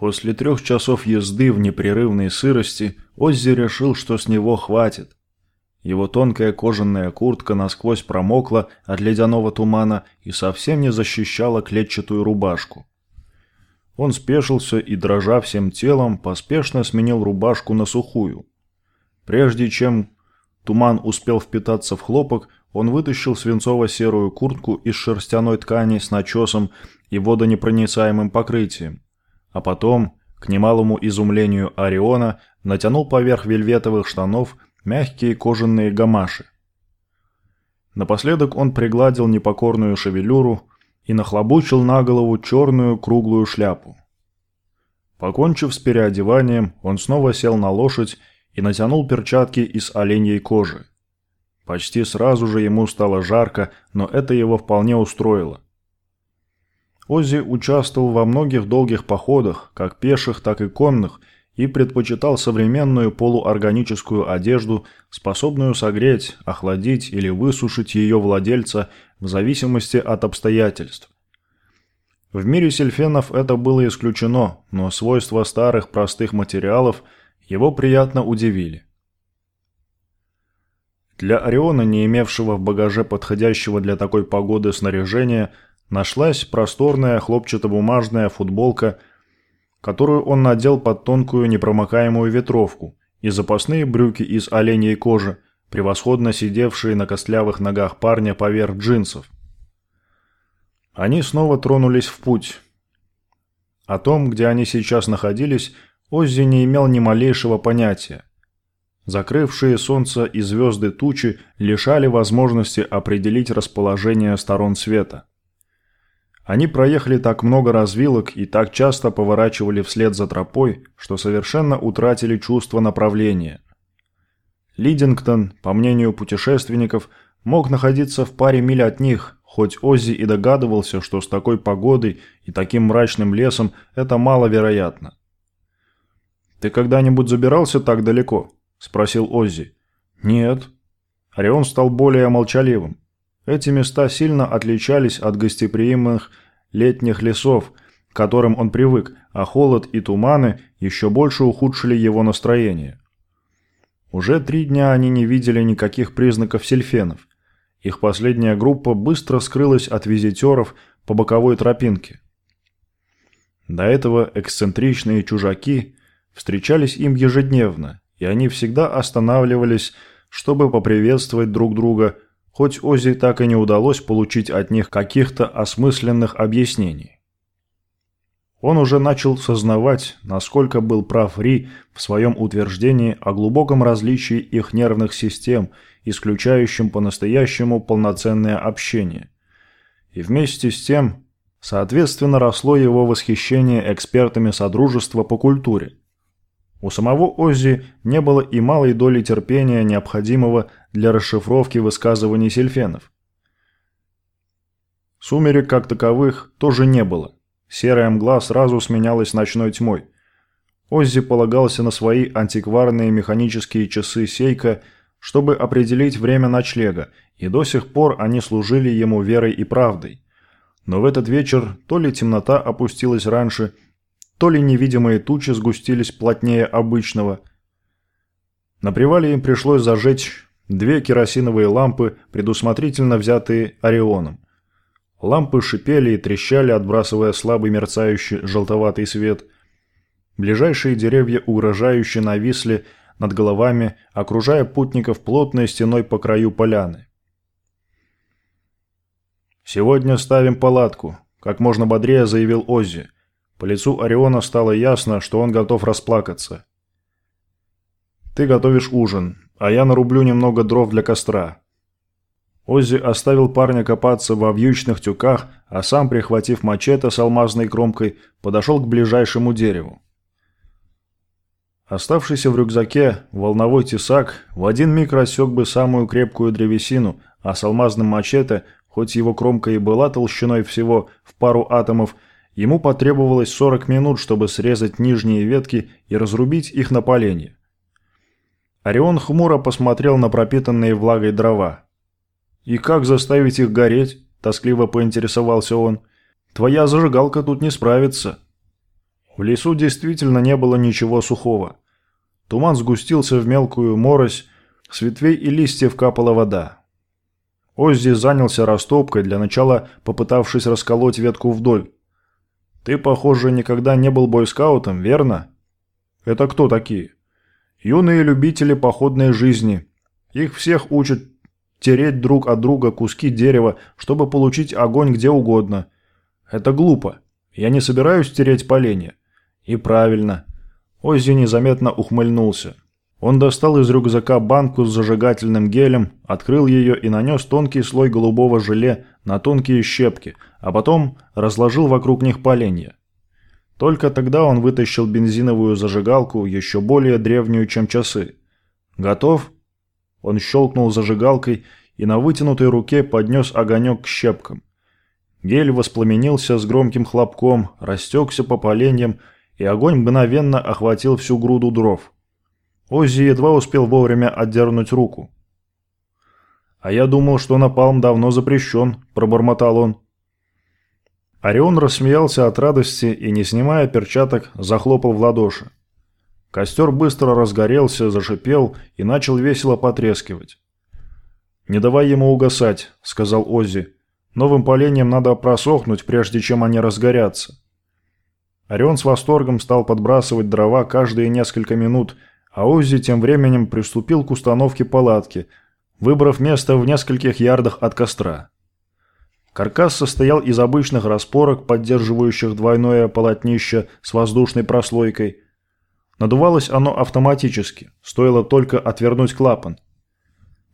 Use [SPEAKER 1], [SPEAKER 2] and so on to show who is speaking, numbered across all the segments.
[SPEAKER 1] После трех часов езды в непрерывной сырости Оззи решил, что с него хватит. Его тонкая кожаная куртка насквозь промокла от ледяного тумана и совсем не защищала клетчатую рубашку. Он спешился и, дрожа всем телом, поспешно сменил рубашку на сухую. Прежде чем туман успел впитаться в хлопок, он вытащил свинцово-серую куртку из шерстяной ткани с начесом и водонепроницаемым покрытием, а потом, к немалому изумлению Ориона, натянул поверх вельветовых штанов мягкие кожаные гамаши. Напоследок он пригладил непокорную шевелюру и нахлобучил на голову черную круглую шляпу. Покончив с переодеванием, он снова сел на лошадь и натянул перчатки из оленьей кожи. Почти сразу же ему стало жарко, но это его вполне устроило. Оззи участвовал во многих долгих походах, как пеших, так и конных, и предпочитал современную полуорганическую одежду, способную согреть, охладить или высушить ее владельца в зависимости от обстоятельств. В мире сельфенов это было исключено, но свойства старых простых материалов его приятно удивили. Для Ориона, не имевшего в багаже подходящего для такой погоды снаряжения, нашлась просторная хлопчатобумажная футболка – которую он надел под тонкую непромокаемую ветровку, и запасные брюки из оленей кожи, превосходно сидевшие на костлявых ногах парня поверх джинсов. Они снова тронулись в путь. О том, где они сейчас находились, Оззи не имел ни малейшего понятия. Закрывшие солнце и звезды тучи лишали возможности определить расположение сторон света. Они проехали так много развилок и так часто поворачивали вслед за тропой, что совершенно утратили чувство направления. Лидингтон, по мнению путешественников, мог находиться в паре миль от них, хоть Оззи и догадывался, что с такой погодой и таким мрачным лесом это маловероятно. «Ты когда-нибудь забирался так далеко?» – спросил Оззи. «Нет». Орион стал более молчаливым. Эти места сильно отличались от гостеприимных летних лесов, к которым он привык, а холод и туманы еще больше ухудшили его настроение. Уже три дня они не видели никаких признаков сельфенов. Их последняя группа быстро скрылась от визитеров по боковой тропинке. До этого эксцентричные чужаки встречались им ежедневно, и они всегда останавливались, чтобы поприветствовать друг друга – хоть Оззи так и не удалось получить от них каких-то осмысленных объяснений. Он уже начал сознавать, насколько был прав Ри в своем утверждении о глубоком различии их нервных систем, исключающем по-настоящему полноценное общение. И вместе с тем, соответственно, росло его восхищение экспертами Содружества по культуре. У самого Оззи не было и малой доли терпения, необходимого для расшифровки высказываний сельфенов. Сумерек как таковых тоже не было. Серая мгла сразу сменялась ночной тьмой. Оззи полагался на свои антикварные механические часы Сейка, чтобы определить время ночлега, и до сих пор они служили ему верой и правдой. Но в этот вечер то ли темнота опустилась раньше, то ли невидимые тучи сгустились плотнее обычного. На привале им пришлось зажечь две керосиновые лампы, предусмотрительно взятые Орионом. Лампы шипели и трещали, отбрасывая слабый мерцающий желтоватый свет. Ближайшие деревья угрожающе нависли над головами, окружая путников плотной стеной по краю поляны. «Сегодня ставим палатку», – как можно бодрее заявил Оззи – по лицу Ориона стало ясно, что он готов расплакаться. «Ты готовишь ужин, а я нарублю немного дров для костра». Оззи оставил парня копаться во вьючных тюках, а сам, прихватив мачете с алмазной кромкой, подошел к ближайшему дереву. Оставшийся в рюкзаке волновой тесак в один миг рассек бы самую крепкую древесину, а с алмазным мачете, хоть его кромка и была толщиной всего в пару атомов, Ему потребовалось 40 минут, чтобы срезать нижние ветки и разрубить их на поленья. Орион хмуро посмотрел на пропитанные влагой дрова. «И как заставить их гореть?» – тоскливо поинтересовался он. «Твоя зажигалка тут не справится». В лесу действительно не было ничего сухого. Туман сгустился в мелкую морось, с ветвей и листьев капала вода. Оззи занялся растопкой, для начала попытавшись расколоть ветку вдоль. «Ты, похоже, никогда не был бойскаутом, верно?» «Это кто такие?» «Юные любители походной жизни. Их всех учат тереть друг от друга куски дерева, чтобы получить огонь где угодно. Это глупо. Я не собираюсь тереть поленья. И правильно. Оззи незаметно ухмыльнулся. Он достал из рюкзака банку с зажигательным гелем, открыл ее и нанес тонкий слой голубого желе на тонкие щепки, а потом разложил вокруг них поленья. Только тогда он вытащил бензиновую зажигалку, еще более древнюю, чем часы. «Готов?» Он щелкнул зажигалкой и на вытянутой руке поднес огонек к щепкам. Гель воспламенился с громким хлопком, растекся по поленьям, и огонь мгновенно охватил всю груду дров. Оззи едва успел вовремя отдернуть руку. «А я думал, что напалм давно запрещен», – пробормотал он. Орион рассмеялся от радости и, не снимая перчаток, захлопал в ладоши. Костер быстро разгорелся, зашипел и начал весело потрескивать. «Не давай ему угасать», — сказал Оззи. «Новым поленьям надо просохнуть, прежде чем они разгорятся». Орион с восторгом стал подбрасывать дрова каждые несколько минут, а Оззи тем временем приступил к установке палатки, выбрав место в нескольких ярдах от костра. Каркас состоял из обычных распорок, поддерживающих двойное полотнище с воздушной прослойкой – Надувалось оно автоматически, стоило только отвернуть клапан.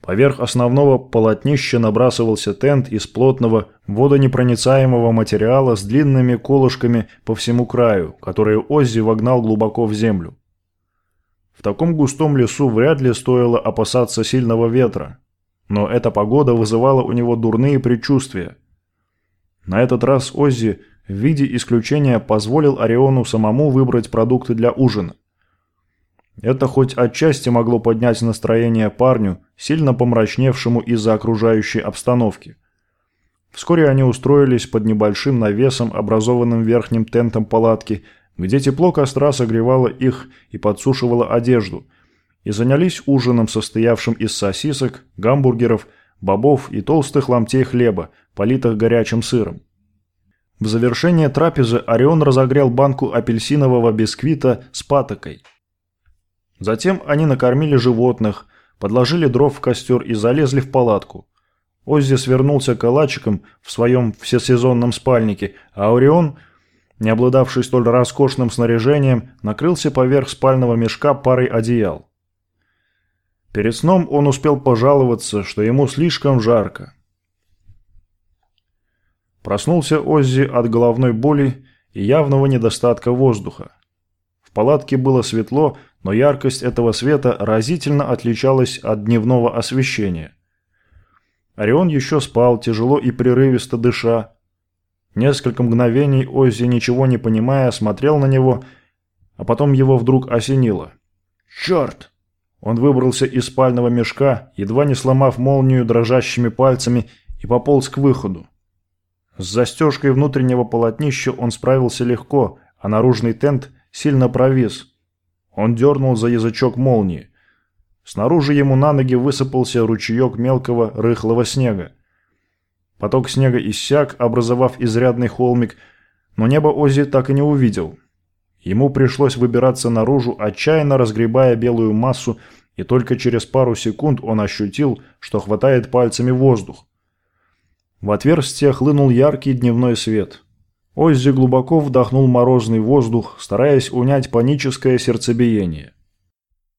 [SPEAKER 1] Поверх основного полотнища набрасывался тент из плотного водонепроницаемого материала с длинными колышками по всему краю, которые Оззи вогнал глубоко в землю. В таком густом лесу вряд ли стоило опасаться сильного ветра, но эта погода вызывала у него дурные предчувствия. На этот раз Оззи в виде исключения позволил Ориону самому выбрать продукты для ужина. Это хоть отчасти могло поднять настроение парню, сильно помрачневшему из-за окружающей обстановки. Вскоре они устроились под небольшим навесом, образованным верхним тентом палатки, где тепло костра согревало их и подсушивало одежду, и занялись ужином, состоявшим из сосисок, гамбургеров, бобов и толстых ломтей хлеба, политых горячим сыром. В завершение трапезы Орион разогрел банку апельсинового бисквита с патокой – Затем они накормили животных, подложили дров в костер и залезли в палатку. Оззи свернулся калачиком в своем всесезонном спальнике, а Орион, не обладавший столь роскошным снаряжением, накрылся поверх спального мешка парой одеял. Перед сном он успел пожаловаться, что ему слишком жарко. Проснулся Оззи от головной боли и явного недостатка воздуха. В палатке было светло, но яркость этого света разительно отличалась от дневного освещения. Орион еще спал, тяжело и прерывисто дыша. Несколько мгновений Оззи, ничего не понимая, смотрел на него, а потом его вдруг осенило. «Черт!» Он выбрался из спального мешка, едва не сломав молнию дрожащими пальцами, и пополз к выходу. С застежкой внутреннего полотнища он справился легко, а наружный тент сильно провис – он дернул за язычок молнии. Снаружи ему на ноги высыпался ручеек мелкого рыхлого снега. Поток снега иссяк, образовав изрядный холмик, но небо Оззи так и не увидел. Ему пришлось выбираться наружу, отчаянно разгребая белую массу, и только через пару секунд он ощутил, что хватает пальцами воздух. В отверстие хлынул яркий дневной свет. Оззи глубоко вдохнул морозный воздух, стараясь унять паническое сердцебиение.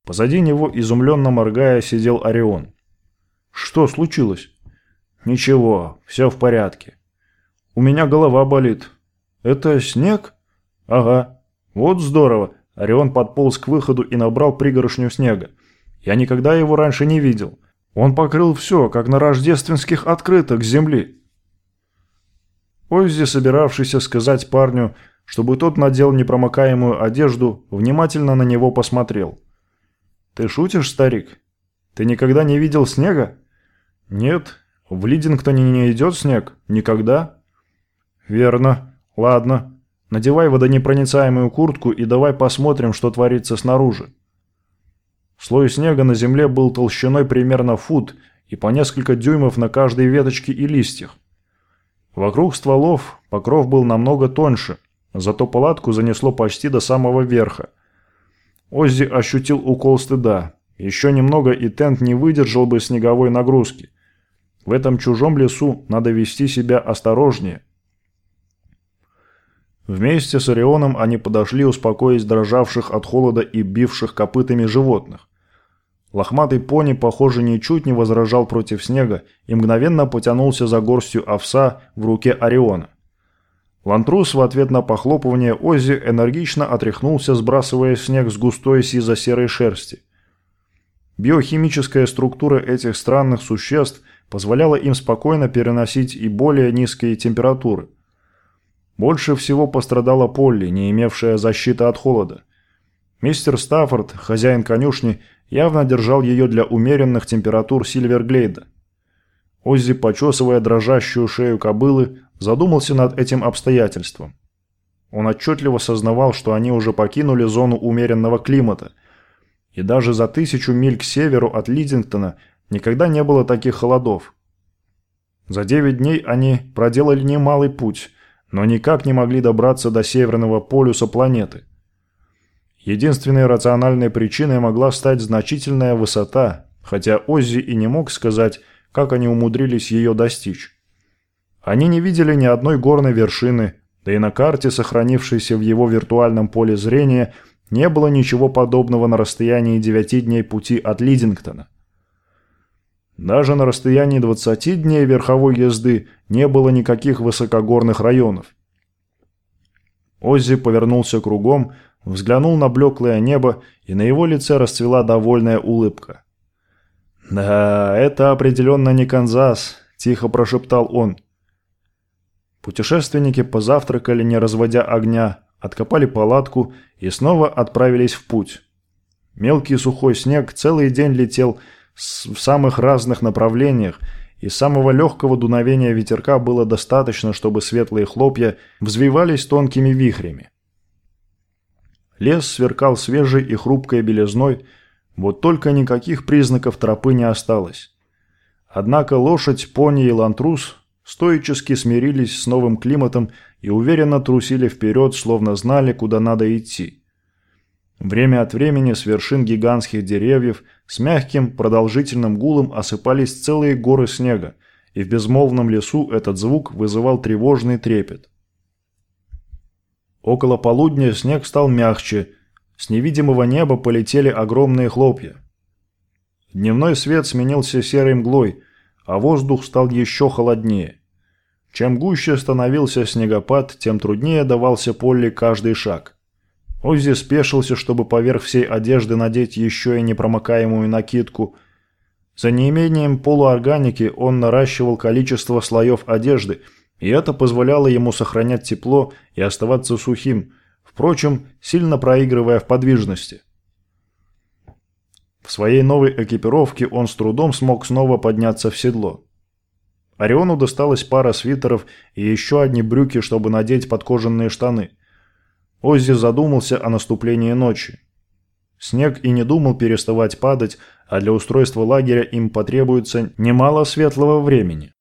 [SPEAKER 1] Позади него, изумленно моргая, сидел Орион. «Что случилось?» «Ничего, все в порядке. У меня голова болит». «Это снег?» «Ага. Вот здорово». Орион подполз к выходу и набрал пригоршню снега. «Я никогда его раньше не видел. Он покрыл все, как на рождественских открыток с земли». Оззи, собиравшийся сказать парню, чтобы тот надел непромокаемую одежду, внимательно на него посмотрел. «Ты шутишь, старик? Ты никогда не видел снега?» «Нет, в Лидингтоне не идет снег. Никогда?» «Верно. Ладно. Надевай водонепроницаемую куртку и давай посмотрим, что творится снаружи. Слой снега на земле был толщиной примерно фут и по несколько дюймов на каждой веточке и листьях. Вокруг стволов покров был намного тоньше, зато палатку занесло почти до самого верха. Оззи ощутил укол стыда. Еще немного, и тент не выдержал бы снеговой нагрузки. В этом чужом лесу надо вести себя осторожнее. Вместе с Орионом они подошли успокоить дрожавших от холода и бивших копытами животных. Лохматый пони, похоже, ничуть не возражал против снега и мгновенно потянулся за горстью овса в руке Ориона. Лантрус в ответ на похлопывание Оззи энергично отряхнулся, сбрасывая снег с густой сизо-серой шерсти. Биохимическая структура этих странных существ позволяла им спокойно переносить и более низкие температуры. Больше всего пострадала Полли, не имевшая защиты от холода. Мистер Стаффорд, хозяин конюшни, явно держал ее для умеренных температур Сильверглейда. Оззи, почесывая дрожащую шею кобылы, задумался над этим обстоятельством. Он отчетливо сознавал, что они уже покинули зону умеренного климата, и даже за тысячу миль к северу от Лидингтона никогда не было таких холодов. За девять дней они проделали немалый путь, но никак не могли добраться до северного полюса планеты. Единственной рациональной причиной могла стать значительная высота, хотя Оззи и не мог сказать, как они умудрились ее достичь. Они не видели ни одной горной вершины, да и на карте, сохранившейся в его виртуальном поле зрения, не было ничего подобного на расстоянии 9 дней пути от Лидингтона. Даже на расстоянии 20 дней верховой езды не было никаких высокогорных районов. Оззи повернулся кругом, взглянул на блеклое небо, и на его лице расцвела довольная улыбка. «Да, это определенно не Канзас», – тихо прошептал он. Путешественники позавтракали, не разводя огня, откопали палатку и снова отправились в путь. Мелкий сухой снег целый день летел в самых разных направлениях, и самого легкого дуновения ветерка было достаточно, чтобы светлые хлопья взвивались тонкими вихрями. Лес сверкал свежей и хрупкой белизной, вот только никаких признаков тропы не осталось. Однако лошадь, пони и лантрус стоически смирились с новым климатом и уверенно трусили вперед, словно знали, куда надо идти. Время от времени с вершин гигантских деревьев с мягким продолжительным гулом осыпались целые горы снега, и в безмолвном лесу этот звук вызывал тревожный трепет. Около полудня снег стал мягче, с невидимого неба полетели огромные хлопья. Дневной свет сменился серой мглой, а воздух стал еще холоднее. Чем гуще становился снегопад, тем труднее давался Полли каждый шаг. Оззи спешился, чтобы поверх всей одежды надеть еще и непромокаемую накидку. За неимением полуорганики он наращивал количество слоев одежды, и это позволяло ему сохранять тепло и оставаться сухим, впрочем, сильно проигрывая в подвижности. В своей новой экипировке он с трудом смог снова подняться в седло. Ориону досталась пара свитеров и еще одни брюки, чтобы надеть под кожаные штаны – Оззи задумался о наступлении ночи. Снег и не думал переставать падать, а для устройства лагеря им потребуется немало светлого времени.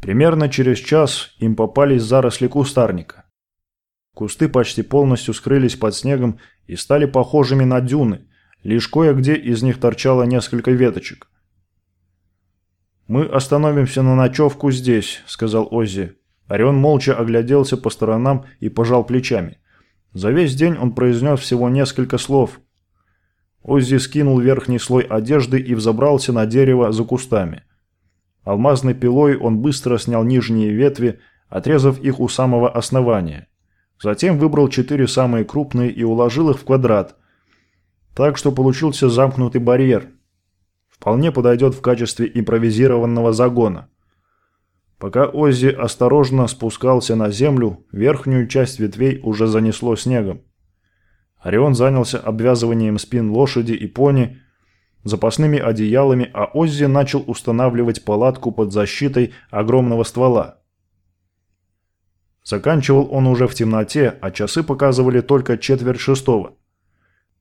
[SPEAKER 1] Примерно через час им попались заросли кустарника. Кусты почти полностью скрылись под снегом и стали похожими на дюны, лишь кое-где из них торчало несколько веточек. «Мы остановимся на ночевку здесь», — сказал Оззи. Орион молча огляделся по сторонам и пожал плечами. За весь день он произнес всего несколько слов. Оззи скинул верхний слой одежды и взобрался на дерево за кустами. Алмазной пилой он быстро снял нижние ветви, отрезав их у самого основания. Затем выбрал четыре самые крупные и уложил их в квадрат, так что получился замкнутый барьер. Вполне подойдет в качестве импровизированного загона. Пока Оззи осторожно спускался на землю, верхнюю часть ветвей уже занесло снегом. Орион занялся обвязыванием спин лошади и пони, запасными одеялами, а Оззи начал устанавливать палатку под защитой огромного ствола. Заканчивал он уже в темноте, а часы показывали только четверть шестого.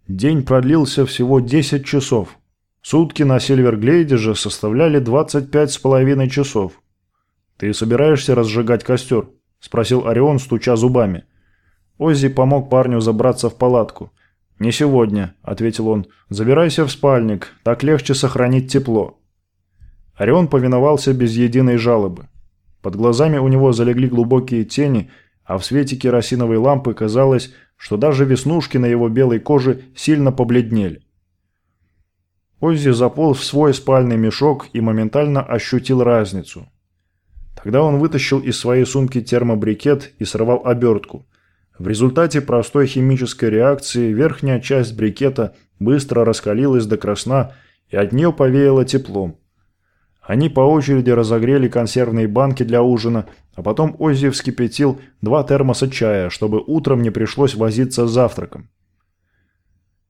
[SPEAKER 1] День продлился всего 10 часов. Сутки на Сильверглейде же составляли 25 с половиной часов. «Ты собираешься разжигать костер?» – спросил Орион, стуча зубами. Оззи помог парню забраться в палатку. «Не сегодня», – ответил он. «Забирайся в спальник, так легче сохранить тепло». Орион повиновался без единой жалобы. Под глазами у него залегли глубокие тени, а в свете керосиновой лампы казалось, что даже веснушки на его белой коже сильно побледнели. Оззи заполз в свой спальный мешок и моментально ощутил разницу. Тогда он вытащил из своей сумки термобрикет и сорвал обертку. В результате простой химической реакции верхняя часть брикета быстро раскалилась до красна и от нее повеяло теплом. Они по очереди разогрели консервные банки для ужина, а потом Оззи вскипятил два термоса чая, чтобы утром не пришлось возиться с завтраком.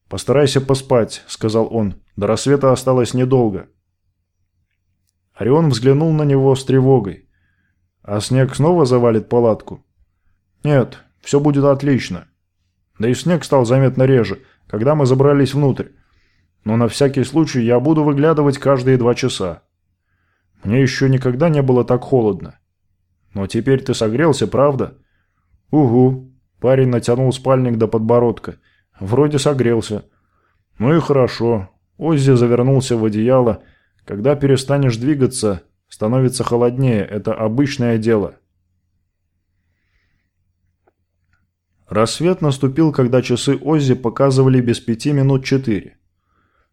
[SPEAKER 1] «Постарайся поспать», — сказал он. «До рассвета осталось недолго». Орион взглянул на него с тревогой. «А снег снова завалит палатку?» «Нет, все будет отлично». Да и снег стал заметно реже, когда мы забрались внутрь. Но на всякий случай я буду выглядывать каждые два часа. Мне еще никогда не было так холодно. Но теперь ты согрелся, правда? Угу. Парень натянул спальник до подбородка. Вроде согрелся. Ну и хорошо. Оззи завернулся в одеяло. Когда перестанешь двигаться, становится холоднее. Это обычное дело. Рассвет наступил, когда часы Оззи показывали без пяти минут четыре.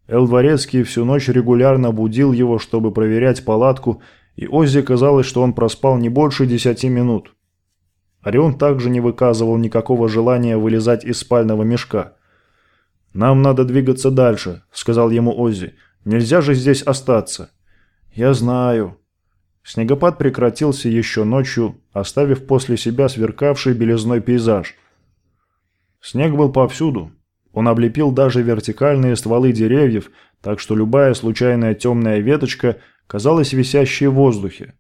[SPEAKER 1] Эл Дворецкий всю ночь регулярно будил его, чтобы проверять палатку, и Оззи казалось, что он проспал не больше десяти минут. Орион также не выказывал никакого желания вылезать из спального мешка. «Нам надо двигаться дальше», — сказал ему Оззи. «Нельзя же здесь остаться». «Я знаю». Снегопад прекратился еще ночью, оставив после себя сверкавший белизной пейзаж. Снег был повсюду, он облепил даже вертикальные стволы деревьев, так что любая случайная темная веточка казалась висящей в воздухе.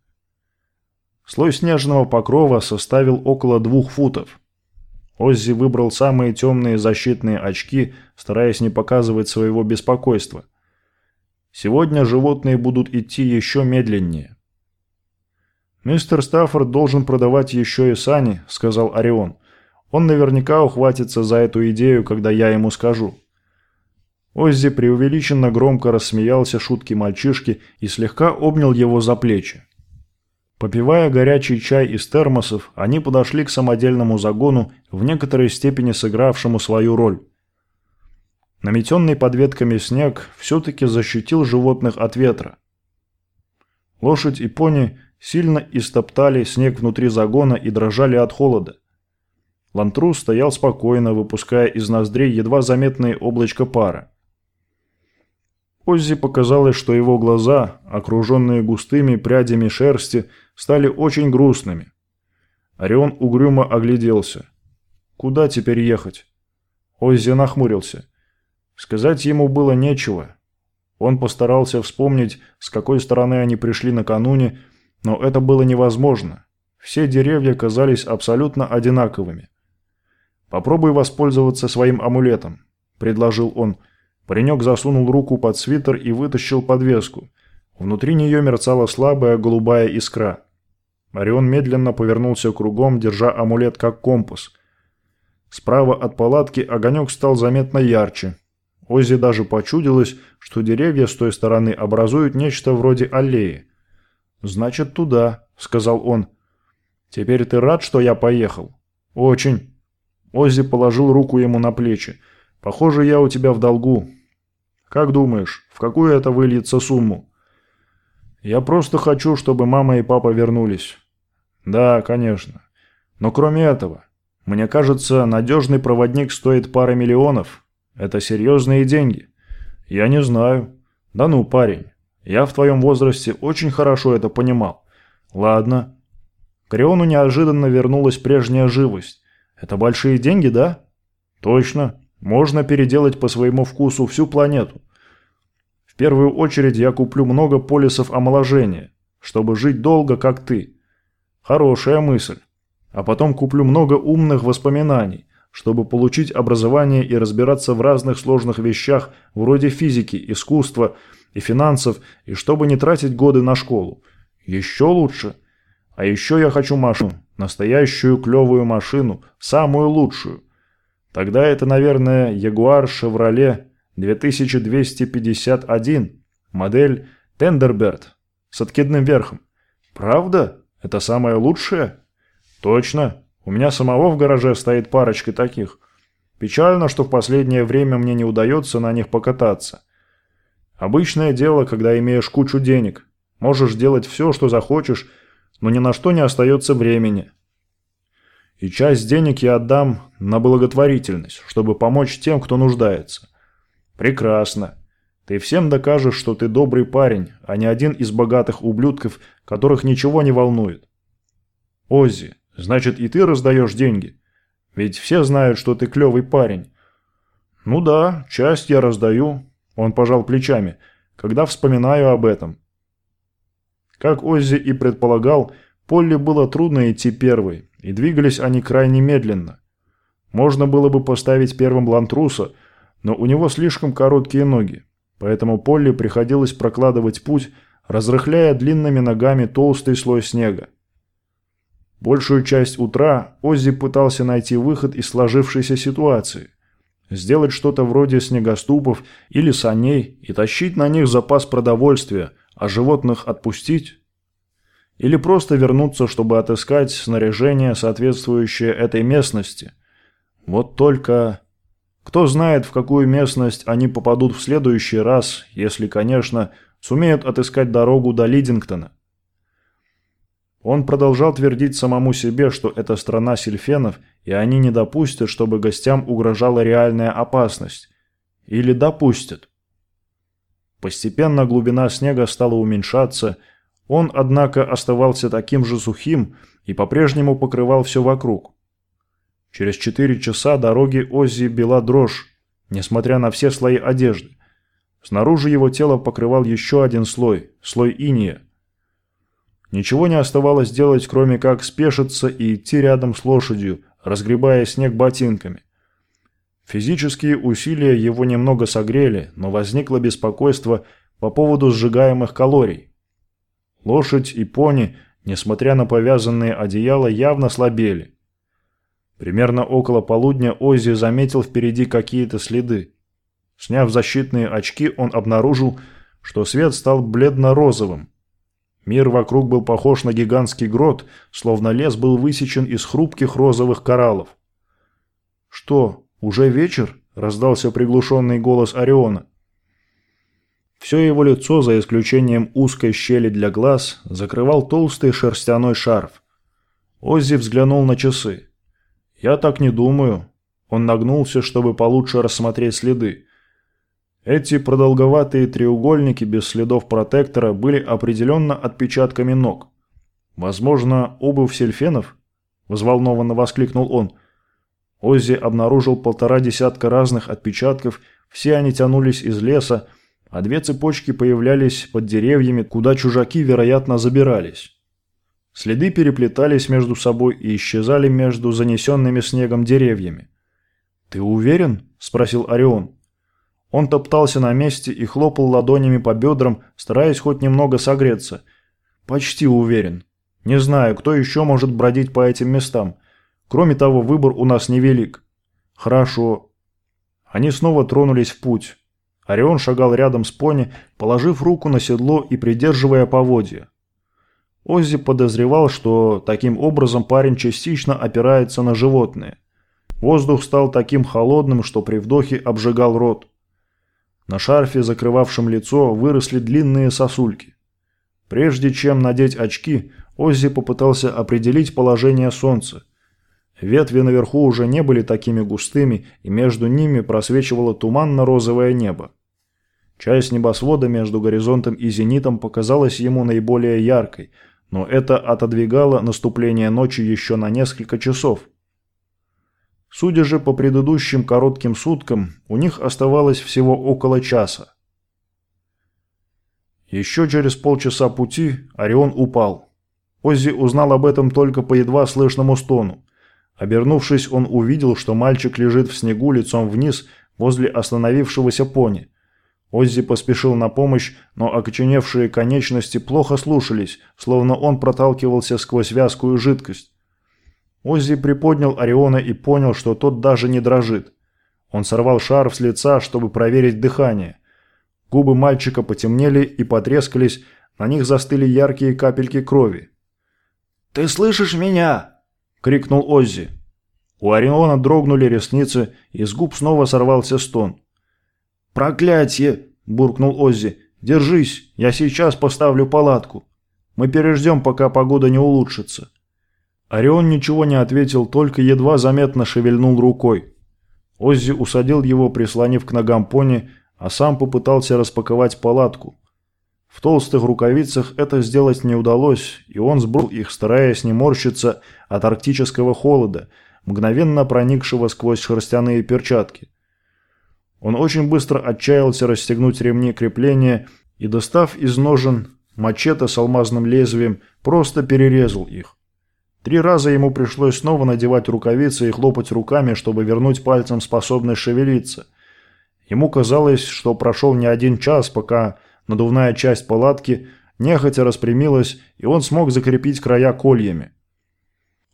[SPEAKER 1] Слой снежного покрова составил около двух футов. Оззи выбрал самые темные защитные очки, стараясь не показывать своего беспокойства. Сегодня животные будут идти еще медленнее. «Мистер Стаффорд должен продавать еще и сани», — сказал Орион. Он наверняка ухватится за эту идею, когда я ему скажу. Оззи преувеличенно громко рассмеялся шутки мальчишки и слегка обнял его за плечи. Попивая горячий чай из термосов, они подошли к самодельному загону, в некоторой степени сыгравшему свою роль. Наметенный под ветками снег все-таки защитил животных от ветра. Лошадь и пони сильно истоптали снег внутри загона и дрожали от холода. Лантрус стоял спокойно, выпуская из ноздрей едва заметные облачко пара. Оззи показалось, что его глаза, окруженные густыми прядями шерсти, стали очень грустными. Орион угрюмо огляделся. Куда теперь ехать? Оззи нахмурился. Сказать ему было нечего. Он постарался вспомнить, с какой стороны они пришли накануне, но это было невозможно. Все деревья казались абсолютно одинаковыми. «Попробуй воспользоваться своим амулетом», – предложил он. Паренек засунул руку под свитер и вытащил подвеску. Внутри нее мерцала слабая голубая искра. Орион медленно повернулся кругом, держа амулет как компас. Справа от палатки огонек стал заметно ярче. Оззи даже почудилось, что деревья с той стороны образуют нечто вроде аллеи. «Значит, туда», — сказал он. «Теперь ты рад, что я поехал?» «Очень». Оззи положил руку ему на плечи. «Похоже, я у тебя в долгу. Как думаешь, в какую это выльется сумму?» «Я просто хочу, чтобы мама и папа вернулись». «Да, конечно. Но кроме этого, мне кажется, надежный проводник стоит пары миллионов. Это серьезные деньги». «Я не знаю». «Да ну, парень, я в твоем возрасте очень хорошо это понимал». «Ладно». К Риону неожиданно вернулась прежняя живость. Это большие деньги, да? Точно. Можно переделать по своему вкусу всю планету. В первую очередь я куплю много полисов омоложения, чтобы жить долго, как ты. Хорошая мысль. А потом куплю много умных воспоминаний, чтобы получить образование и разбираться в разных сложных вещах вроде физики, искусства и финансов, и чтобы не тратить годы на школу. Еще лучше. А еще я хочу машину, настоящую клевую машину, самую лучшую. Тогда это, наверное, Jaguar Chevrolet 2251, модель Tenderbird с откидным верхом. Правда? Это самое лучшее? Точно. У меня самого в гараже стоит парочка таких. Печально, что в последнее время мне не удается на них покататься. Обычное дело, когда имеешь кучу денег. Можешь делать все, что захочешь, но ни на что не остается времени. И часть денег я отдам на благотворительность, чтобы помочь тем, кто нуждается. Прекрасно. Ты всем докажешь, что ты добрый парень, а не один из богатых ублюдков, которых ничего не волнует. Оззи, значит и ты раздаешь деньги? Ведь все знают, что ты клевый парень. Ну да, часть я раздаю. Он пожал плечами, когда вспоминаю об этом. Как Оззи и предполагал, Полли было трудно идти первой, и двигались они крайне медленно. Можно было бы поставить первым Лантруса, но у него слишком короткие ноги, поэтому Полли приходилось прокладывать путь, разрыхляя длинными ногами толстый слой снега. Большую часть утра Оззи пытался найти выход из сложившейся ситуации. Сделать что-то вроде снегоступов или саней и тащить на них запас продовольствия, а животных отпустить. Или просто вернуться, чтобы отыскать снаряжение, соответствующее этой местности. Вот только... Кто знает, в какую местность они попадут в следующий раз, если, конечно, сумеют отыскать дорогу до Лидингтона. Он продолжал твердить самому себе, что это страна сильфенов, и они не допустят, чтобы гостям угрожала реальная опасность. Или допустят. Постепенно глубина снега стала уменьшаться, он, однако, оставался таким же сухим и по-прежнему покрывал все вокруг. Через четыре часа дороги Оззи била дрожь, несмотря на все слои одежды. Снаружи его тело покрывал еще один слой, слой иния. Ничего не оставалось делать, кроме как спешиться и идти рядом с лошадью, разгребая снег ботинками. Физические усилия его немного согрели, но возникло беспокойство по поводу сжигаемых калорий. Лошадь и пони, несмотря на повязанные одеяла, явно слабели. Примерно около полудня Оззи заметил впереди какие-то следы. Сняв защитные очки, он обнаружил, что свет стал бледно-розовым. Мир вокруг был похож на гигантский грот, словно лес был высечен из хрупких розовых кораллов. «Что, уже вечер?» – раздался приглушенный голос Ориона. Все его лицо, за исключением узкой щели для глаз, закрывал толстый шерстяной шарф. Оззи взглянул на часы. «Я так не думаю». Он нагнулся, чтобы получше рассмотреть следы. Эти продолговатые треугольники без следов протектора были определенно отпечатками ног. «Возможно, обувь сельфенов?» – взволнованно воскликнул он. Оззи обнаружил полтора десятка разных отпечатков, все они тянулись из леса, а две цепочки появлялись под деревьями, куда чужаки, вероятно, забирались. Следы переплетались между собой и исчезали между занесенными снегом деревьями. «Ты уверен?» – спросил Орион. Он топтался на месте и хлопал ладонями по бедрам, стараясь хоть немного согреться. «Почти уверен. Не знаю, кто еще может бродить по этим местам. Кроме того, выбор у нас невелик». «Хорошо». Они снова тронулись в путь. Орион шагал рядом с пони, положив руку на седло и придерживая поводья. Оззи подозревал, что таким образом парень частично опирается на животные. Воздух стал таким холодным, что при вдохе обжигал рот. На шарфе, закрывавшем лицо, выросли длинные сосульки. Прежде чем надеть очки, Оззи попытался определить положение солнца. Ветви наверху уже не были такими густыми, и между ними просвечивало туманно-розовое небо. Часть небосвода между горизонтом и зенитом показалась ему наиболее яркой – но это отодвигало наступление ночи еще на несколько часов. Судя же по предыдущим коротким суткам, у них оставалось всего около часа. Еще через полчаса пути Орион упал. Оззи узнал об этом только по едва слышному стону. Обернувшись, он увидел, что мальчик лежит в снегу лицом вниз возле остановившегося пони. Оззи поспешил на помощь, но окоченевшие конечности плохо слушались, словно он проталкивался сквозь вязкую жидкость. Оззи приподнял Ориона и понял, что тот даже не дрожит. Он сорвал шарф с лица, чтобы проверить дыхание. Губы мальчика потемнели и потрескались, на них застыли яркие капельки крови.
[SPEAKER 2] «Ты слышишь меня?» – крикнул Оззи.
[SPEAKER 1] У Ориона дрогнули ресницы, и с губ снова сорвался стон.
[SPEAKER 2] «Проклятье!» – буркнул Оззи. «Держись, я сейчас поставлю палатку. Мы переждем, пока погода не улучшится».
[SPEAKER 1] Орион ничего не ответил, только едва заметно шевельнул рукой. Оззи усадил его, прислонив к ногам пони, а сам попытался распаковать палатку. В толстых рукавицах это сделать не удалось, и он сбросил их, стараясь не морщиться от арктического холода, мгновенно проникшего сквозь шерстяные перчатки. Он очень быстро отчаялся расстегнуть ремни крепления и, достав из ножен мачете с алмазным лезвием, просто перерезал их. Три раза ему пришлось снова надевать рукавицы и хлопать руками, чтобы вернуть пальцам способность шевелиться. Ему казалось, что прошел не один час, пока надувная часть палатки нехотя распрямилась, и он смог закрепить края кольями.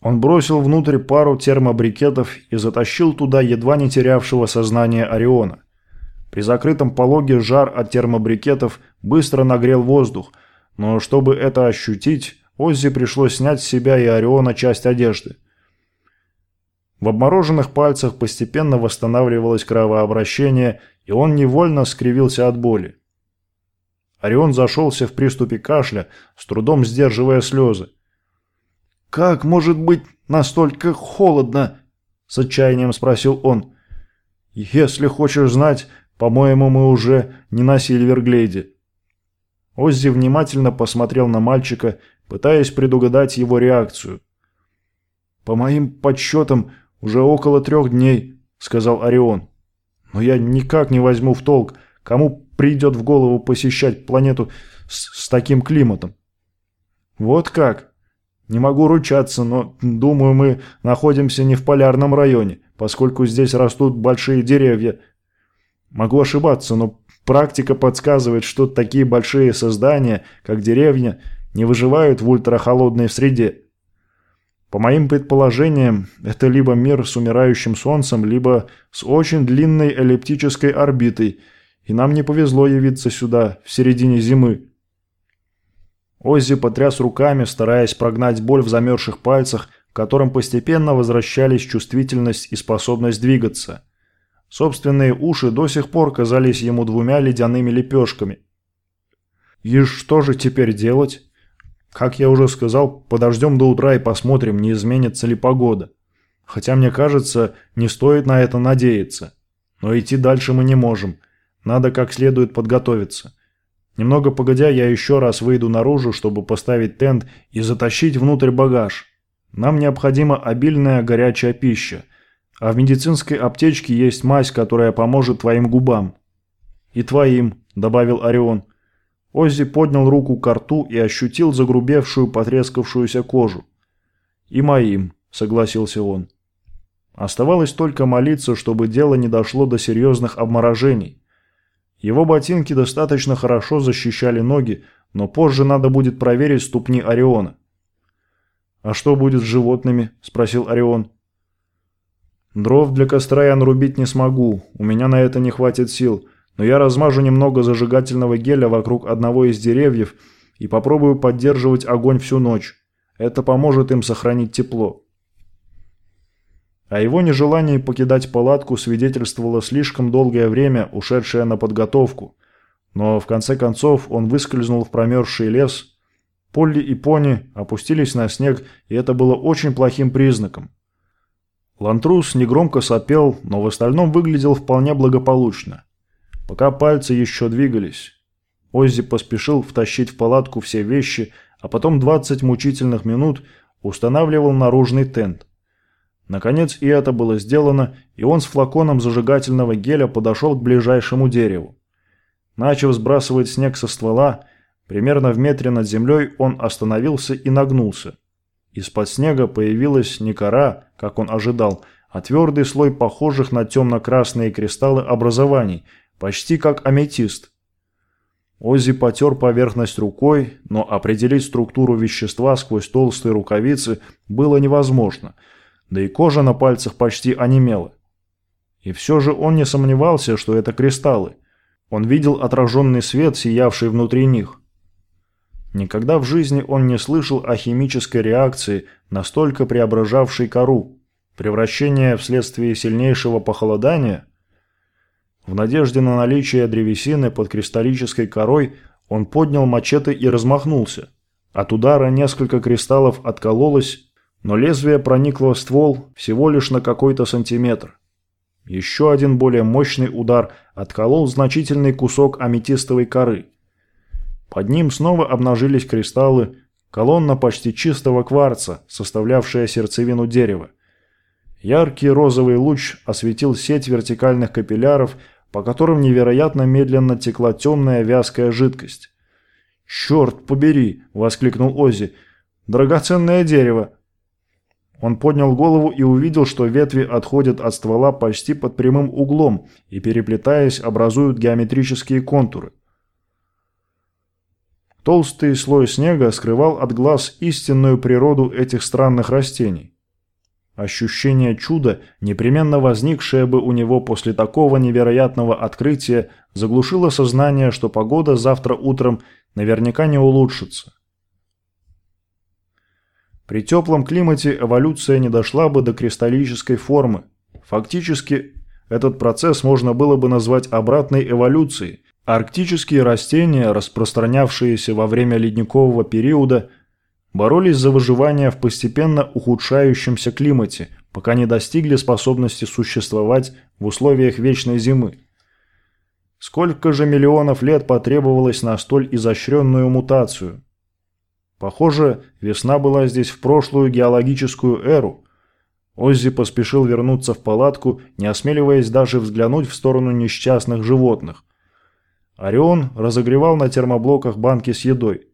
[SPEAKER 1] Он бросил внутрь пару термобрикетов и затащил туда едва не терявшего сознание Ориона. При закрытом пологе жар от термобрикетов быстро нагрел воздух, но чтобы это ощутить, Оззи пришлось снять с себя и Ориона часть одежды. В обмороженных пальцах постепенно восстанавливалось кровообращение, и он невольно скривился от боли. Орион зашелся в приступе кашля, с трудом сдерживая слезы.
[SPEAKER 2] «Как может быть настолько холодно?» – с отчаянием спросил он.
[SPEAKER 1] «Если хочешь знать, по-моему, мы уже не на Сильверглейде». Оззи внимательно посмотрел на мальчика, пытаясь предугадать его реакцию. «По моим подсчетам, уже около трех дней», – сказал Орион. «Но я никак не возьму в толк, кому придет в голову посещать планету с, с таким климатом». «Вот как?» Не могу ручаться, но думаю, мы находимся не в полярном районе, поскольку здесь растут большие деревья. Могу ошибаться, но практика подсказывает, что такие большие создания, как деревня, не выживают в ультрахолодной среде. По моим предположениям, это либо мир с умирающим солнцем, либо с очень длинной эллиптической орбитой, и нам не повезло явиться сюда в середине зимы. Оззи потряс руками, стараясь прогнать боль в замерзших пальцах, которым постепенно возвращались чувствительность и способность двигаться. Собственные уши до сих пор казались ему двумя ледяными лепешками. И что же теперь делать? Как я уже сказал, подождем до утра и посмотрим, не изменится ли погода. Хотя, мне кажется, не стоит на это надеяться. Но идти дальше мы не можем. Надо как следует подготовиться. Немного погодя, я еще раз выйду наружу, чтобы поставить тент и затащить внутрь багаж. Нам необходима обильная горячая пища. А в медицинской аптечке есть мазь, которая поможет твоим губам. И твоим, добавил Орион. Оззи поднял руку к рту и ощутил загрубевшую, потрескавшуюся кожу. «И моим», — согласился он. Оставалось только молиться, чтобы дело не дошло до серьезных обморожений. Его ботинки достаточно хорошо защищали ноги, но позже надо будет проверить ступни Ориона. «А что будет с животными?» – спросил Орион. «Дров для костра я нарубить не смогу, у меня на это не хватит сил, но я размажу немного зажигательного геля вокруг одного из деревьев и попробую поддерживать огонь всю ночь. Это поможет им сохранить тепло». О его нежелании покидать палатку свидетельствовало слишком долгое время, ушедшее на подготовку. Но в конце концов он выскользнул в промерзший лес. Полли и Пони опустились на снег, и это было очень плохим признаком. Лантрус негромко сопел, но в остальном выглядел вполне благополучно. Пока пальцы еще двигались. Оззи поспешил втащить в палатку все вещи, а потом 20 мучительных минут устанавливал наружный тент. Наконец и это было сделано, и он с флаконом зажигательного геля подошел к ближайшему дереву. Начав сбрасывать снег со ствола, Примерно в метре над землей он остановился и нагнулся. Из-под снега появилась не кора, как он ожидал, а твердый слой похожих на темно-красные кристаллы образований, почти как аметист. Оззи потер поверхность рукой, но определить структуру вещества сквозь толстые рукавицы было невозможно, да и кожа на пальцах почти онемела. И все же он не сомневался, что это кристаллы. Он видел отраженный свет, сиявший внутри них. Никогда в жизни он не слышал о химической реакции, настолько преображавшей кору. Превращение вследствие сильнейшего похолодания? В надежде на наличие древесины под кристаллической корой он поднял мачете и размахнулся. От удара несколько кристаллов откололось, но лезвие проникло в ствол всего лишь на какой-то сантиметр. Еще один более мощный удар отколол значительный кусок аметистовой коры. Под ним снова обнажились кристаллы, колонна почти чистого кварца, составлявшая сердцевину дерева. Яркий розовый луч осветил сеть вертикальных капилляров, по которым невероятно медленно текла темная вязкая жидкость. «Черт побери!» – воскликнул Оззи. «Драгоценное дерево!» Он поднял голову и увидел, что ветви отходят от ствола почти под прямым углом и, переплетаясь, образуют геометрические контуры. Толстый слой снега скрывал от глаз истинную природу этих странных растений. Ощущение чуда, непременно возникшее бы у него после такого невероятного открытия, заглушило сознание, что погода завтра утром наверняка не улучшится. При теплом климате эволюция не дошла бы до кристаллической формы. Фактически, этот процесс можно было бы назвать обратной эволюцией. Арктические растения, распространявшиеся во время ледникового периода, боролись за выживание в постепенно ухудшающемся климате, пока не достигли способности существовать в условиях вечной зимы. Сколько же миллионов лет потребовалось на столь изощренную мутацию? Похоже, весна была здесь в прошлую геологическую эру. Оззи поспешил вернуться в палатку, не осмеливаясь даже взглянуть в сторону несчастных животных. Орион разогревал на термоблоках банки с едой.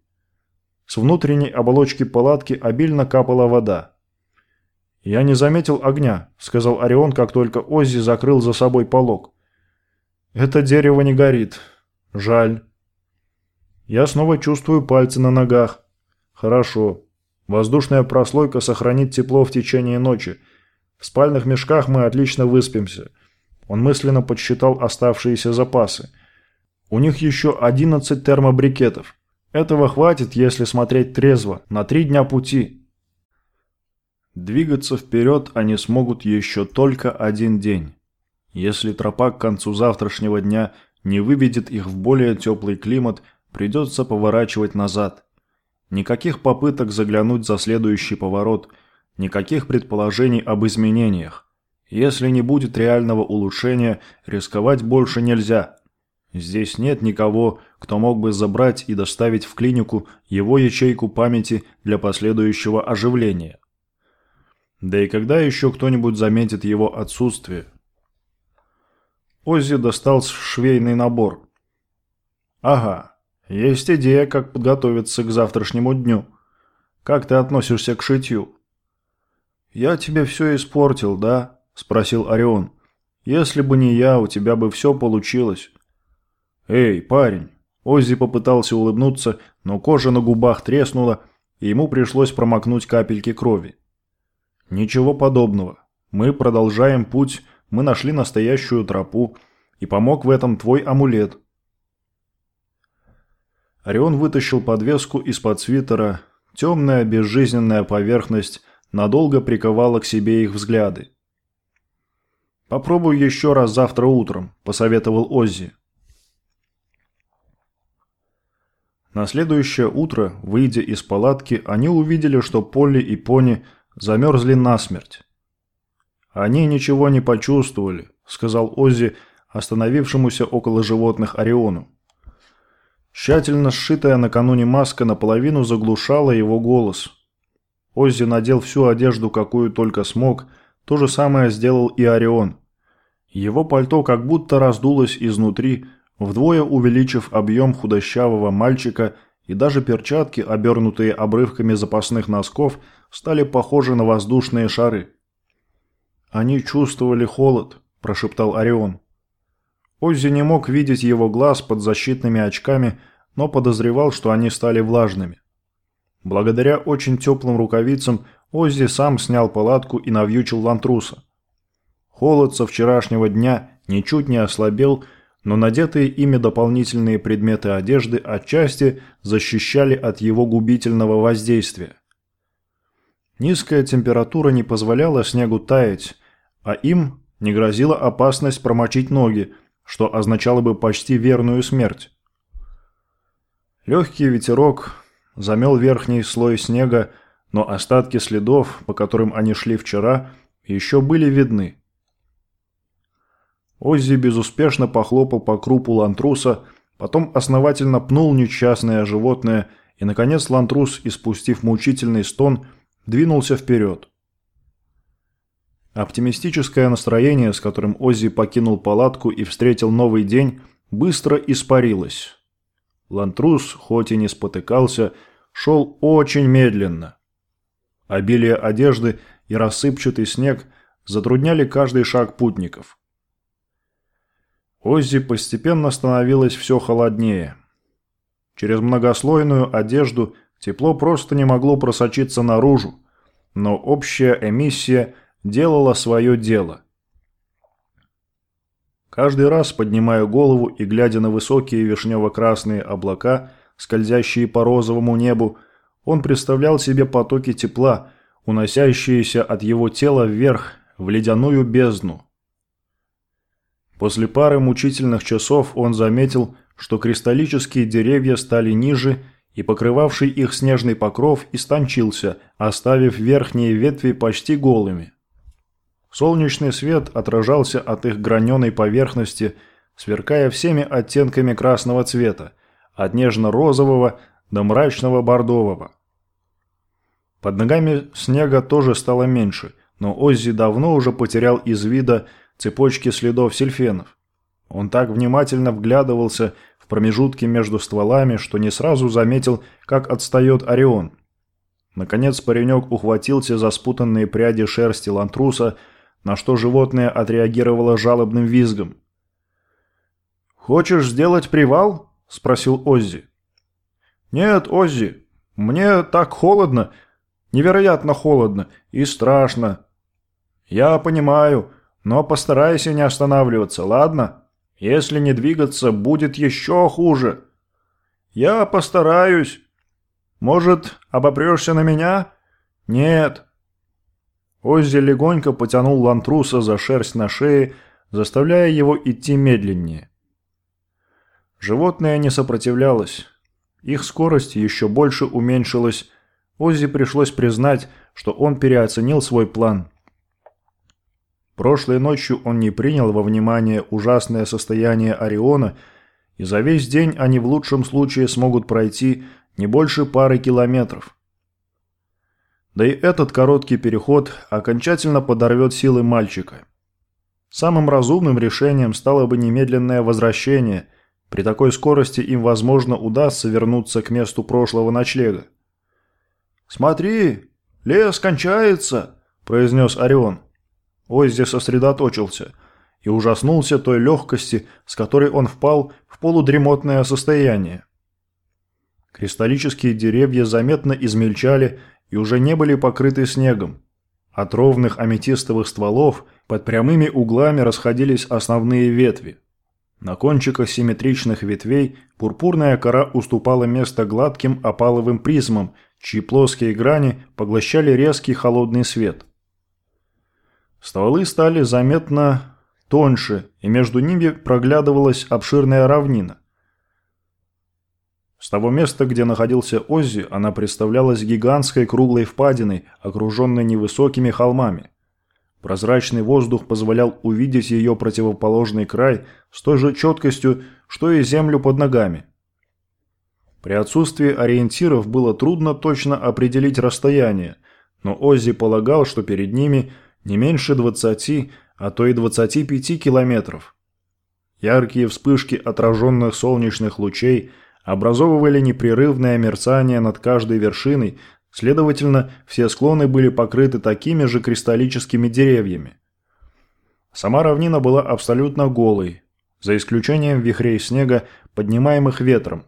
[SPEAKER 1] С внутренней оболочки палатки обильно капала вода. «Я не заметил огня», — сказал Орион, как только Оззи закрыл за собой полог. «Это дерево не горит. Жаль». Я снова чувствую пальцы на ногах. Хорошо. Воздушная прослойка сохранит тепло в течение ночи. В спальных мешках мы отлично выспимся. Он мысленно подсчитал оставшиеся запасы. У них еще 11 термобрикетов. Этого хватит, если смотреть трезво, на три дня пути. Двигаться вперед они смогут еще только один день. Если тропа к концу завтрашнего дня не выведет их в более теплый климат, придется поворачивать назад. Никаких попыток заглянуть за следующий поворот, никаких предположений об изменениях. Если не будет реального улучшения, рисковать больше нельзя. Здесь нет никого, кто мог бы забрать и доставить в клинику его ячейку памяти для последующего оживления. Да и когда еще кто-нибудь заметит его отсутствие? Оззи достал швейный набор. Ага, есть идея, как подготовиться к завтрашнему дню. Как ты относишься к шитью? Я тебе все испортил, да? Спросил Орион. Если бы не я, у тебя бы все получилось. Эй, парень. Оззи попытался улыбнуться, но кожа на губах треснула, и ему пришлось промокнуть капельки крови. Ничего подобного. Мы продолжаем путь, мы нашли настоящую тропу, и помог в этом твой амулет. Орион вытащил подвеску из-под свитера. Темная безжизненная поверхность надолго приковала к себе их взгляды. «Попробуй еще раз завтра утром», – посоветовал Оззи. На следующее утро, выйдя из палатки, они увидели, что Полли и Пони замерзли насмерть. «Они ничего не почувствовали», – сказал Оззи, остановившемуся около животных Ориону. Тщательно сшитая накануне маска наполовину заглушала его голос. Оззи надел всю одежду, какую только смог, то же самое сделал и Орион. Его пальто как будто раздулось изнутри, вдвое увеличив объем худощавого мальчика и даже перчатки, обернутые обрывками запасных носков, стали похожи на воздушные шары. «Они чувствовали холод», – прошептал Орион. Оззи не мог видеть его глаз под защитными очками, но подозревал, что они стали влажными. Благодаря очень теплым рукавицам Оззи сам снял палатку и навьючил лантруса. Холод со вчерашнего дня ничуть не ослабел, но надетые ими дополнительные предметы одежды отчасти защищали от его губительного воздействия. Низкая температура не позволяла снегу таять, а им не грозила опасность промочить ноги, что означало бы почти верную смерть. Легкий ветерок замел верхний слой снега, но остатки следов, по которым они шли вчера, еще были видны. Оззи безуспешно похлопал по крупу лантруса, потом основательно пнул несчастное животное, и, наконец, лантрус, испустив мучительный стон, двинулся вперед. Оптимистическое настроение, с которым Оззи покинул палатку и встретил новый день, быстро испарилось. Лантрус, хоть и не спотыкался, шел очень медленно. Обилие одежды и рассыпчатый снег затрудняли каждый шаг путников. Оззи постепенно становилось все холоднее. Через многослойную одежду тепло просто не могло просочиться наружу, но общая эмиссия делала свое дело. Каждый раз, поднимая голову и глядя на высокие вишнево-красные облака, скользящие по розовому небу, он представлял себе потоки тепла, уносящиеся от его тела вверх, в ледяную бездну. После пары мучительных часов он заметил, что кристаллические деревья стали ниже, и покрывавший их снежный покров истончился, оставив верхние ветви почти голыми. Солнечный свет отражался от их граненой поверхности, сверкая всеми оттенками красного цвета, от нежно-розового до мрачного бордового. Под ногами снега тоже стало меньше, но Оззи давно уже потерял из вида цепочки следов сельфенов. Он так внимательно вглядывался в промежутки между стволами, что не сразу заметил, как отстает Орион. Наконец паренек ухватился за спутанные пряди шерсти лантруса, на что животное отреагировало жалобным визгом. «Хочешь сделать привал?» – спросил Оззи. «Нет, Оззи, мне так холодно, невероятно холодно и страшно». «Я понимаю, но постарайся не останавливаться, ладно? Если не двигаться, будет еще хуже. Я постараюсь. Может, обопрешься на меня? Нет. Оззи легонько потянул Лантруса за шерсть на шее, заставляя его идти медленнее. Животное не сопротивлялось. Их скорость еще больше уменьшилась. Оззи пришлось признать, что он переоценил свой план – Прошлой ночью он не принял во внимание ужасное состояние Ориона, и за весь день они в лучшем случае смогут пройти не больше пары километров. Да и этот короткий переход окончательно подорвет силы мальчика. Самым разумным решением стало бы немедленное возвращение. При такой скорости им, возможно, удастся вернуться к месту прошлого ночлега. «Смотри, лес кончается», – произнес Орион. Оззи сосредоточился и ужаснулся той легкости, с которой он впал в полудремотное состояние. Кристаллические деревья заметно измельчали и уже не были покрыты снегом. От ровных аметистовых стволов под прямыми углами расходились основные ветви. На кончиках симметричных ветвей пурпурная кора уступала место гладким опаловым призмам, чьи плоские грани поглощали резкий холодный свет – Стволы стали заметно тоньше, и между ними проглядывалась обширная равнина. С того места, где находился Оззи, она представлялась гигантской круглой впадиной, окруженной невысокими холмами. Прозрачный воздух позволял увидеть ее противоположный край с той же четкостью, что и землю под ногами. При отсутствии ориентиров было трудно точно определить расстояние, но Оззи полагал, что перед ними – не меньше 20, а то и 25 километров. Яркие вспышки отраженных солнечных лучей образовывали непрерывное мерцание над каждой вершиной, следовательно, все склоны были покрыты такими же кристаллическими деревьями. Сама равнина была абсолютно голой, за исключением вихрей снега, поднимаемых ветром.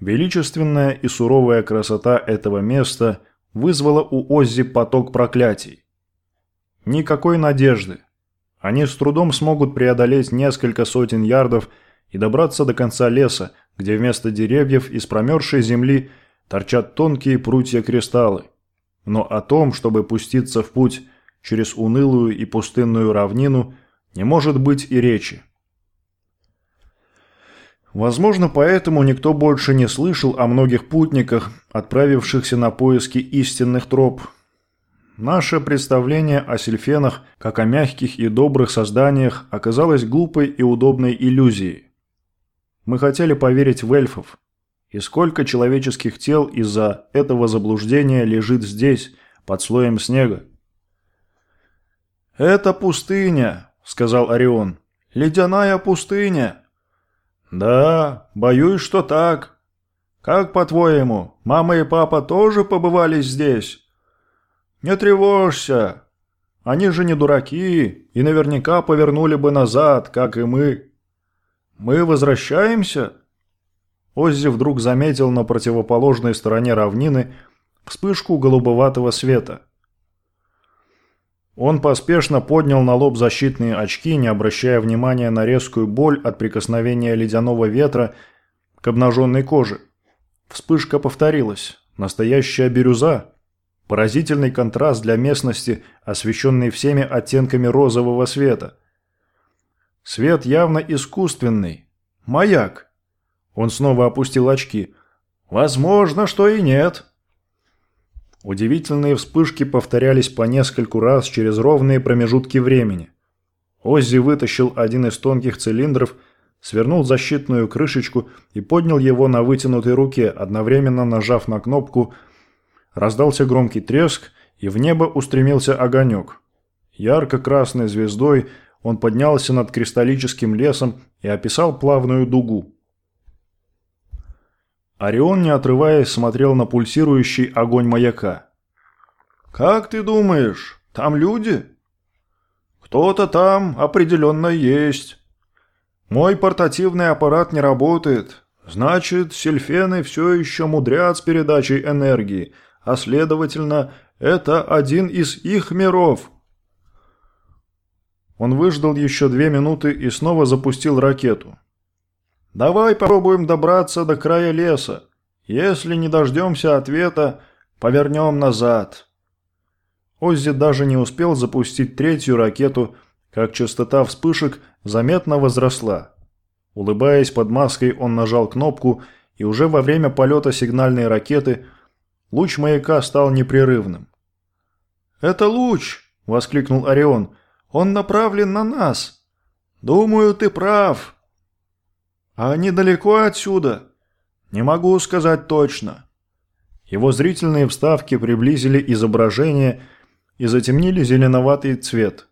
[SPEAKER 1] Величественная и суровая красота этого места вызвала у Оззи поток проклятий. Никакой надежды. Они с трудом смогут преодолеть несколько сотен ярдов и добраться до конца леса, где вместо деревьев из промерзшей земли торчат тонкие прутья-кристаллы. Но о том, чтобы пуститься в путь через унылую и пустынную равнину, не может быть и речи. Возможно, поэтому никто больше не слышал о многих путниках, отправившихся на поиски истинных троп. Наше представление о сельфенах, как о мягких и добрых созданиях, оказалось глупой и удобной иллюзией. Мы хотели поверить в эльфов. И сколько человеческих тел из-за этого заблуждения лежит здесь, под слоем снега?
[SPEAKER 2] «Это пустыня», — сказал Орион. «Ледяная пустыня». «Да, боюсь, что так. Как по-твоему, мама и папа тоже побывали здесь?» «Не тревожься. Они же не дураки и наверняка повернули бы назад, как и мы. Мы возвращаемся?» Оззи вдруг заметил на противоположной стороне равнины вспышку голубоватого света. Он поспешно поднял на лоб защитные очки, не обращая внимания на резкую боль от прикосновения ледяного ветра к обнаженной коже. Вспышка повторилась. Настоящая бирюза. Поразительный контраст для местности, освещенной всеми оттенками розового света. Свет явно искусственный. Маяк. Он снова опустил очки. Возможно, что и нет. Удивительные вспышки повторялись по нескольку раз через ровные промежутки времени. Оззи вытащил один из тонких цилиндров, свернул защитную крышечку и поднял его на вытянутой руке, одновременно нажав на кнопку. Раздался громкий треск, и в небо устремился огонек. Ярко-красной звездой он поднялся над кристаллическим лесом и описал плавную дугу. Орион, не отрываясь, смотрел на пульсирующий огонь маяка. «Как ты думаешь, там люди?» «Кто-то там определенно есть. Мой портативный аппарат не работает. Значит, сельфены все еще мудрят с передачей энергии, а следовательно, это один из их миров». Он выждал еще две минуты и снова запустил ракету. Давай попробуем добраться до края леса. Если не дождемся ответа, повернем назад». Оззи даже не успел запустить третью ракету, как частота вспышек заметно возросла. Улыбаясь под маской, он нажал кнопку, и уже во время полета сигнальной ракеты луч маяка стал непрерывным. «Это луч!» – воскликнул Орион. «Он направлен на нас!» «Думаю, ты прав!» «А далеко отсюда?» «Не могу сказать точно». Его зрительные вставки приблизили изображение и затемнили зеленоватый цвет.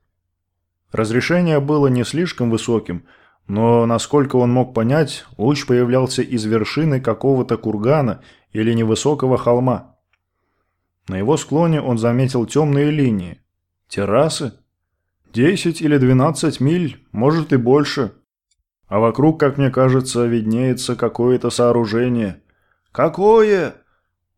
[SPEAKER 2] Разрешение было не слишком высоким, но, насколько он мог понять, луч появлялся из вершины какого-то кургана или невысокого холма. На его склоне он заметил темные линии. Террасы? Десять или двенадцать миль, может и больше. А вокруг, как мне кажется, виднеется какое-то сооружение. Какое?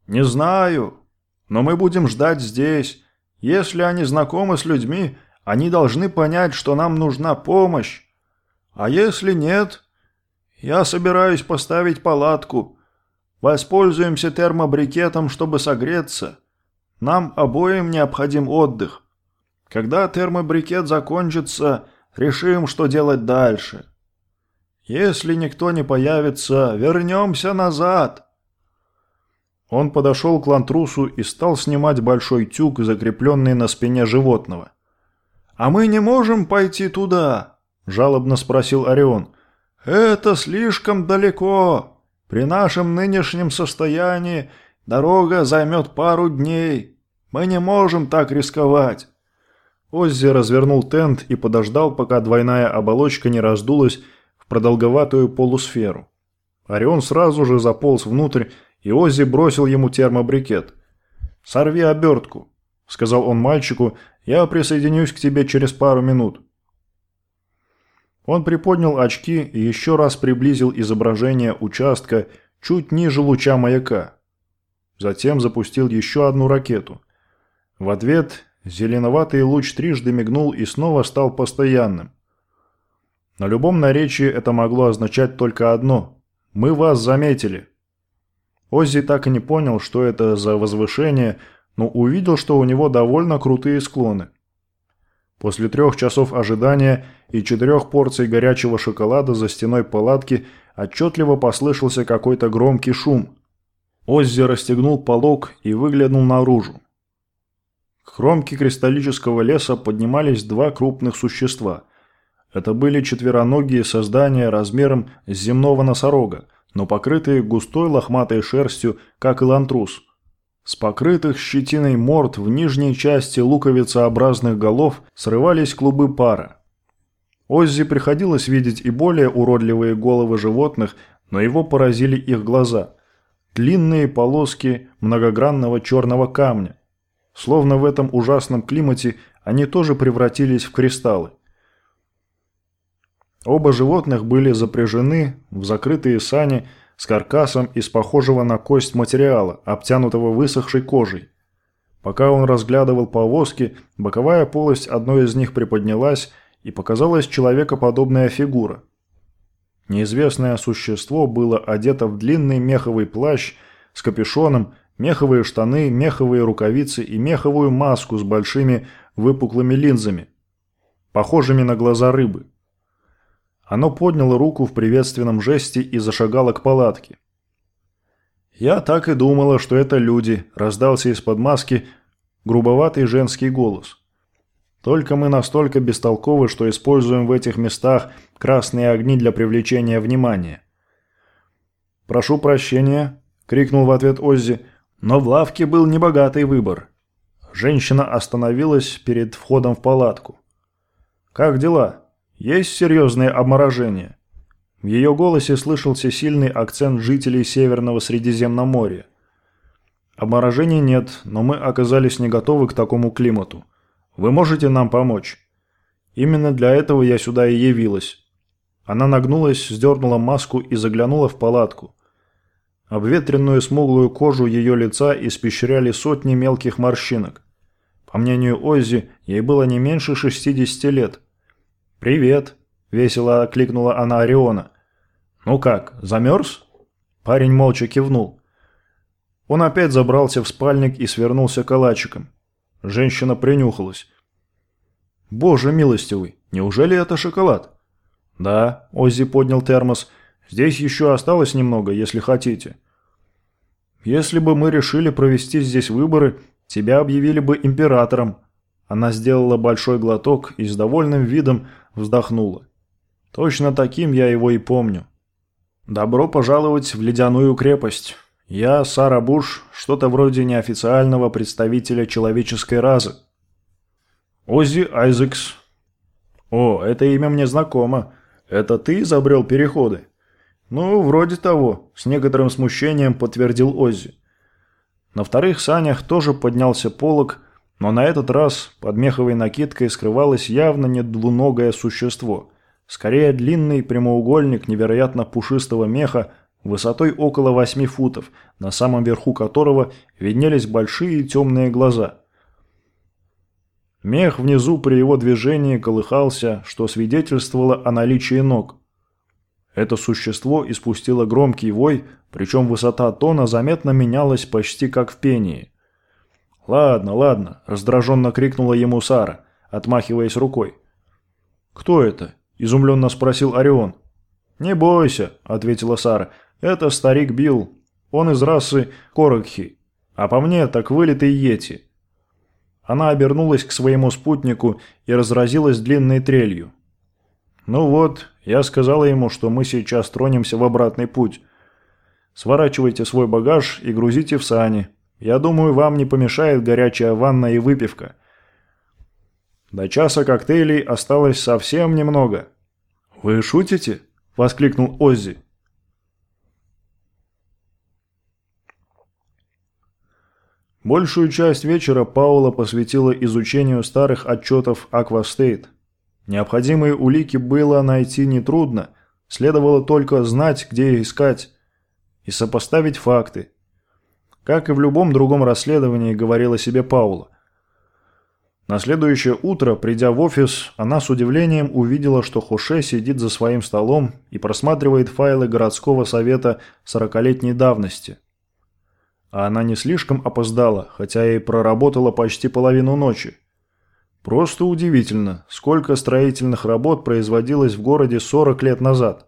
[SPEAKER 2] Не знаю. Но мы будем ждать здесь. Если они знакомы с людьми, они должны понять, что нам нужна помощь. А если нет, я собираюсь поставить палатку. Воспользуемся термобрикетом, чтобы согреться. Нам обоим необходим отдых. Когда термобрикет закончится, решим, что делать дальше. Если никто не появится, вернемся назад!» Он подошел к лантрусу и стал снимать большой тюк, закрепленный на спине животного. «А мы не можем пойти туда?» – жалобно спросил Орион. «Это слишком далеко. При нашем нынешнем состоянии дорога займет пару дней. Мы не можем так рисковать». Оззи развернул тент и подождал, пока двойная оболочка не раздулась в продолговатую полусферу.
[SPEAKER 1] Орион сразу же заполз внутрь, и Оззи бросил ему термобрикет. «Сорви обертку», — сказал он мальчику, — «я присоединюсь к тебе через пару минут». Он приподнял очки и еще раз приблизил изображение участка чуть ниже луча маяка. Затем запустил еще одну ракету. В ответ зеленоватый луч трижды мигнул и снова стал постоянным. На любом наречии это могло означать только одно – «Мы вас заметили». Оззи так и не понял, что это за возвышение, но увидел, что у него довольно крутые склоны. После трех часов ожидания и четырех порций горячего шоколада за стеной палатки отчетливо послышался какой-то громкий шум. Оззи расстегнул полог и выглянул наружу. К кромке кристаллического леса поднимались два крупных существа – это были четвероногие создания размером с земного носорога, но покрытые густой лохматой шерстью, как илантрус. С покрытых щетиной морд в нижней части луковицеобразных голов срывались клубы пара. Оззи приходилось видеть и более уродливые головы животных, но его поразили их глаза. Длинные полоски многогранного черного камня. Словно в этом ужасном климате они тоже превратились в кристаллы. Оба животных были запряжены в закрытые сани с каркасом из похожего на кость материала, обтянутого высохшей кожей. Пока он разглядывал повозки, боковая полость одной из них приподнялась, и показалась человекоподобная фигура. Неизвестное существо было одето в длинный меховый плащ с капюшоном, меховые штаны, меховые рукавицы и меховую маску с большими выпуклыми линзами, похожими на глаза рыбы. Оно подняло руку в приветственном жесте и зашагало к палатке. «Я так и думала, что это люди», – раздался из-под маски грубоватый женский голос. «Только мы настолько бестолковы, что используем в этих местах красные огни для привлечения внимания». «Прошу прощения», – крикнул в ответ Оззи, – «но в лавке был небогатый выбор». Женщина остановилась перед входом в палатку. «Как дела?» Есть серьезные обморожения?» В ее голосе слышался сильный акцент жителей Северного Средиземноморья. «Обморожений нет, но мы оказались не готовы к такому климату. Вы можете нам помочь?» «Именно для этого я сюда и явилась». Она нагнулась, сдернула маску и заглянула в палатку. Обветренную смуглую кожу ее лица испещряли сотни мелких морщинок. По мнению Оззи, ей было не меньше 60 лет. «Привет!» – весело окликнула она Ориона. «Ну как, замерз?» Парень молча кивнул. Он опять забрался в спальник и свернулся калачиком. Женщина принюхалась. «Боже милостивый, неужели это шоколад?» «Да», – Оззи поднял термос. «Здесь еще осталось немного, если хотите». «Если бы мы решили провести здесь выборы, тебя объявили бы императором». Она сделала большой глоток и с довольным видом вздохнула. Точно таким я его и помню. Добро пожаловать в ледяную крепость. Я Сара Буш, что-то вроде неофициального представителя человеческой расы. Оззи Айзекс. О, это имя мне знакомо. Это ты изобрел переходы? Ну, вроде того, с некоторым смущением подтвердил Оззи. На вторых санях тоже поднялся полог, но на этот раз под меховой накидкой скрывалось явно не двуногое существо. Скорее длинный прямоугольник невероятно пушистого меха высотой около 8 футов, на самом верху которого виднелись большие темные глаза. Мех внизу при его движении колыхался, что свидетельствовало о наличии ног. Это существо испустило громкий вой, причем высота тона заметно менялась почти как в пении. «Ладно, ладно», – раздраженно крикнула ему Сара, отмахиваясь рукой. «Кто это?» – изумленно спросил Орион. «Не бойся», – ответила Сара. «Это старик Билл. Он из расы Корокхи. А по мне так вылитый Йети». Она обернулась к своему спутнику и разразилась длинной трелью. «Ну вот, я сказала ему, что мы сейчас тронемся в обратный путь. Сворачивайте свой багаж и грузите в сани. Я думаю, вам не помешает горячая ванна и выпивка». До часа коктейлей осталось совсем немного. «Вы шутите?» – воскликнул Оззи. Большую часть вечера Паула посвятила изучению старых отчетов Аквастейт. Необходимые улики было найти нетрудно, следовало только знать, где искать, и сопоставить факты. Как и в любом другом расследовании, говорила себе Паула. На следующее утро, придя в офис, она с удивлением увидела, что Хоше сидит за своим столом и просматривает файлы городского совета сорокалетней давности. А она не слишком опоздала, хотя и проработала почти половину ночи. Просто удивительно, сколько строительных работ производилось в городе 40 лет назад.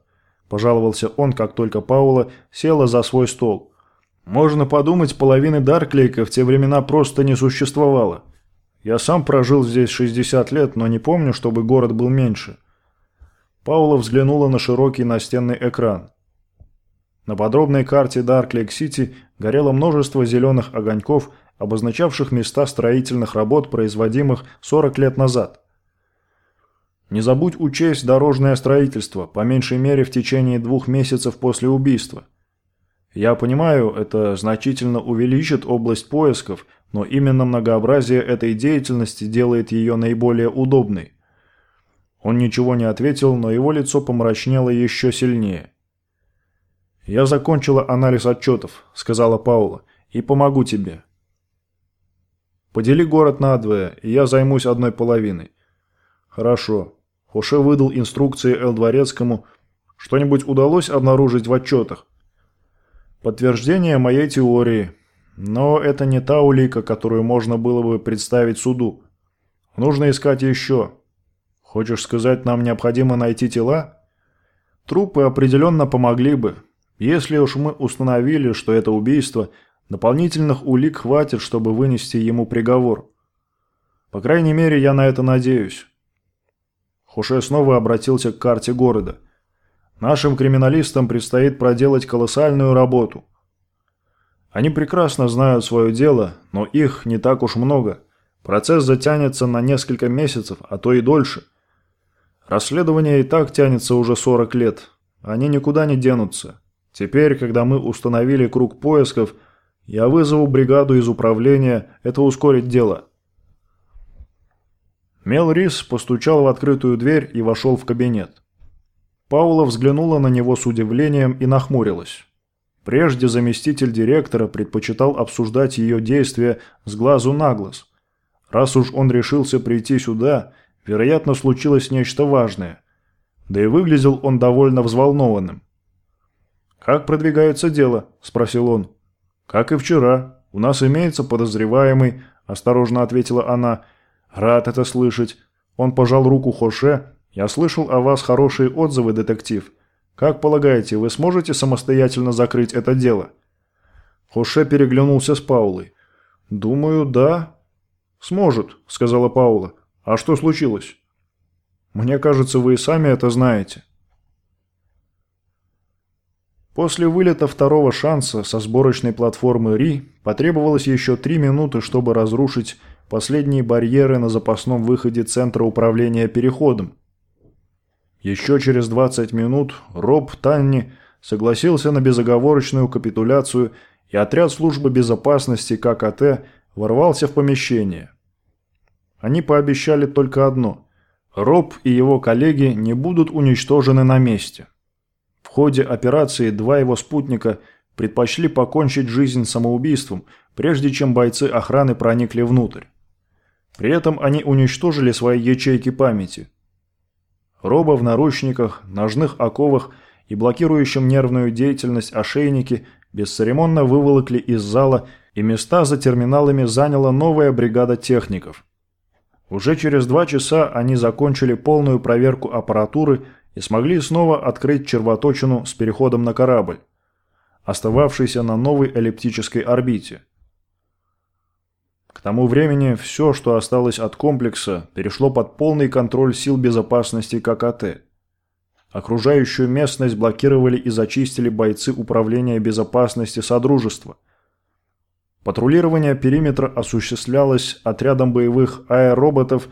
[SPEAKER 1] Пожаловался он, как только Паула села за свой стол. Можно подумать, половины Дарклейка в те времена просто не существовало. Я сам прожил здесь 60 лет, но не помню, чтобы город был меньше. Паула взглянула на широкий настенный экран. На подробной карте Дарклейк-Сити горело множество зеленых огоньков, обозначавших места строительных работ, производимых 40 лет назад. Не забудь учесть дорожное строительство, по меньшей мере в течение двух месяцев после убийства. Я понимаю, это значительно увеличит область поисков, но именно многообразие этой деятельности делает ее наиболее удобной. Он ничего не ответил, но его лицо помрачнело еще сильнее. «Я закончила анализ отчетов», — сказала Паула, — «и помогу тебе». «Подели город надвое, и я займусь одной половиной». «Хорошо». Хоше выдал инструкции Эл. «Что-нибудь удалось обнаружить в отчетах?» «Подтверждение моей теории», но это не та улика, которую можно было бы представить суду. Нужно искать еще. Хочешь сказать, нам необходимо найти тела? Трупы определенно помогли бы. Если уж мы установили, что это убийство, дополнительных улик хватит, чтобы вынести ему приговор. По крайней мере, я на это надеюсь. Хуше снова обратился к карте города. Нашим криминалистам предстоит проделать колоссальную работу – они прекрасно знают свое дело, но их не так уж много. Процесс затянется на несколько месяцев, а то и дольше. Расследование и так тянется уже 40 лет. Они никуда не денутся. Теперь, когда мы установили круг поисков, я вызову бригаду из управления, это ускорит дело. Мел Рис постучал в открытую дверь и вошел в кабинет. Паула взглянула на него с удивлением и нахмурилась. Прежде заместитель директора предпочитал обсуждать ее действия с глазу на глаз. Раз уж он решился прийти сюда, вероятно, случилось нечто важное. Да и выглядел он довольно взволнованным. «Как продвигается дело?» – спросил он. «Как и вчера. У нас имеется подозреваемый», – осторожно ответила она. «Рад это слышать». Он пожал руку Хоше. «Я слышал о вас хорошие отзывы, детектив. Как полагаете, вы сможете самостоятельно закрыть это дело?» Хоше переглянулся с Паулой. «Думаю, да». «Сможет», — сказала Паула. «А что случилось?» «Мне кажется, вы и сами это знаете». После вылета второго шанса со сборочной платформы Ри потребовалось еще три минуты, чтобы разрушить последние барьеры на запасном выходе Центра управления переходом, еще через 20 минут Роб Танни согласился на безоговорочную капитуляцию, и отряд службы безопасности ККТ ворвался в помещение. Они пообещали только одно – Роб и его коллеги не будут уничтожены на месте. В ходе операции два его спутника предпочли покончить жизнь самоубийством, прежде чем бойцы охраны проникли внутрь. При этом они уничтожили свои ячейки памяти – Роба в наручниках, ножных оковах и блокирующем нервную деятельность ошейники бесцеремонно выволокли из зала, и места за терминалами заняла новая бригада техников. Уже через два часа они закончили полную проверку аппаратуры и смогли снова открыть червоточину с переходом на корабль, остававшийся на новой эллиптической орбите. К тому времени все, что осталось от комплекса, перешло под полный контроль сил безопасности ККТ. Окружающую местность блокировали и зачистили бойцы Управления безопасности Содружества. Патрулирование периметра осуществлялось отрядом боевых аэроботов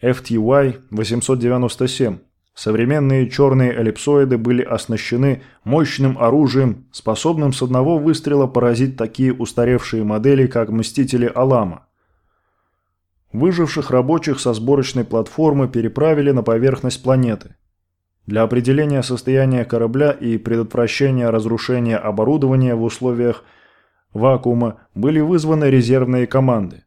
[SPEAKER 1] FTY-897 Современные черные эллипсоиды были оснащены мощным оружием, способным с одного выстрела поразить такие устаревшие модели, как «Мстители Алама». Выживших рабочих со сборочной платформы переправили на поверхность планеты. Для определения состояния корабля и предотвращения разрушения оборудования в условиях вакуума были вызваны резервные команды.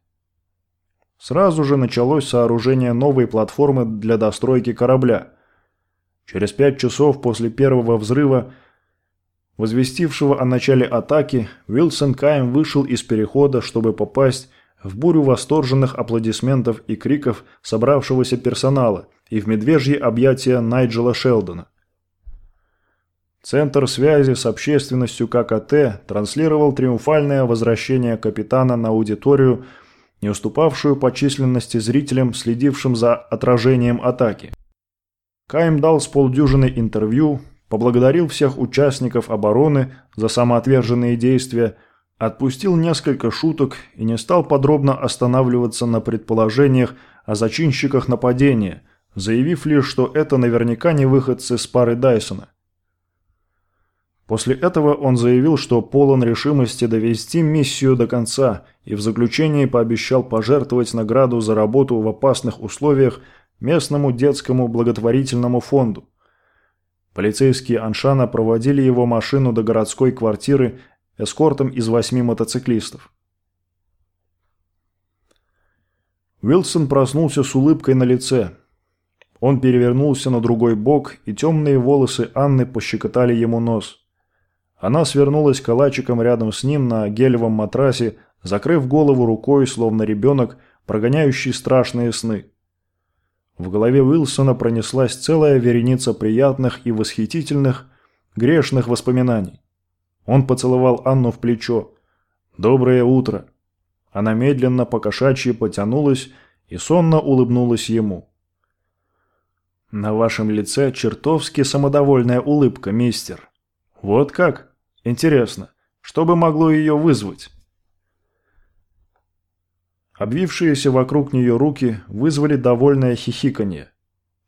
[SPEAKER 1] Сразу же началось сооружение новой платформы для достройки корабля – Через пять часов после первого взрыва, возвестившего о начале атаки, Уилсон Кайм вышел из перехода, чтобы попасть в бурю восторженных аплодисментов и криков собравшегося персонала и в медвежье объятия Найджела Шелдона. Центр связи с общественностью ККТ транслировал триумфальное возвращение капитана на аудиторию, не уступавшую по численности зрителям, следившим за отражением атаки. Кайм дал с полдюжины интервью, поблагодарил всех участников обороны за самоотверженные действия, отпустил несколько шуток и не стал подробно останавливаться на предположениях о зачинщиках нападения, заявив лишь, что это наверняка не выходцы с пары Дайсона. После этого он заявил, что полон решимости довести миссию до конца и в заключении пообещал пожертвовать награду за работу в опасных условиях местному детскому благотворительному фонду. Полицейские Аншана проводили его машину до городской квартиры эскортом из восьми мотоциклистов. Уилсон проснулся с улыбкой на лице. Он перевернулся на другой бок, и темные волосы Анны пощекотали ему нос. Она свернулась калачиком рядом с ним на гелевом матрасе, закрыв голову рукой, словно ребенок, прогоняющий страшные сны. В голове Уилсона пронеслась целая вереница приятных и восхитительных, грешных воспоминаний. Он поцеловал Анну в плечо. «Доброе утро!» Она медленно покошачьи потянулась и сонно улыбнулась ему. «На вашем лице чертовски самодовольная улыбка, мистер. Вот как? Интересно, что бы могло ее вызвать?» Обвившиеся вокруг нее руки вызвали довольное хихиканье.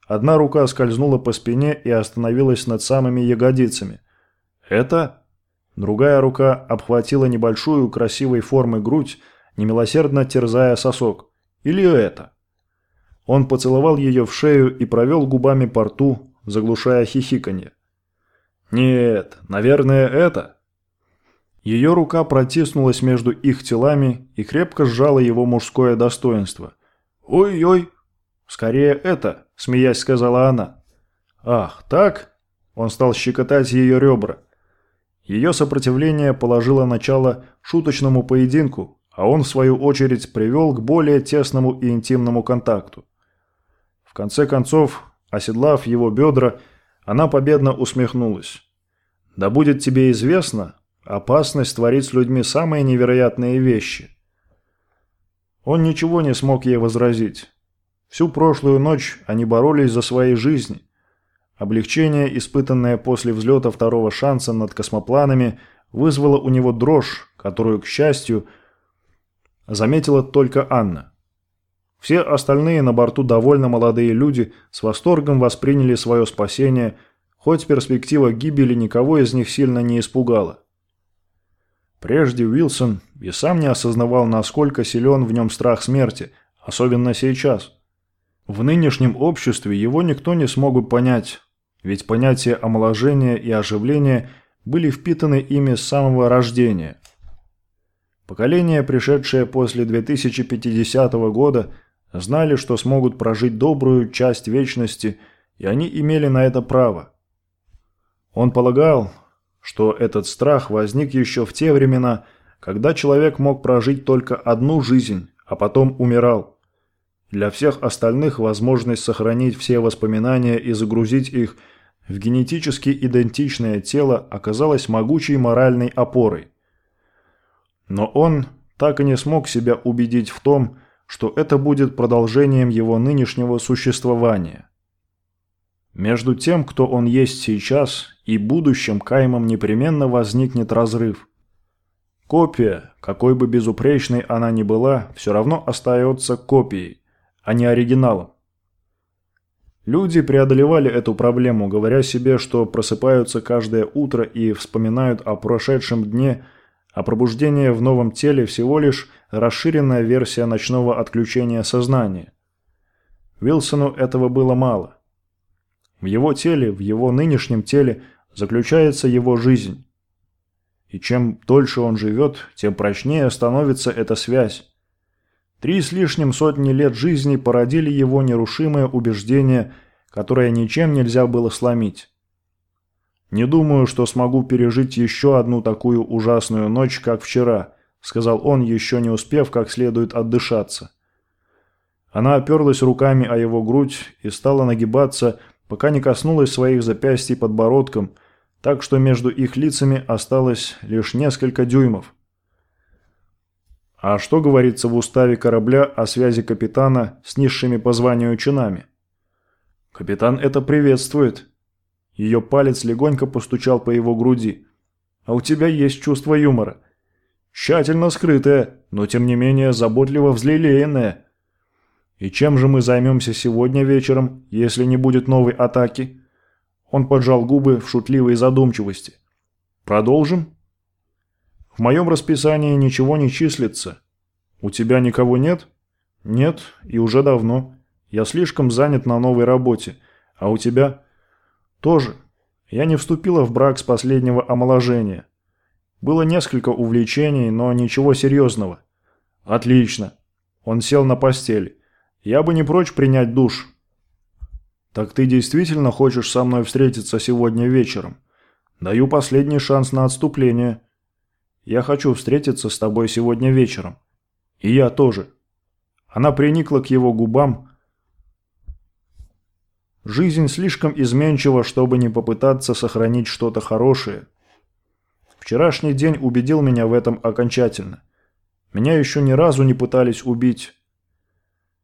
[SPEAKER 1] Одна рука скользнула по спине и остановилась над самыми ягодицами. «Это?» Другая рука обхватила небольшую красивой формы грудь, немилосердно терзая сосок. «Или это?» Он поцеловал ее в шею и провел губами по рту, заглушая хихиканье. «Нет, наверное, это?» Ее рука протиснулась между их телами и крепко сжала его мужское достоинство. «Ой-ой!» «Скорее это!» – смеясь сказала она. «Ах, так?» – он стал щекотать ее ребра. Ее сопротивление положило начало шуточному поединку, а он, в свою очередь, привел к более тесному и интимному контакту. В конце концов, оседлав его бедра, она победно усмехнулась. «Да будет тебе известно, Опасность творит с людьми самые невероятные вещи. Он ничего не смог ей возразить. Всю прошлую ночь они боролись за свои жизни. Облегчение, испытанное после взлета второго шанса над космопланами, вызвало у него дрожь, которую, к счастью, заметила только Анна. Все остальные на борту довольно молодые люди с восторгом восприняли свое спасение, хоть перспектива гибели никого из них сильно не испугала. Прежде Уилсон и сам не осознавал, насколько силен в нем страх смерти, особенно сейчас. В нынешнем обществе его никто не смог бы понять, ведь понятия омоложения и оживления были впитаны ими с самого рождения. Поколения, пришедшие после 2050 года, знали, что смогут прожить добрую часть вечности, и они имели на это право. Он полагал, что этот страх возник еще в те времена, когда человек мог прожить только одну жизнь, а потом умирал. Для всех остальных возможность сохранить все воспоминания и загрузить их в генетически идентичное тело оказалась могучей моральной опорой. Но он так и не смог себя убедить в том, что это будет продолжением его нынешнего существования. Между тем, кто он есть сейчас, и будущим Каймом непременно возникнет разрыв. Копия, какой бы безупречной она ни была, все равно остается копией, а не оригиналом. Люди преодолевали эту проблему, говоря себе, что просыпаются каждое утро и вспоминают о прошедшем дне, а пробуждение в новом теле всего лишь расширенная версия ночного отключения сознания. Вилсону этого было мало. В его теле, в его нынешнем теле заключается его жизнь. И чем дольше он живет, тем прочнее становится эта связь. Три с лишним сотни лет жизни породили его нерушимое убеждение, которое ничем нельзя было сломить. «Не думаю, что смогу пережить еще одну такую ужасную ночь, как вчера», сказал он, еще не успев как следует отдышаться. Она оперлась руками о его грудь и стала нагибаться, пока не коснулась своих запястий подбородком, так что между их лицами осталось лишь несколько дюймов. А что говорится в уставе корабля о связи капитана с низшими по званию чинами? Капитан это приветствует. Ее палец легонько постучал по его груди. А у тебя есть чувство юмора. Тщательно скрытое, но тем не менее заботливо взлелеянное. И чем же мы займемся сегодня вечером, если не будет новой атаки? Он поджал губы в шутливой задумчивости. Продолжим? В моем расписании ничего не числится. У тебя никого нет? Нет, и уже давно. Я слишком занят на новой работе. А у тебя? Тоже. Я не вступила в брак с последнего омоложения. Было несколько увлечений, но ничего серьезного. Отлично. Он сел на постель. Я бы не прочь принять душ. Так ты действительно хочешь со мной встретиться сегодня вечером? Даю последний шанс на отступление. Я хочу встретиться с тобой сегодня вечером. И я тоже. Она приникла к его губам. Жизнь слишком изменчива, чтобы не попытаться сохранить что-то хорошее. Вчерашний день убедил меня в этом окончательно. Меня еще ни разу не пытались убить.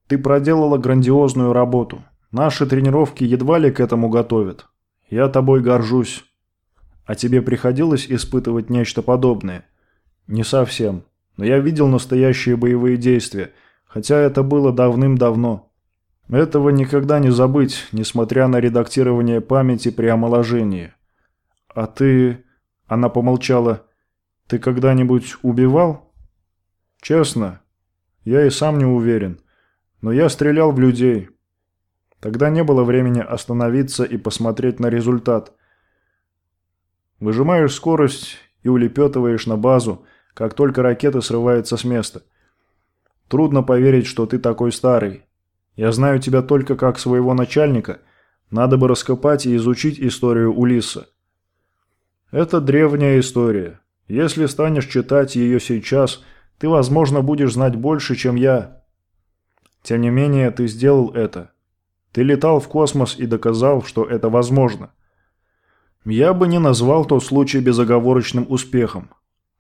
[SPEAKER 1] Ты проделала грандиозную работу. Наши тренировки едва ли к этому готовят. Я тобой горжусь. А тебе приходилось испытывать нечто подобное? Не совсем. Но я видел настоящие боевые действия, хотя это было давным-давно. Этого никогда не забыть, несмотря на редактирование памяти при омоложении. А ты... Она помолчала. Ты когда-нибудь убивал? Честно, я и сам не уверен. Но я стрелял в людей. Тогда не было времени остановиться и посмотреть на результат. Выжимаешь скорость и улепетываешь на базу, как только ракета срывается с места. Трудно поверить, что ты такой старый. Я знаю тебя только как своего начальника. Надо бы раскопать и изучить историю Улиса. Это древняя история. Если станешь читать ее сейчас, ты, возможно, будешь знать больше, чем я. Тем не менее, ты сделал это. Ты летал в космос и доказал, что это возможно. Я бы не назвал тот случай безоговорочным успехом.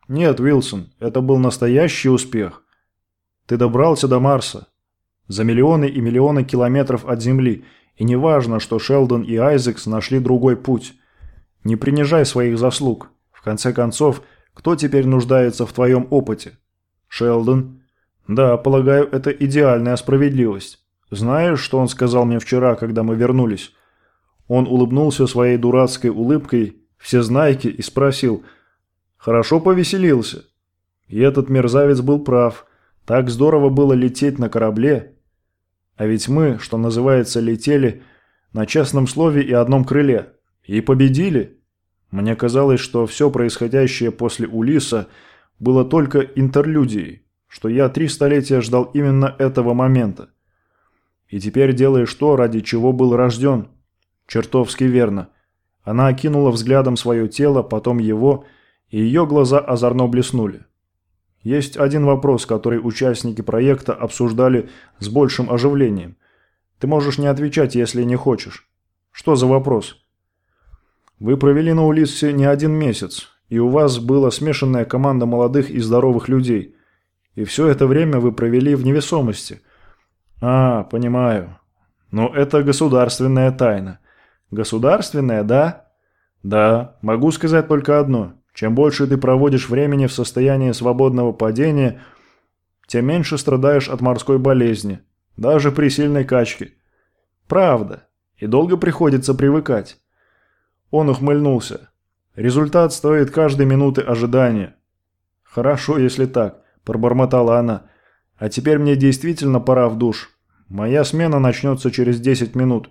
[SPEAKER 1] Нет, Вилсон, это был настоящий успех. Ты добрался до Марса. За миллионы и миллионы километров от Земли, и не важно, что Шелдон и Айзекс нашли другой путь. Не принижай своих заслуг. В конце концов, кто теперь нуждается в твоем опыте? Шелдон? Да, полагаю, это идеальная справедливость. Знаешь, что он сказал мне вчера, когда мы вернулись? Он улыбнулся своей дурацкой улыбкой, всезнайки, и спросил, «Хорошо повеселился?» И этот мерзавец был прав. Так здорово было лететь на корабле. А ведь мы, что называется, летели на частном слове и одном крыле. И победили. Мне казалось, что все происходящее после Улиса было только интерлюдией, что я три столетия ждал именно этого момента. И теперь делаешь то, ради чего был рожден. Чертовски верно. Она окинула взглядом свое тело, потом его, и ее глаза озорно блеснули. Есть один вопрос, который участники проекта обсуждали с большим оживлением. Ты можешь не отвечать, если не хочешь. Что за вопрос? Вы провели на Улиссе не один месяц, и у вас была смешанная команда молодых и здоровых людей. И все это время вы провели в невесомости – «А, понимаю. Но это государственная тайна». «Государственная, да?» «Да. Могу сказать только одно. Чем больше ты проводишь времени в состоянии свободного падения, тем меньше страдаешь от морской болезни, даже при сильной качке. Правда.
[SPEAKER 2] И долго приходится привыкать. Он ухмыльнулся. Результат стоит каждой минуты ожидания. Хорошо, если так, пробормотала она. А теперь мне действительно пора в душ. Моя смена начнется через 10 минут.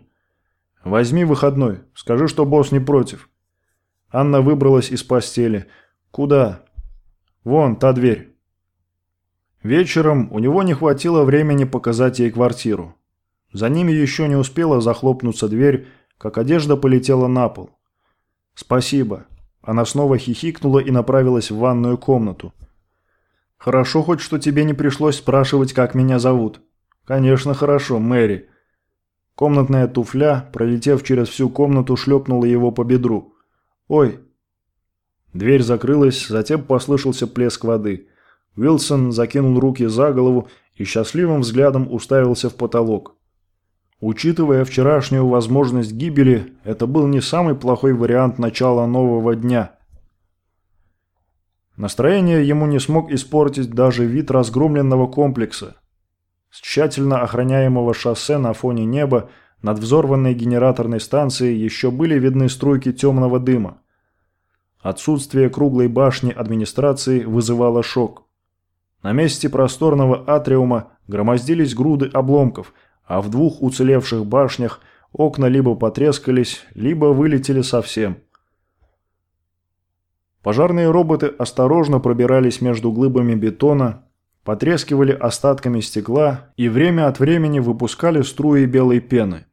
[SPEAKER 2] Возьми выходной. Скажи, что босс не против. Анна выбралась из постели. Куда? Вон, та дверь. Вечером у него не хватило времени показать ей квартиру. За ними еще не успела захлопнуться дверь, как одежда полетела на пол. «Спасибо». Она снова хихикнула и направилась в ванную комнату. «Хорошо хоть, что тебе не пришлось спрашивать, как меня зовут». «Конечно, хорошо, Мэри». Комнатная туфля, пролетев через всю комнату, шлепнула его по бедру. «Ой!» Дверь закрылась, затем послышался плеск воды. Уилсон закинул руки за голову и счастливым взглядом уставился в потолок. Учитывая вчерашнюю возможность гибели, это был не самый плохой вариант начала нового дня. Настроение ему не смог испортить даже вид разгромленного комплекса. С тщательно охраняемого шоссе на фоне неба над взорванной генераторной станцией еще были видны струйки темного дыма. Отсутствие круглой башни администрации вызывало шок. На месте просторного атриума громоздились груды обломков – а в двух уцелевших башнях окна либо потрескались, либо вылетели совсем. Пожарные роботы осторожно пробирались между глыбами бетона, потрескивали остатками стекла и время от времени выпускали струи белой пены.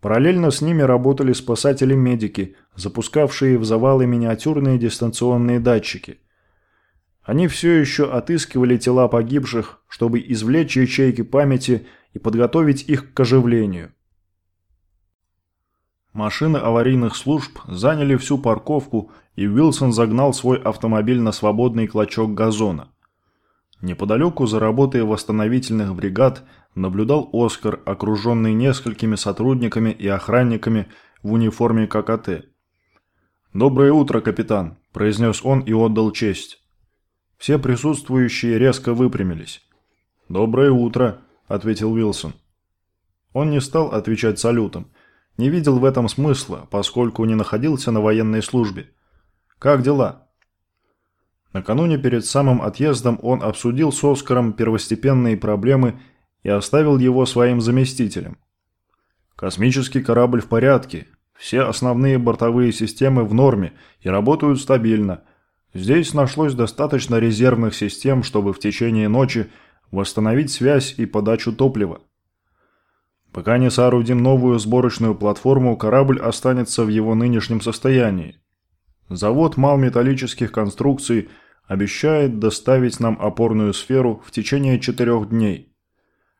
[SPEAKER 2] Параллельно с ними работали спасатели-медики, запускавшие в завалы миниатюрные дистанционные датчики – они все еще отыскивали тела погибших, чтобы извлечь ячейки памяти и подготовить их к оживлению. Машины аварийных служб заняли всю парковку, и Уилсон загнал свой автомобиль на свободный клочок газона. Неподалеку за работой восстановительных бригад наблюдал Оскар, окруженный несколькими сотрудниками и охранниками в униформе ККТ. «Доброе утро, капитан», – произнес он и отдал честь. Все присутствующие резко выпрямились. «Доброе утро», – ответил Уилсон. Он не стал отвечать салютом. Не видел в этом смысла, поскольку не находился на военной службе. «Как дела?» Накануне перед самым отъездом он обсудил с Оскаром первостепенные проблемы и оставил его своим заместителем. «Космический корабль в порядке, все основные бортовые системы в норме и работают стабильно», Здесь нашлось достаточно резервных систем, чтобы в течение ночи восстановить связь и подачу топлива. Пока не соорудим новую сборочную платформу, корабль останется в его нынешнем состоянии. Завод малметаллических конструкций обещает доставить нам опорную сферу в течение четырех дней.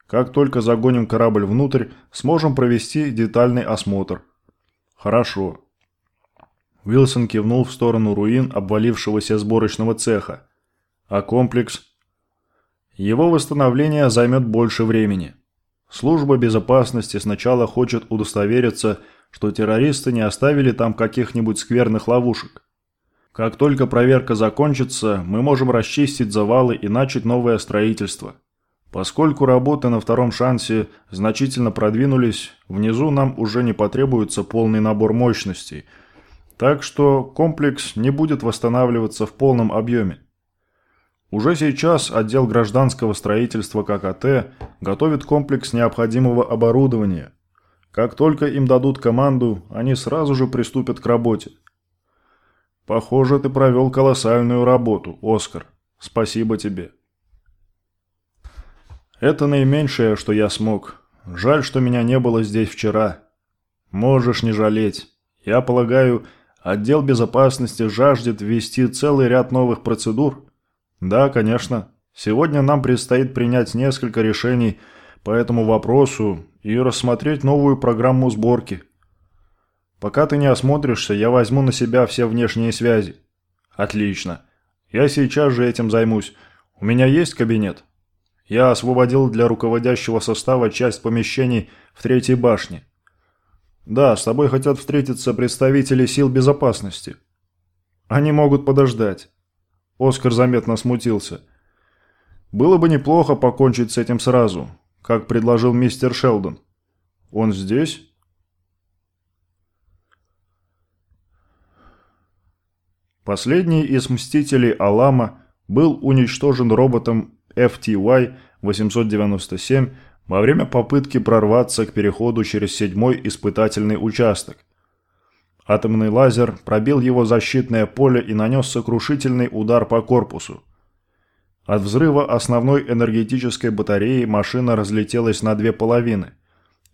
[SPEAKER 2] Как только загоним корабль внутрь, сможем провести детальный осмотр. Хорошо. Уилсон кивнул в сторону руин обвалившегося сборочного цеха. А комплекс? Его восстановление займет больше времени. Служба безопасности сначала хочет удостовериться, что террористы не оставили там каких-нибудь скверных ловушек. Как только проверка закончится, мы можем расчистить завалы и начать новое строительство. Поскольку работы на втором шансе значительно продвинулись, внизу нам уже не потребуется полный набор мощностей – так что комплекс не будет восстанавливаться в полном объеме. Уже сейчас отдел гражданского строительства ККТ готовит комплекс необходимого оборудования. Как только им дадут команду, они сразу же приступят к работе. Похоже, ты провел колоссальную работу, Оскар. Спасибо тебе. Это наименьшее, что я смог. Жаль, что меня не было здесь вчера. Можешь не жалеть. Я полагаю, Отдел безопасности жаждет ввести целый ряд новых процедур? Да, конечно. Сегодня нам предстоит принять несколько решений по этому вопросу и рассмотреть новую программу сборки. Пока ты не осмотришься, я возьму на себя все внешние связи. Отлично. Я сейчас же этим займусь. У меня есть кабинет? Я освободил для руководящего состава часть помещений в третьей башне. «Да, с тобой хотят встретиться представители сил безопасности». «Они могут подождать». Оскар заметно смутился. «Было бы неплохо покончить с этим сразу, как предложил мистер Шелдон. Он здесь?»
[SPEAKER 1] Последний из «Мстителей» Алама был уничтожен роботом FTY-897 во время попытки прорваться к переходу через седьмой испытательный участок – Атомный лазер пробил его защитное поле и нанес сокрушительный удар по корпусу. От взрыва основной энергетической батареи машина разлетелась на две половины.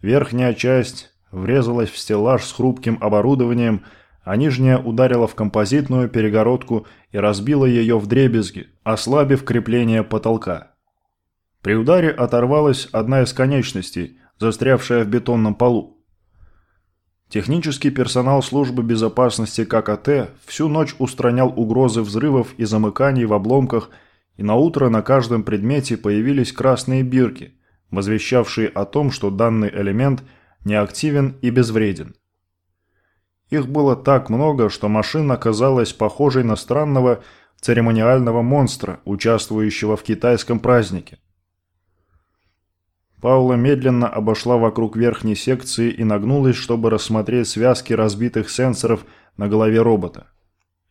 [SPEAKER 1] Верхняя часть врезалась в стеллаж с хрупким оборудованием, а нижняя ударила в композитную перегородку и разбила ее в дребезги, ослабив крепление потолка. При ударе оторвалась одна из конечностей, застрявшая в бетонном полу. Технический персонал службы безопасности ККТ всю ночь устранял угрозы взрывов и замыканий в обломках, и на утро на каждом предмете появились красные бирки, возвещавшие о том, что данный элемент неактивен и безвреден. Их было так много, что машина казалась похожей на странного церемониального монстра, участвующего в китайском празднике. Паула медленно обошла вокруг верхней секции и нагнулась, чтобы рассмотреть связки разбитых сенсоров на голове робота.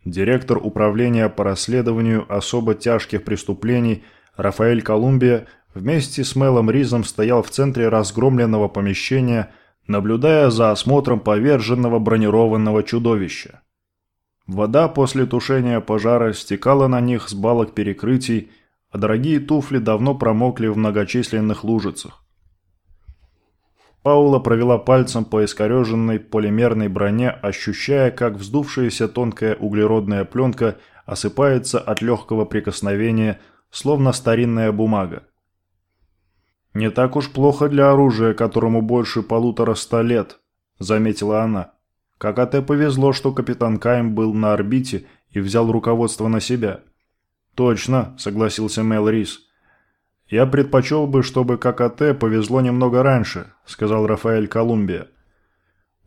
[SPEAKER 1] Директор управления по расследованию особо тяжких преступлений Рафаэль Колумбия вместе с Мелом Ризом стоял в центре разгромленного помещения, наблюдая за осмотром поверженного бронированного чудовища. Вода после тушения пожара стекала на них с балок перекрытий, а дорогие туфли давно промокли в многочисленных лужицах. Паула провела пальцем по искореженной полимерной броне, ощущая, как вздувшаяся тонкая углеродная пленка осыпается от легкого прикосновения, словно старинная бумага. «Не так уж плохо для оружия, которому больше полутора ста лет», – заметила она. «Как АТ повезло, что капитан Кайм был на орбите и взял руководство на себя». «Точно», – согласился Мел Рис. «Я предпочел бы, чтобы ККТ повезло немного раньше», – сказал Рафаэль Колумбия.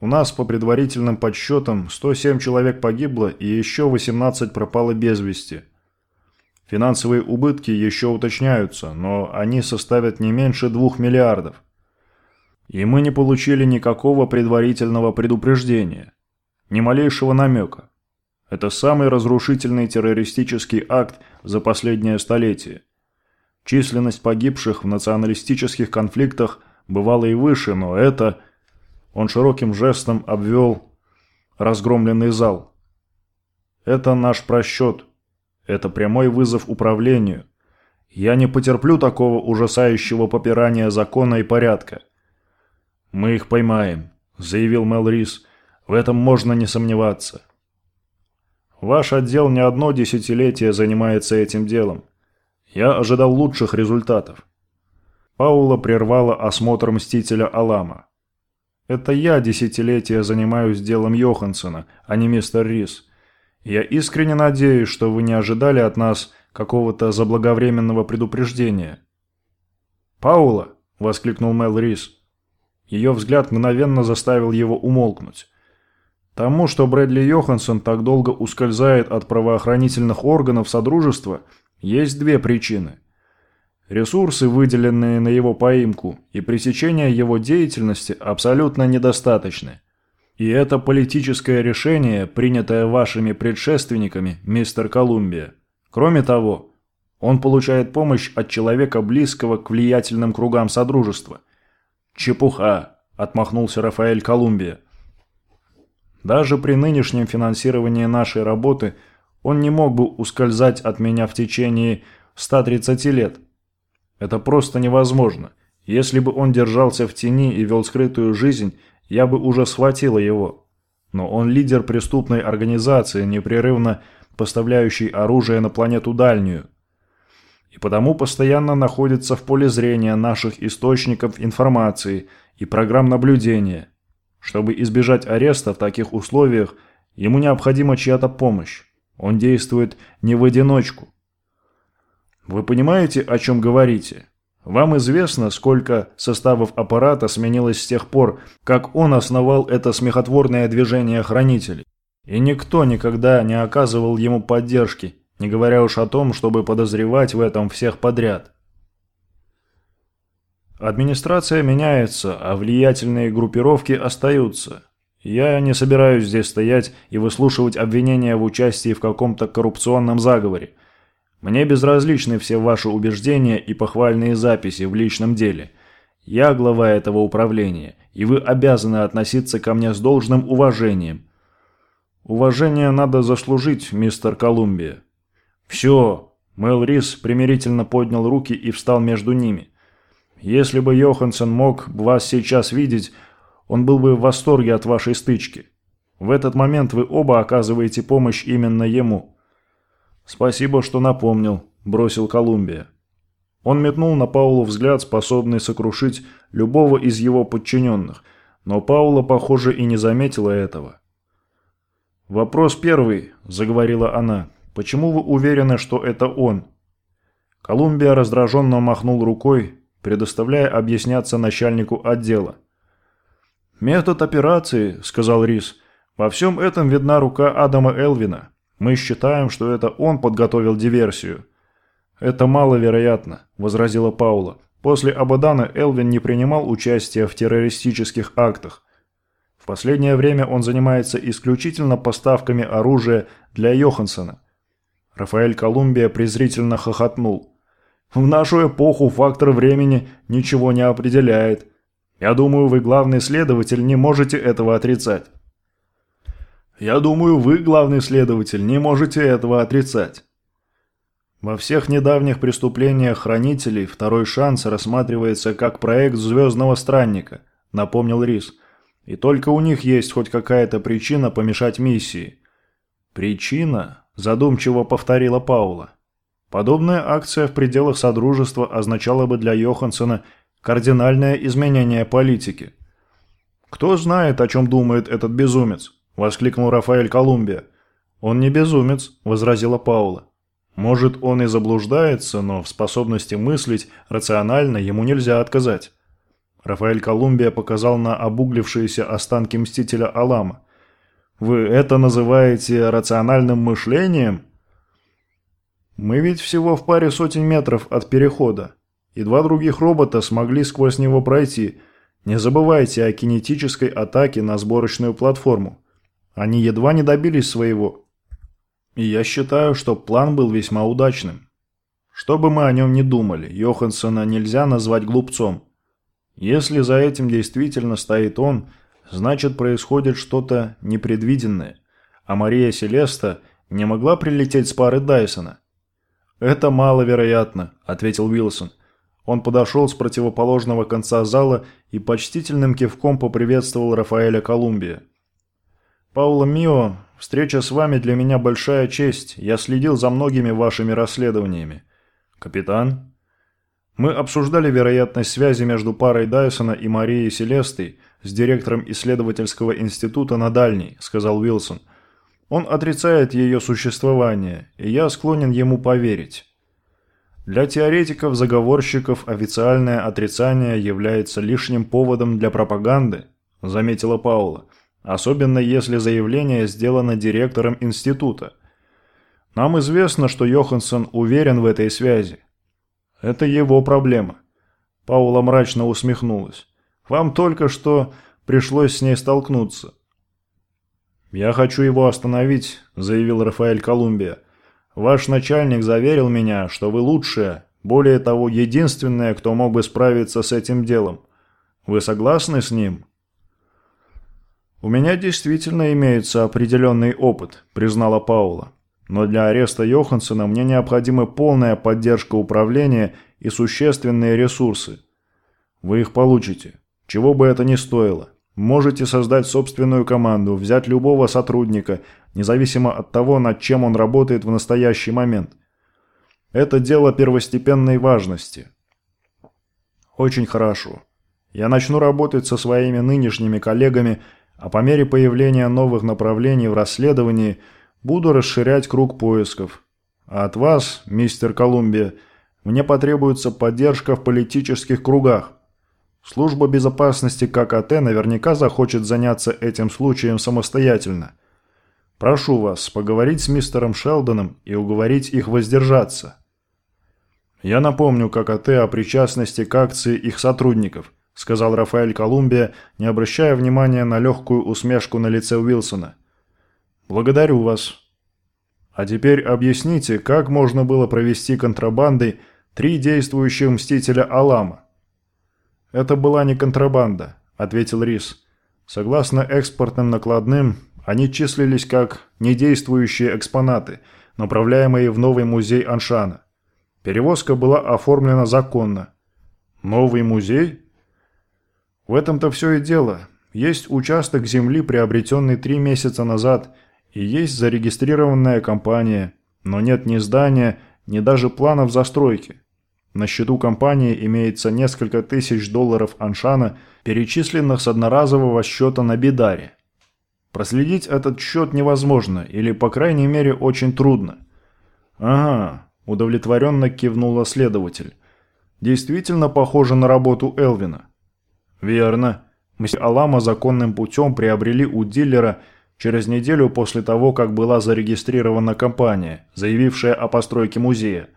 [SPEAKER 1] «У нас, по предварительным подсчетам, 107 человек погибло и еще 18 пропало без вести. Финансовые убытки еще уточняются, но они составят не меньше 2 миллиардов. И мы не получили никакого предварительного предупреждения, ни малейшего намека. Это самый разрушительный террористический акт за последнее столетие. Численность погибших в националистических конфликтах бывала и выше, но это... Он широким жестом обвел разгромленный зал. Это наш просчет. Это прямой вызов управлению. Я не потерплю такого ужасающего попирания закона и порядка. Мы их поймаем, заявил Мел Рис. В этом можно не сомневаться. Ваш отдел не одно десятилетие занимается этим делом. Я ожидал лучших результатов. Паула прервала осмотр Мстителя Алама. «Это я десятилетия занимаюсь делом Йохансона, а не мистер Рис. Я искренне надеюсь, что вы не ожидали от нас какого-то заблаговременного предупреждения». «Паула!» – воскликнул Мел Рис. Ее взгляд мгновенно заставил его умолкнуть. Тому, что Брэдли Йоханссон так долго ускользает от правоохранительных органов Содружества – есть две причины. Ресурсы, выделенные на его поимку, и пресечение его деятельности абсолютно недостаточны. И это политическое решение, принятое вашими предшественниками, мистер Колумбия. Кроме того, он получает помощь от человека, близкого к влиятельным кругам Содружества. «Чепуха», – отмахнулся Рафаэль Колумбия. «Даже при нынешнем финансировании нашей работы – он не мог бы ускользать от меня в течение 130 лет. Это просто невозможно. Если бы он держался в тени и вел скрытую жизнь, я бы уже схватила его. Но он лидер преступной организации, непрерывно поставляющей оружие на планету дальнюю. И потому постоянно находится в поле зрения наших источников информации и программ наблюдения. Чтобы избежать ареста в таких условиях, ему необходима чья-то помощь. Он действует не в одиночку. Вы понимаете, о чем говорите? Вам известно, сколько составов аппарата сменилось с тех пор, как он основал это смехотворное движение хранителей. И никто никогда не оказывал ему поддержки, не говоря уж о том, чтобы подозревать в этом всех подряд. Администрация меняется, а влиятельные группировки остаются. Я не собираюсь здесь стоять и выслушивать обвинения в участии в каком-то коррупционном заговоре. Мне безразличны все ваши убеждения и похвальные записи в личном деле. Я глава этого управления, и вы обязаны относиться ко мне с должным уважением. Уважение надо заслужить, мистер Колумбия. Все. Мэл Рис примирительно поднял руки и встал между ними. Если бы Йоханссон мог вас сейчас видеть, он был бы в восторге от вашей стычки. В этот момент вы оба оказываете помощь именно ему. Спасибо, что напомнил, бросил Колумбия. Он метнул на Паулу взгляд, способный сокрушить любого из его подчиненных, но Паула, похоже, и не заметила этого. «Вопрос первый», – заговорила она. «Почему вы уверены, что это он?» Колумбия раздраженно махнул рукой, предоставляя объясняться начальнику отдела. «Метод операции», — сказал Рис. «Во всем этом видна рука Адама Элвина. Мы считаем, что это он подготовил диверсию». «Это маловероятно», — возразила Паула. «После Абадана Элвин не принимал участия в террористических актах. В последнее время он занимается исключительно поставками оружия для Йоханссона». Рафаэль Колумбия презрительно хохотнул. «В нашу эпоху фактор времени ничего не определяет. Я думаю, вы, главный следователь, не можете этого отрицать. Я думаю, вы, главный следователь, не можете этого отрицать. Во всех недавних преступлениях хранителей второй шанс рассматривается как проект «Звездного странника», напомнил Рис. И только у них есть хоть какая-то причина помешать миссии. Причина? Задумчиво повторила Паула. Подобная акция в пределах Содружества означала бы для Йоханссона кардинальное изменение политики. «Кто знает, о чем думает этот безумец?» – воскликнул Рафаэль Колумбия. «Он не безумец», – возразила Паула. «Может, он и заблуждается, но в способности мыслить рационально ему нельзя отказать». Рафаэль Колумбия показал на обуглившиеся останки Мстителя Алама. «Вы это называете рациональным мышлением?» «Мы ведь всего в паре сотен метров от перехода и два других робота смогли сквозь него пройти. Не забывайте о кинетической атаке на сборочную платформу. Они едва не добились своего. И я считаю, что план был весьма удачным. Что бы мы о нем ни думали, Йоханссона нельзя назвать глупцом. Если за этим действительно стоит он, значит происходит что-то непредвиденное. А Мария Селеста не могла прилететь с пары Дайсона. «Это маловероятно», — ответил Уилсон. Он подошел с противоположного конца зала и почтительным кивком поприветствовал Рафаэля Колумбия. «Пауло Мио, встреча с вами для меня большая честь. Я следил за многими вашими расследованиями. Капитан?» Мы обсуждали вероятность связи между парой Дайсона и Марией Селестой с директором исследовательского института на Дальней, сказал Уилсон. Он отрицает ее существование, и я склонен ему поверить. Для теоретиков-заговорщиков официальное отрицание является лишним поводом для пропаганды, заметила Паула, особенно если заявление сделано директором института. Нам известно, что Йоханссон уверен в этой связи. Это его проблема. Паула мрачно усмехнулась. Вам только что пришлось с ней столкнуться. «Я хочу его остановить», – заявил Рафаэль Колумбия. Ваш начальник заверил меня, что вы лучшая, более того, единственная, кто мог бы справиться с этим делом. Вы согласны с ним?» «У меня действительно имеется определенный опыт», – признала Паула. «Но для ареста Йоханссона мне необходима полная поддержка управления и существенные ресурсы. Вы их получите, чего бы это ни стоило. Можете создать собственную команду, взять любого сотрудника, независимо от того, над чем он работает в настоящий момент. Это дело первостепенной важности. Очень хорошо. Я начну работать со своими нынешними коллегами, а по мере появления новых направлений в расследовании буду расширять круг поисков. А от вас, мистер Колумбия, мне потребуется поддержка в политических кругах. Служба безопасности ККТ наверняка захочет заняться этим случаем самостоятельно. Прошу вас поговорить с мистером Шелдоном и уговорить их воздержаться. Я напомню ККТ о причастности к акции их сотрудников, — сказал Рафаэль Колумбия, не обращая внимания на легкую усмешку на лице Уилсона. «Благодарю вас. А теперь объясните, как можно было провести контрабандой три действующих мстителя Алама?» «Это была не контрабанда», — ответил Рис. «Согласно экспортным накладным, они числились как недействующие экспонаты, направляемые в новый музей Аншана. Перевозка была оформлена законно. Новый музей? В этом-то все и дело. Есть участок земли, приобретенный три месяца назад, и есть зарегистрированная компания, но нет ни здания, ни даже планов застройки. На счету компании имеется несколько тысяч долларов аншана, перечисленных с одноразового счета на Бидаре. Проследить этот счет невозможно, или, по крайней мере, очень трудно. «Ага», – удовлетворенно кивнула следователь. «Действительно похоже на работу Элвина». «Верно. Мсье Алама законным путем приобрели у дилера через неделю после того, как была зарегистрирована компания, заявившая о постройке музея.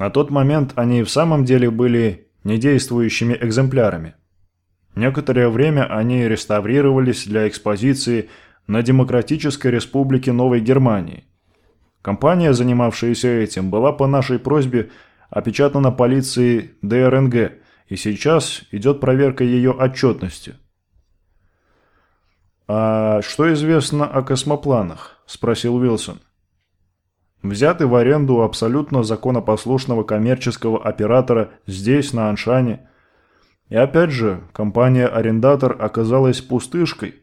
[SPEAKER 1] На тот момент они в самом деле были недействующими экземплярами. Некоторое время они реставрировались для экспозиции на Демократической Республике Новой Германии. Компания, занимавшаяся этим, была по нашей просьбе опечатана полицией ДРНГ – и сейчас идет проверка ее отчетности. «А что известно о космопланах?» – спросил Уилсон. Взятый в аренду абсолютно законопослушного коммерческого оператора здесь, на Аншане. И опять же, компания-арендатор оказалась пустышкой.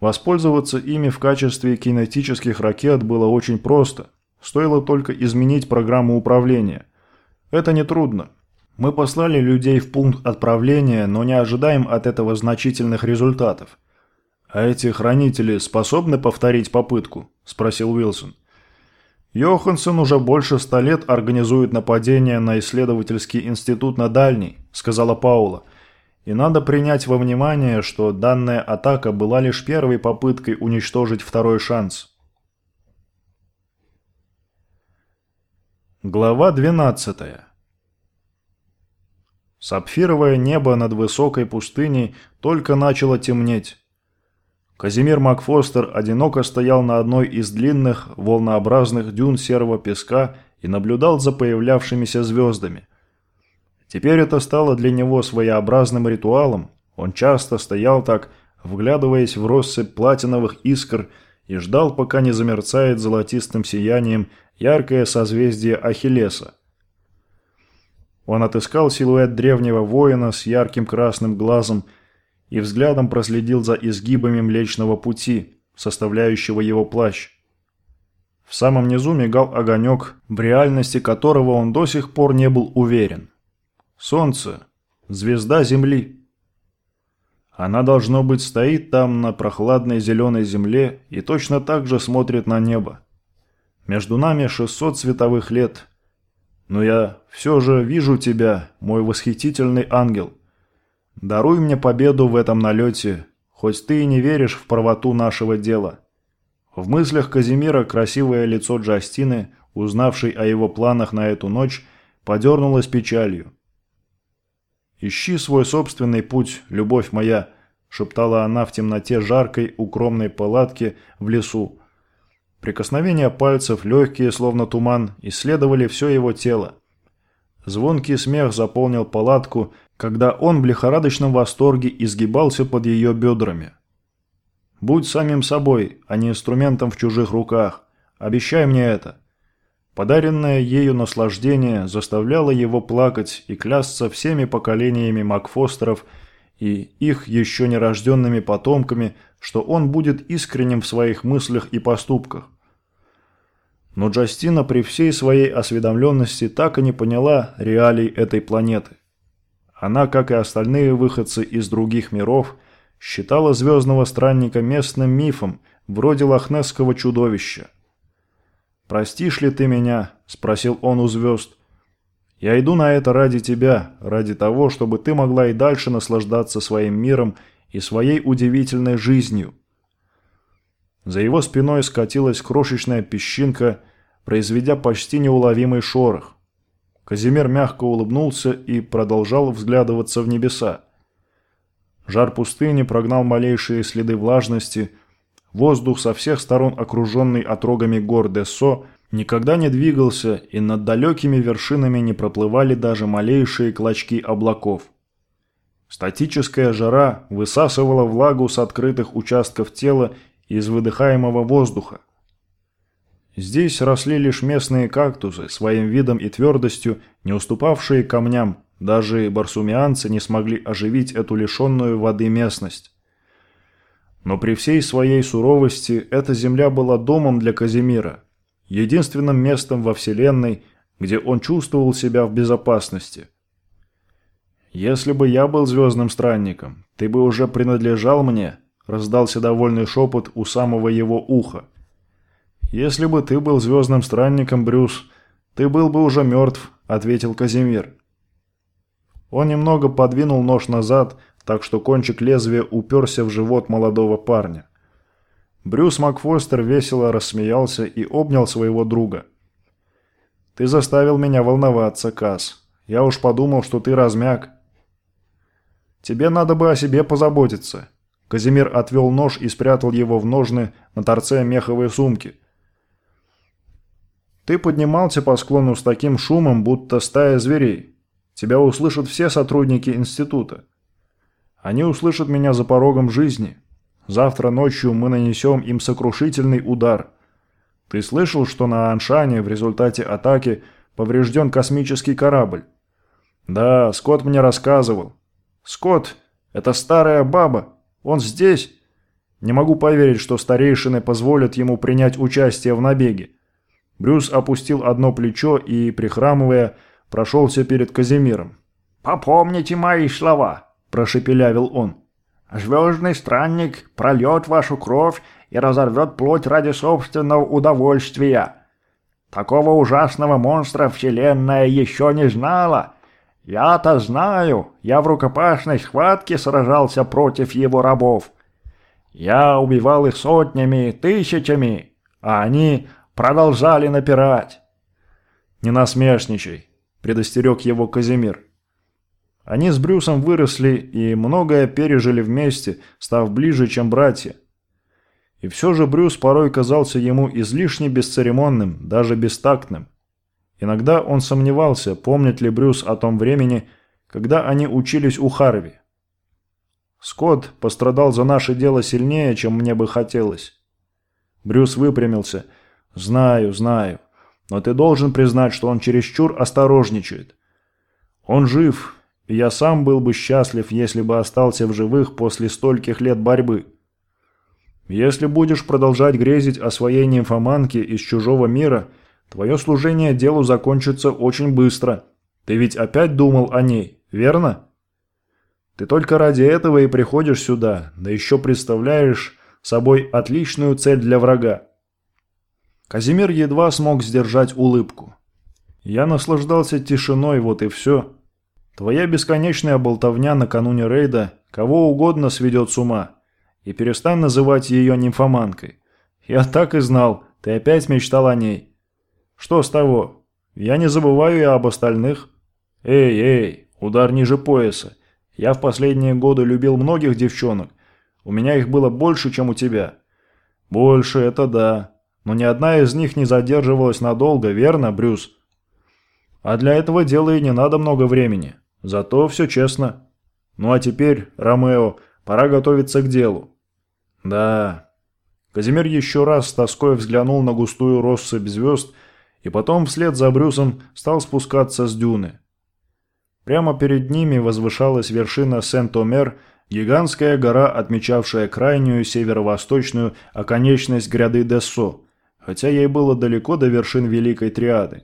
[SPEAKER 1] Воспользоваться ими в качестве кинетических ракет было очень просто. Стоило только изменить программу управления. Это нетрудно. Мы послали людей в пункт отправления, но не ожидаем от этого значительных результатов. «А эти хранители способны повторить попытку?» – спросил Уилсон. «Йоханссон уже больше ста лет организует нападения на исследовательский институт на Дальний», – сказала Паула. «И надо принять во внимание, что данная атака была лишь первой попыткой уничтожить второй шанс». Глава двенадцатая. Сапфировое небо над высокой пустыней только начало темнеть. Казимир Макфостер одиноко стоял на одной из длинных, волнообразных дюн серого песка и наблюдал за появлявшимися звездами. Теперь это стало для него своеобразным ритуалом. Он часто стоял так, вглядываясь в россыпь платиновых искр и ждал, пока не замерцает золотистым сиянием яркое созвездие Ахиллеса. Он отыскал силуэт древнего воина с ярким красным глазом и взглядом проследил за изгибами Млечного Пути, составляющего его плащ. В самом низу мигал огонек, в реальности которого он до сих пор не был уверен. Солнце. Звезда Земли. Она, должно быть, стоит там на прохладной зеленой земле и точно так же смотрит на небо. Между нами 600 световых лет, но я все же вижу тебя, мой восхитительный ангел. Даруй мне победу в этом налете, хоть ты и не веришь в правоту нашего дела». В мыслях Казимира красивое лицо Джастины, узнавшей о его планах на эту ночь, подернулось печалью. «Ищи свой собственный путь, любовь моя», – шептала она в темноте жаркой укромной палатки в лесу, Прикосновения пальцев, легкие, словно туман, исследовали все его тело. Звонкий смех заполнил палатку, когда он в лихорадочном восторге изгибался под ее бедрами. «Будь самим собой, а не инструментом в чужих руках. Обещай мне это». Подаренное ею наслаждение заставляло его плакать и клясться всеми поколениями Макфостеров и их еще нерожденными потомками – что он будет искренним в своих мыслях и поступках. Но Джастина при всей своей осведомленности так и не поняла реалий этой планеты. Она, как и остальные выходцы из других миров, считала звездного странника местным мифом, вроде лохнесского чудовища. «Простишь ли ты меня?» – спросил он у звезд. «Я иду на это ради тебя, ради того, чтобы ты могла и дальше наслаждаться своим миром и своей удивительной жизнью. За его спиной скатилась крошечная песчинка, произведя почти неуловимый шорох. Казимир мягко улыбнулся и продолжал взглядываться в небеса. Жар пустыни прогнал малейшие следы влажности. Воздух со всех сторон, окруженный отрогами гор Дессо, никогда не двигался, и над далекими вершинами не проплывали даже малейшие клочки облаков. Статическая жара высасывала влагу с открытых участков тела из выдыхаемого воздуха. Здесь росли лишь местные кактусы, своим видом и твердостью, не уступавшие камням, даже барсумианцы не смогли оживить эту лишенную воды местность. Но при всей своей суровости эта земля была домом для Казимира, единственным местом во Вселенной, где он чувствовал себя в безопасности. «Если бы я был звездным странником, ты бы уже принадлежал мне», – раздался довольный шепот у самого его уха. «Если бы ты был звездным странником, Брюс, ты был бы уже мертв», – ответил Казимир. Он немного подвинул нож назад, так что кончик лезвия уперся в живот молодого парня. Брюс Макфостер весело рассмеялся и обнял своего друга. «Ты заставил меня волноваться, Кас. Я уж подумал, что ты размяк». «Тебе надо бы о себе позаботиться». Казимир отвел нож и спрятал его в ножны на торце меховой сумки. «Ты поднимался по склону с таким шумом, будто стая зверей. Тебя услышат все сотрудники института. Они услышат меня за порогом жизни. Завтра ночью мы нанесем им сокрушительный удар. Ты слышал, что на Аншане в результате атаки поврежден космический корабль? Да, Скотт мне рассказывал. Скотт, это старая баба. Он здесь? Не могу поверить, что старейшины позволят ему принять участие в набеге. Брюс опустил одно плечо и, прихрамывая, прошелся перед Казимиром.
[SPEAKER 3] «Попомните мои слова», – прошепелявил он. «Звездный странник прольет вашу кровь и разорвет плоть ради собственного удовольствия. Такого ужасного монстра Вселенная еще не знала. Я-то знаю, я в рукопашной схватке сражался против его рабов. Я убивал их сотнями, тысячами, а они продолжали напирать».
[SPEAKER 1] «Не насмешничай», – предостерег его Казимир. Они с Брюсом выросли и многое пережили вместе, став ближе, чем братья. И все же Брюс порой казался ему излишне бесцеремонным, даже бестактным. Иногда он сомневался, помнит ли Брюс о том времени, когда они учились у Харви. «Скотт пострадал за наше дело сильнее, чем мне бы хотелось». Брюс выпрямился. «Знаю, знаю. Но ты должен признать, что он чересчур осторожничает. Он жив, и я сам был бы счастлив, если бы остался в живых после стольких лет борьбы. Если будешь продолжать грезить о своей нимфоманке из чужого мира, твое служение делу закончится очень быстро. Ты ведь опять думал о ней, верно? Ты только ради этого и приходишь сюда, да еще представляешь собой отличную цель для врага. Казимир едва смог сдержать улыбку. «Я наслаждался тишиной, вот и все. Твоя бесконечная болтовня накануне рейда кого угодно сведет с ума. И перестань называть ее нимфоманкой. Я так и знал, ты опять мечтал о ней. Что с того? Я не забываю и об остальных. Эй, эй, удар ниже пояса. Я в последние годы любил многих девчонок. У меня их было больше, чем у тебя. Больше, это да но ни одна из них не задерживалась надолго, верно, Брюс? А для этого дела и не надо много времени. Зато все честно. Ну а теперь, Ромео, пора готовиться к делу. Да. Казимир еще раз с тоской взглянул на густую россыпь звезд и потом вслед за Брюсом стал спускаться с дюны. Прямо перед ними возвышалась вершина Сент-Омер, гигантская гора, отмечавшая крайнюю северо-восточную оконечность гряды Дессо, хотя ей было далеко до вершин Великой Триады.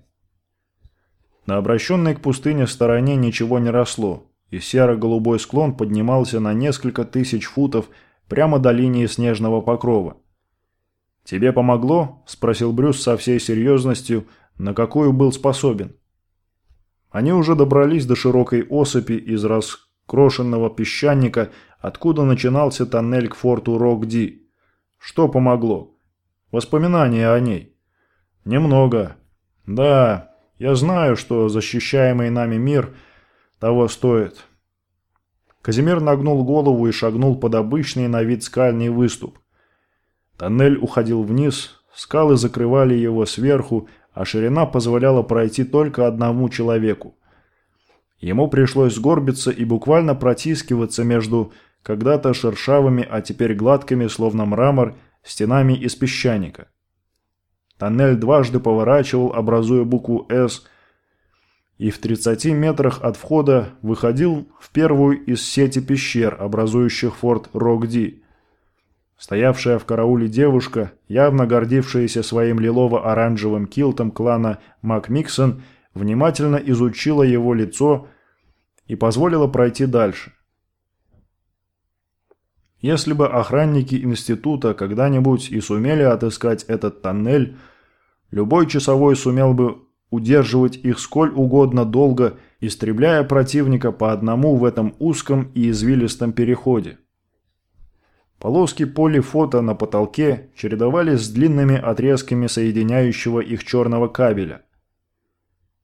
[SPEAKER 1] На обращенной к пустыне стороне ничего не росло, и серо-голубой склон поднимался на несколько тысяч футов прямо до линии снежного покрова. «Тебе помогло?» – спросил Брюс со всей серьезностью, на какую был способен. Они уже добрались до широкой осыпи из раскрошенного песчаника, откуда начинался тоннель к форту Рок-Ди. Что помогло? Воспоминания о ней. Немного. Да, Я знаю, что защищаемый нами мир того стоит». Казимир нагнул голову и шагнул под обычный на вид скальный выступ. Тоннель уходил вниз, скалы закрывали его сверху, а ширина позволяла пройти только одному человеку. Ему пришлось сгорбиться и буквально протискиваться между когда-то шершавыми, а теперь гладкими, словно мрамор, стенами из песчаника. Тоннель дважды поворачивал, образуя букву «С», и в 30 метрах от входа выходил в первую из сети пещер, образующих форт Рок-Ди. Стоявшая в карауле девушка, явно гордившаяся своим лилово-оранжевым килтом клана Макмиксон, внимательно изучила его лицо и позволила пройти дальше. Если бы охранники института когда-нибудь и сумели отыскать этот тоннель, любой часовой сумел бы удерживать их сколь угодно долго, истребляя противника по одному в этом узком и извилистом переходе. Полоски полифото на потолке чередовались с длинными отрезками соединяющего их черного кабеля.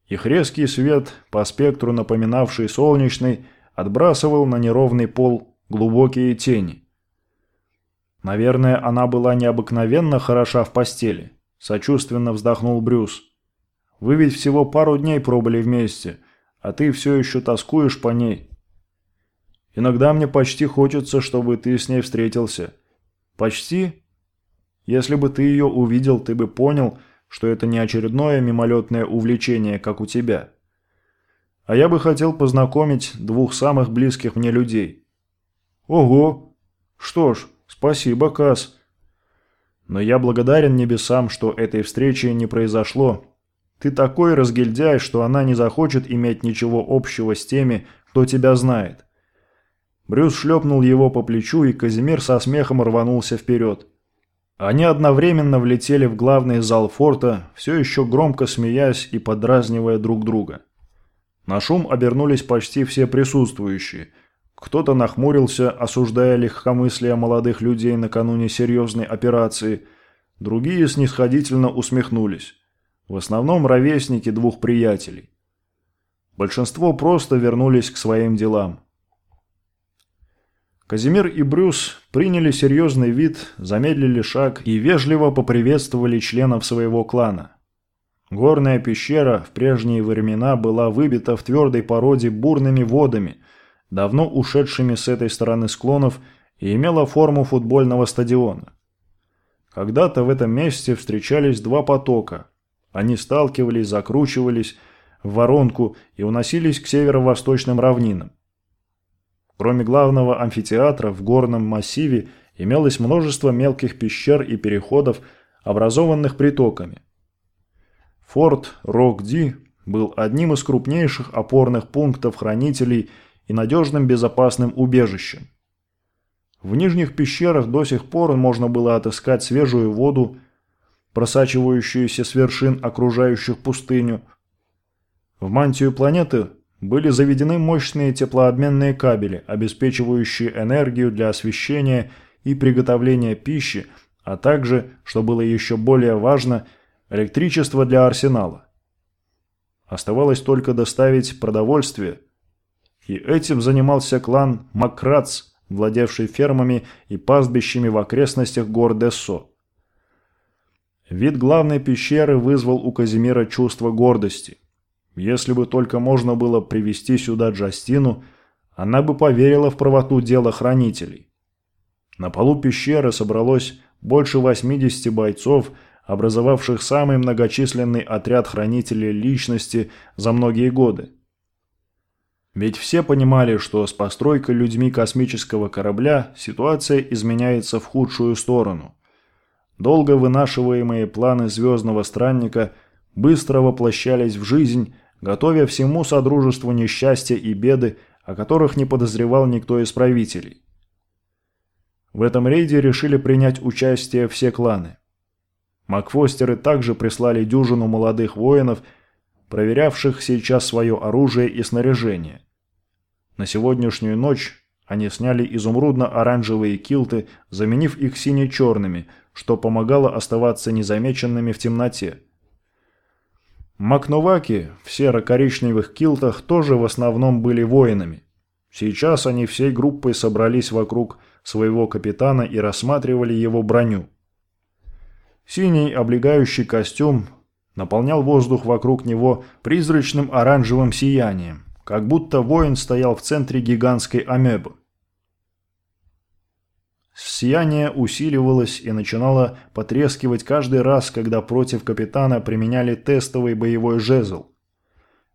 [SPEAKER 1] Их резкий свет, по спектру напоминавший солнечный, отбрасывал на неровный пол глубокие тени. Наверное, она была необыкновенно хороша в постели. Сочувственно вздохнул Брюс. Вы ведь всего пару дней пробыли вместе, а ты все еще тоскуешь по ней. Иногда мне почти хочется, чтобы ты с ней встретился. Почти? Если бы ты ее увидел, ты бы понял, что это не очередное мимолетное увлечение, как у тебя. А я бы хотел познакомить двух самых близких мне людей. Ого! Что ж, спасибо, Кас. Но я благодарен небесам, что этой встречи не произошло. Ты такой разгильдяй, что она не захочет иметь ничего общего с теми, кто тебя знает. Брюс шлепнул его по плечу, и Казимир со смехом рванулся вперед. Они одновременно влетели в главный зал форта, все еще громко смеясь и подразнивая друг друга. На шум обернулись почти все присутствующие. Кто-то нахмурился, осуждая легкомыслие молодых людей накануне серьезной операции, другие снисходительно усмехнулись. В основном ровесники двух приятелей. Большинство просто вернулись к своим делам. Казимир и Брюс приняли серьезный вид, замедлили шаг и вежливо поприветствовали членов своего клана. Горная пещера в прежние времена была выбита в твердой породе бурными водами, давно ушедшими с этой стороны склонов, и имела форму футбольного стадиона. Когда-то в этом месте встречались два потока. Они сталкивались, закручивались в воронку и уносились к северо-восточным равнинам. Кроме главного амфитеатра в горном массиве имелось множество мелких пещер и переходов, образованных притоками. Форт Рок-Ди был одним из крупнейших опорных пунктов хранителей и надежным безопасным убежищем. В нижних пещерах до сих пор можно было отыскать свежую воду, просачивающуюся с вершин окружающих пустыню. В мантию планеты были заведены мощные теплообменные кабели, обеспечивающие энергию для освещения и приготовления пищи, а также, что было еще более важно, электричество для арсенала. Оставалось только доставить продовольствие, и этим занимался клан Макрац, владевший фермами и пастбищами в окрестностях гор Дессо. Вид главной пещеры вызвал у Казимира чувство гордости – если бы только можно было привести сюда Джастину, она бы поверила в правоту дела хранителей. На полу пещеры собралось больше 80 бойцов, образовавших самый многочисленный отряд хранителей личности за многие годы. Ведь все понимали, что с постройкой людьми космического корабля ситуация изменяется в худшую сторону. Долго вынашиваемые планы звездного странника быстро воплощались в жизнь, готовя всему содружеству несчастья и беды, о которых не подозревал никто из правителей. В этом рейде решили принять участие все кланы. Макфостеры также прислали дюжину молодых воинов, проверявших сейчас свое оружие и снаряжение. На сегодняшнюю ночь они сняли изумрудно-оранжевые килты, заменив их сине-черными, что помогало оставаться незамеченными в темноте. Макнуваки в серо-коричневых килтах тоже в основном были воинами. Сейчас они всей группой собрались вокруг своего капитана и рассматривали его броню. Синий облегающий костюм наполнял воздух вокруг него призрачным оранжевым сиянием, как будто воин стоял в центре гигантской амебы. Сияние усиливалось и начинало потрескивать каждый раз, когда против капитана применяли тестовый боевой жезл.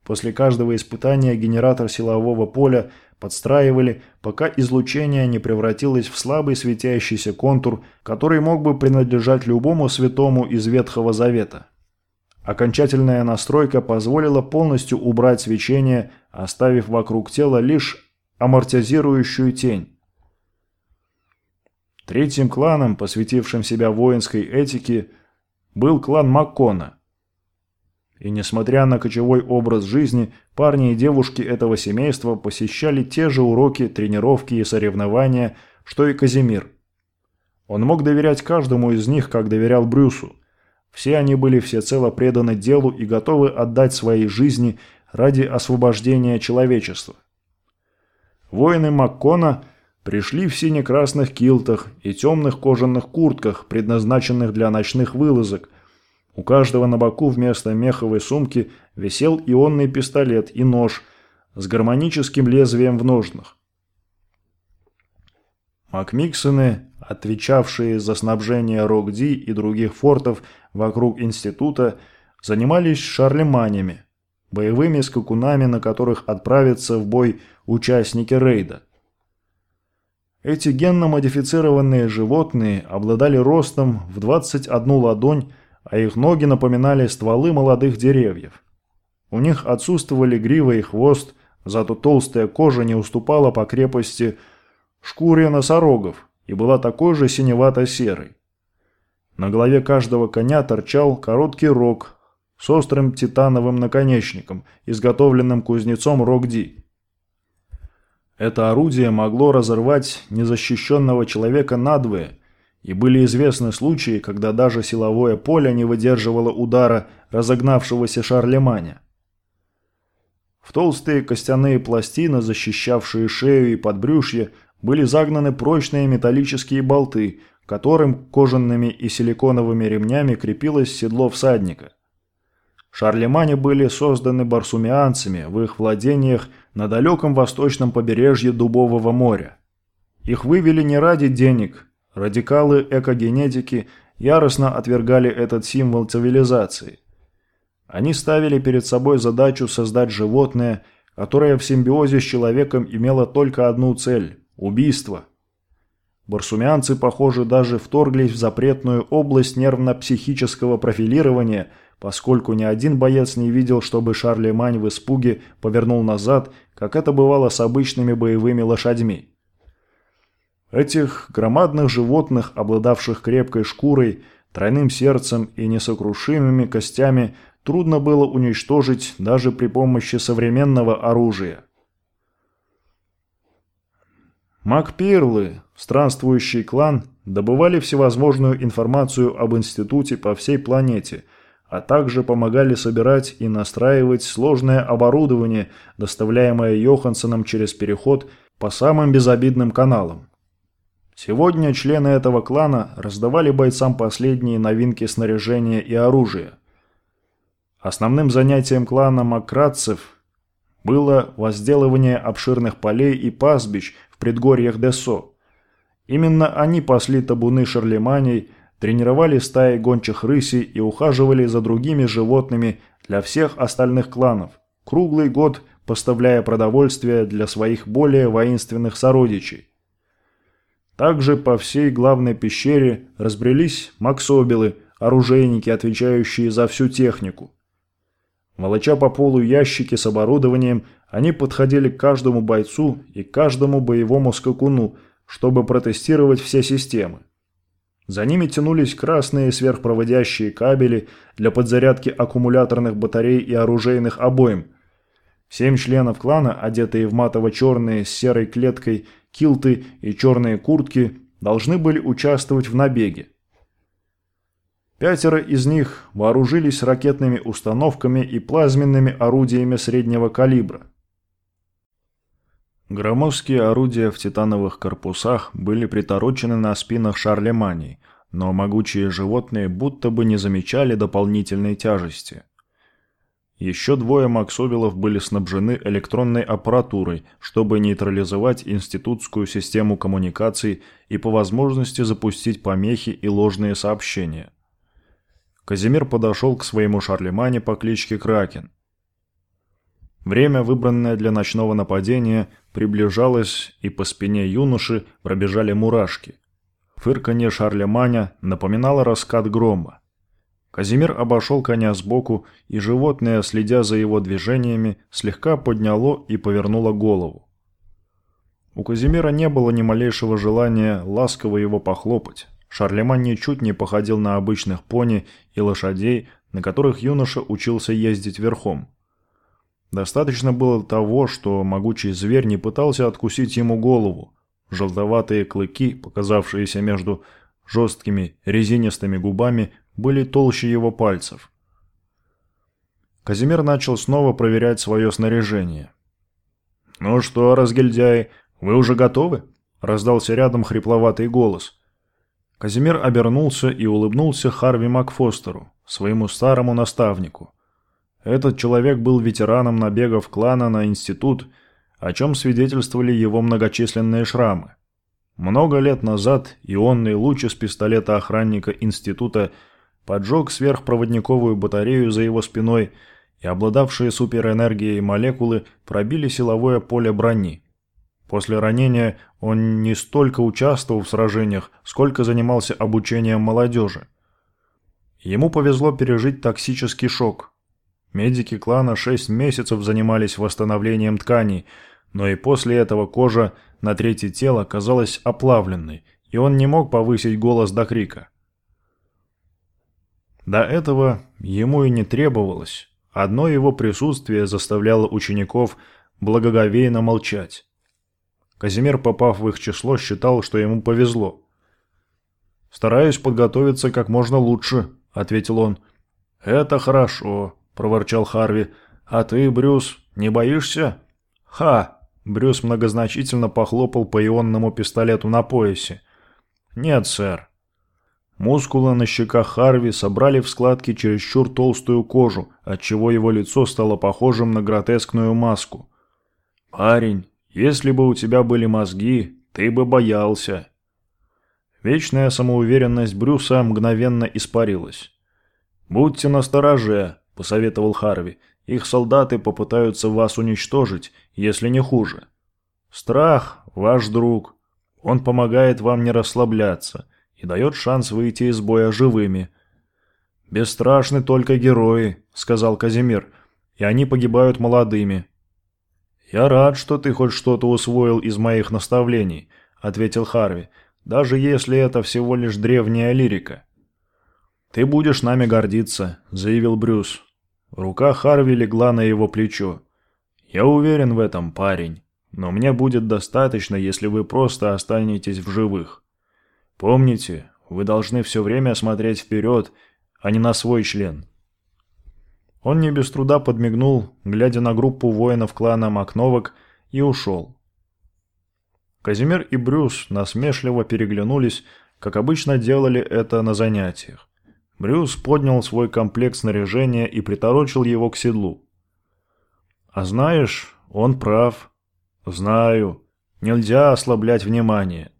[SPEAKER 1] После каждого испытания генератор силового поля подстраивали, пока излучение не превратилось в слабый светящийся контур, который мог бы принадлежать любому святому из Ветхого Завета. Окончательная настройка позволила полностью убрать свечение, оставив вокруг тела лишь амортизирующую тень. Третьим кланом, посвятившим себя воинской этике, был клан Маккона. И несмотря на кочевой образ жизни, парни и девушки этого семейства посещали те же уроки, тренировки и соревнования, что и Казимир. Он мог доверять каждому из них, как доверял Брюсу. Все они были всецело преданы делу и готовы отдать свои жизни ради освобождения человечества. Воины Маккона – Пришли в сине-красных килтах и темных кожаных куртках, предназначенных для ночных вылазок. У каждого на боку вместо меховой сумки висел ионный пистолет и нож с гармоническим лезвием в ножнах. Макмиксоны, отвечавшие за снабжение Рокди и других фортов вокруг института, занимались шарлеманями, боевыми скакунами, на которых отправятся в бой участники рейда. Эти генно-модифицированные животные обладали ростом в 21 ладонь, а их ноги напоминали стволы молодых деревьев. У них отсутствовали грива и хвост, зато толстая кожа не уступала по крепости шкуре носорогов и была такой же синевато-серой. На голове каждого коня торчал короткий рог с острым титановым наконечником, изготовленным кузнецом Рогди. Это орудие могло разорвать незащищенного человека надвое, и были известны случаи, когда даже силовое поле не выдерживало удара разогнавшегося Шарлеманя. В толстые костяные пластины, защищавшие шею и подбрюшье, были загнаны прочные металлические болты, которым кожаными и силиконовыми ремнями крепилось седло всадника. Шарлемане были созданы барсумианцами в их владениях на далеком восточном побережье Дубового моря. Их вывели не ради денег. Радикалы экогенетики яростно отвергали этот символ цивилизации. Они ставили перед собой задачу создать животное, которое в симбиозе с человеком имело только одну цель – убийство. Барсумианцы, похоже, даже вторглись в запретную область нервно-психического профилирования – поскольку ни один боец не видел, чтобы Шарлемань в испуге повернул назад, как это бывало с обычными боевыми лошадьми. Этих громадных животных, обладавших крепкой шкурой, тройным сердцем и несокрушимыми костями, трудно было уничтожить даже при помощи современного оружия. Макпирлы, странствующий клан, добывали всевозможную информацию об институте по всей планете – а также помогали собирать и настраивать сложное оборудование, доставляемое Йоханссоном через переход по самым безобидным каналам. Сегодня члены этого клана раздавали бойцам последние новинки снаряжения и оружия. Основным занятием клана Макратцев было возделывание обширных полей и пастбищ в предгорьях Десо. Именно они пасли табуны шарлеманей, тренировали стаи гончих рысей и ухаживали за другими животными для всех остальных кланов, круглый год поставляя продовольствие для своих более воинственных сородичей. Также по всей главной пещере разбрелись максобелы, оружейники, отвечающие за всю технику. Волоча по полу ящики с оборудованием, они подходили к каждому бойцу и каждому боевому скакуну, чтобы протестировать все системы. За ними тянулись красные сверхпроводящие кабели для подзарядки аккумуляторных батарей и оружейных обоим. Семь членов клана, одетые в матово-черные с серой клеткой килты и черные куртки, должны были участвовать в набеге. Пятеро из них вооружились ракетными установками и плазменными орудиями среднего калибра. Громоздкие орудия в титановых корпусах были приторочены на спинах Шарлеманей, но могучие животные будто бы не замечали дополнительной тяжести. Еще двое Максовелов были снабжены электронной аппаратурой, чтобы нейтрализовать институтскую систему коммуникаций и по возможности запустить помехи и ложные сообщения. Казимир подошел к своему Шарлемане по кличке Кракен. Время, выбранное для ночного нападения, приближалось, и по спине юноши пробежали мурашки. Фырканье Шарлеманя напоминало раскат грома. Казимир обошел коня сбоку, и животное, следя за его движениями, слегка подняло и повернуло голову. У Казимира не было ни малейшего желания ласково его похлопать. Шарлеман ничуть не походил на обычных пони и лошадей, на которых юноша учился ездить верхом. Достаточно было того, что могучий зверь не пытался откусить ему голову. Желтоватые клыки, показавшиеся между жесткими резинистыми губами, были толще его пальцев. Казимир начал снова проверять свое снаряжение. «Ну что, разгильдяй, вы уже готовы?» – раздался рядом хрипловатый голос – Казимир обернулся и улыбнулся Харви Макфостеру, своему старому наставнику. Этот человек был ветераном набегов клана на институт, о чем свидетельствовали его многочисленные шрамы. Много лет назад ионный луч из пистолета охранника института поджег сверхпроводниковую батарею за его спиной, и обладавшие суперэнергией молекулы пробили силовое поле брони. После ранения он не столько участвовал в сражениях, сколько занимался обучением молодежи. Ему повезло пережить токсический шок. Медики клана 6 месяцев занимались восстановлением тканей, но и после этого кожа на третье тело казалась оплавленной, и он не мог повысить голос до крика. До этого ему и не требовалось. Одно его присутствие заставляло учеников благоговейно молчать. Казимир, попав в их число, считал, что ему повезло. «Стараюсь подготовиться как можно лучше», — ответил он. «Это хорошо», — проворчал Харви. «А ты, Брюс, не боишься?» «Ха!» — Брюс многозначительно похлопал по ионному пистолету на поясе. «Нет, сэр». Мускулы на щеках Харви собрали в складки чересчур толстую кожу, отчего его лицо стало похожим на гротескную маску. «Парень, если бы у тебя были мозги, ты бы боялся». Вечная самоуверенность Брюса мгновенно испарилась. «Будьте настороже», — посоветовал Харви. «Их солдаты попытаются вас уничтожить, если не хуже. Страх — ваш друг. Он помогает вам не расслабляться и дает шанс выйти из боя живыми». «Бесстрашны только герои», — сказал Казимир, — «и они погибают молодыми. «Я рад, что ты хоть что-то усвоил из моих наставлений», — ответил Харви, «даже если это всего лишь древняя лирика». «Ты будешь нами гордиться», — заявил Брюс. Рука Харви легла на его плечо. «Я уверен в этом, парень, но мне будет достаточно, если вы просто останетесь в живых. Помните, вы должны все время смотреть вперед, а не на свой член». Он не без труда подмигнул, глядя на группу воинов клана Макновок, и ушел. Казимир и Брюс насмешливо переглянулись, как обычно делали это на занятиях. Брюс поднял свой комплект снаряжения и приторочил его к седлу. «А знаешь, он прав». «Знаю. Нельзя ослаблять внимание».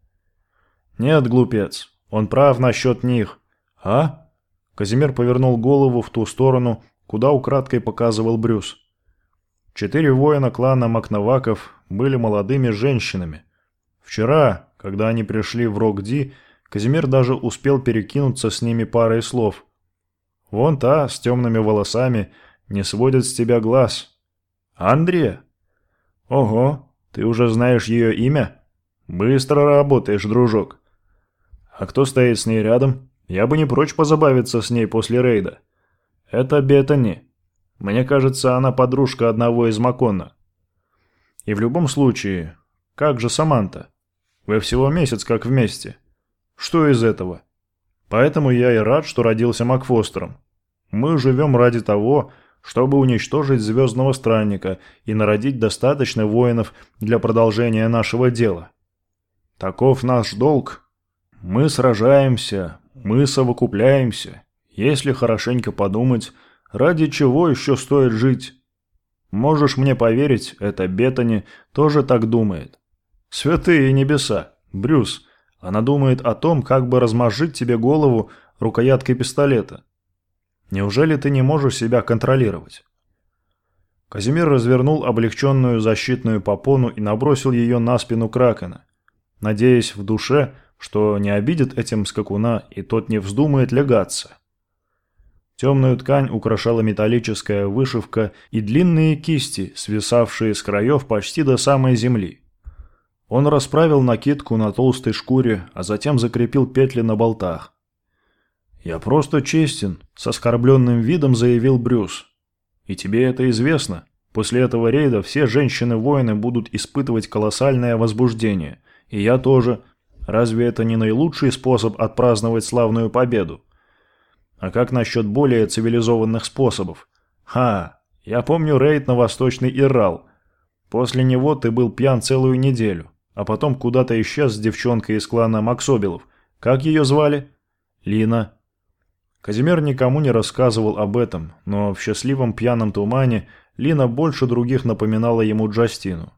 [SPEAKER 1] «Нет, глупец, он прав насчет них». «А?» Казимир повернул голову в ту сторону, куда украдкой показывал Брюс. Четыре воина клана Макноваков были молодыми женщинами. Вчера, когда они пришли в Рок-Ди, Казимир даже успел перекинуться с ними парой слов. «Вон та, с темными волосами, не сводит с тебя глаз. Андрея?» «Ого, ты уже знаешь ее имя? Быстро работаешь, дружок». «А кто стоит с ней рядом? Я бы не прочь позабавиться с ней после рейда». Это Беттани. Мне кажется, она подружка одного из Макона. И в любом случае, как же Саманта? Вы всего месяц как вместе. Что из этого? Поэтому я и рад, что родился Макфостером. Мы живем ради того, чтобы уничтожить Звездного Странника и народить достаточно воинов для продолжения нашего дела. Таков наш долг. Мы сражаемся, мы совокупляемся. Если хорошенько подумать, ради чего еще стоит жить? Можешь мне поверить, это Беттани тоже так думает. Святые небеса, Брюс, она думает о том, как бы размозжить тебе голову рукояткой пистолета. Неужели ты не можешь себя контролировать? Казимир развернул облегченную защитную попону и набросил ее на спину Кракена, надеясь в душе, что не обидит этим скакуна и тот не вздумает легаться. Темную ткань украшала металлическая вышивка и длинные кисти, свисавшие с краев почти до самой земли. Он расправил накидку на толстой шкуре, а затем закрепил петли на болтах. «Я просто честен», — с оскорбленным видом заявил Брюс. «И тебе это известно. После этого рейда все женщины-воины будут испытывать колоссальное возбуждение. И я тоже. Разве это не наилучший способ отпраздновать славную победу?» А как насчет более цивилизованных способов? Ха, я помню рейд на Восточный Ирал. После него ты был пьян целую неделю, а потом куда-то исчез с девчонкой из клана Максобелов. Как ее звали? Лина. Казимир никому не рассказывал об этом, но в счастливом пьяном тумане Лина больше других напоминала ему Джастину.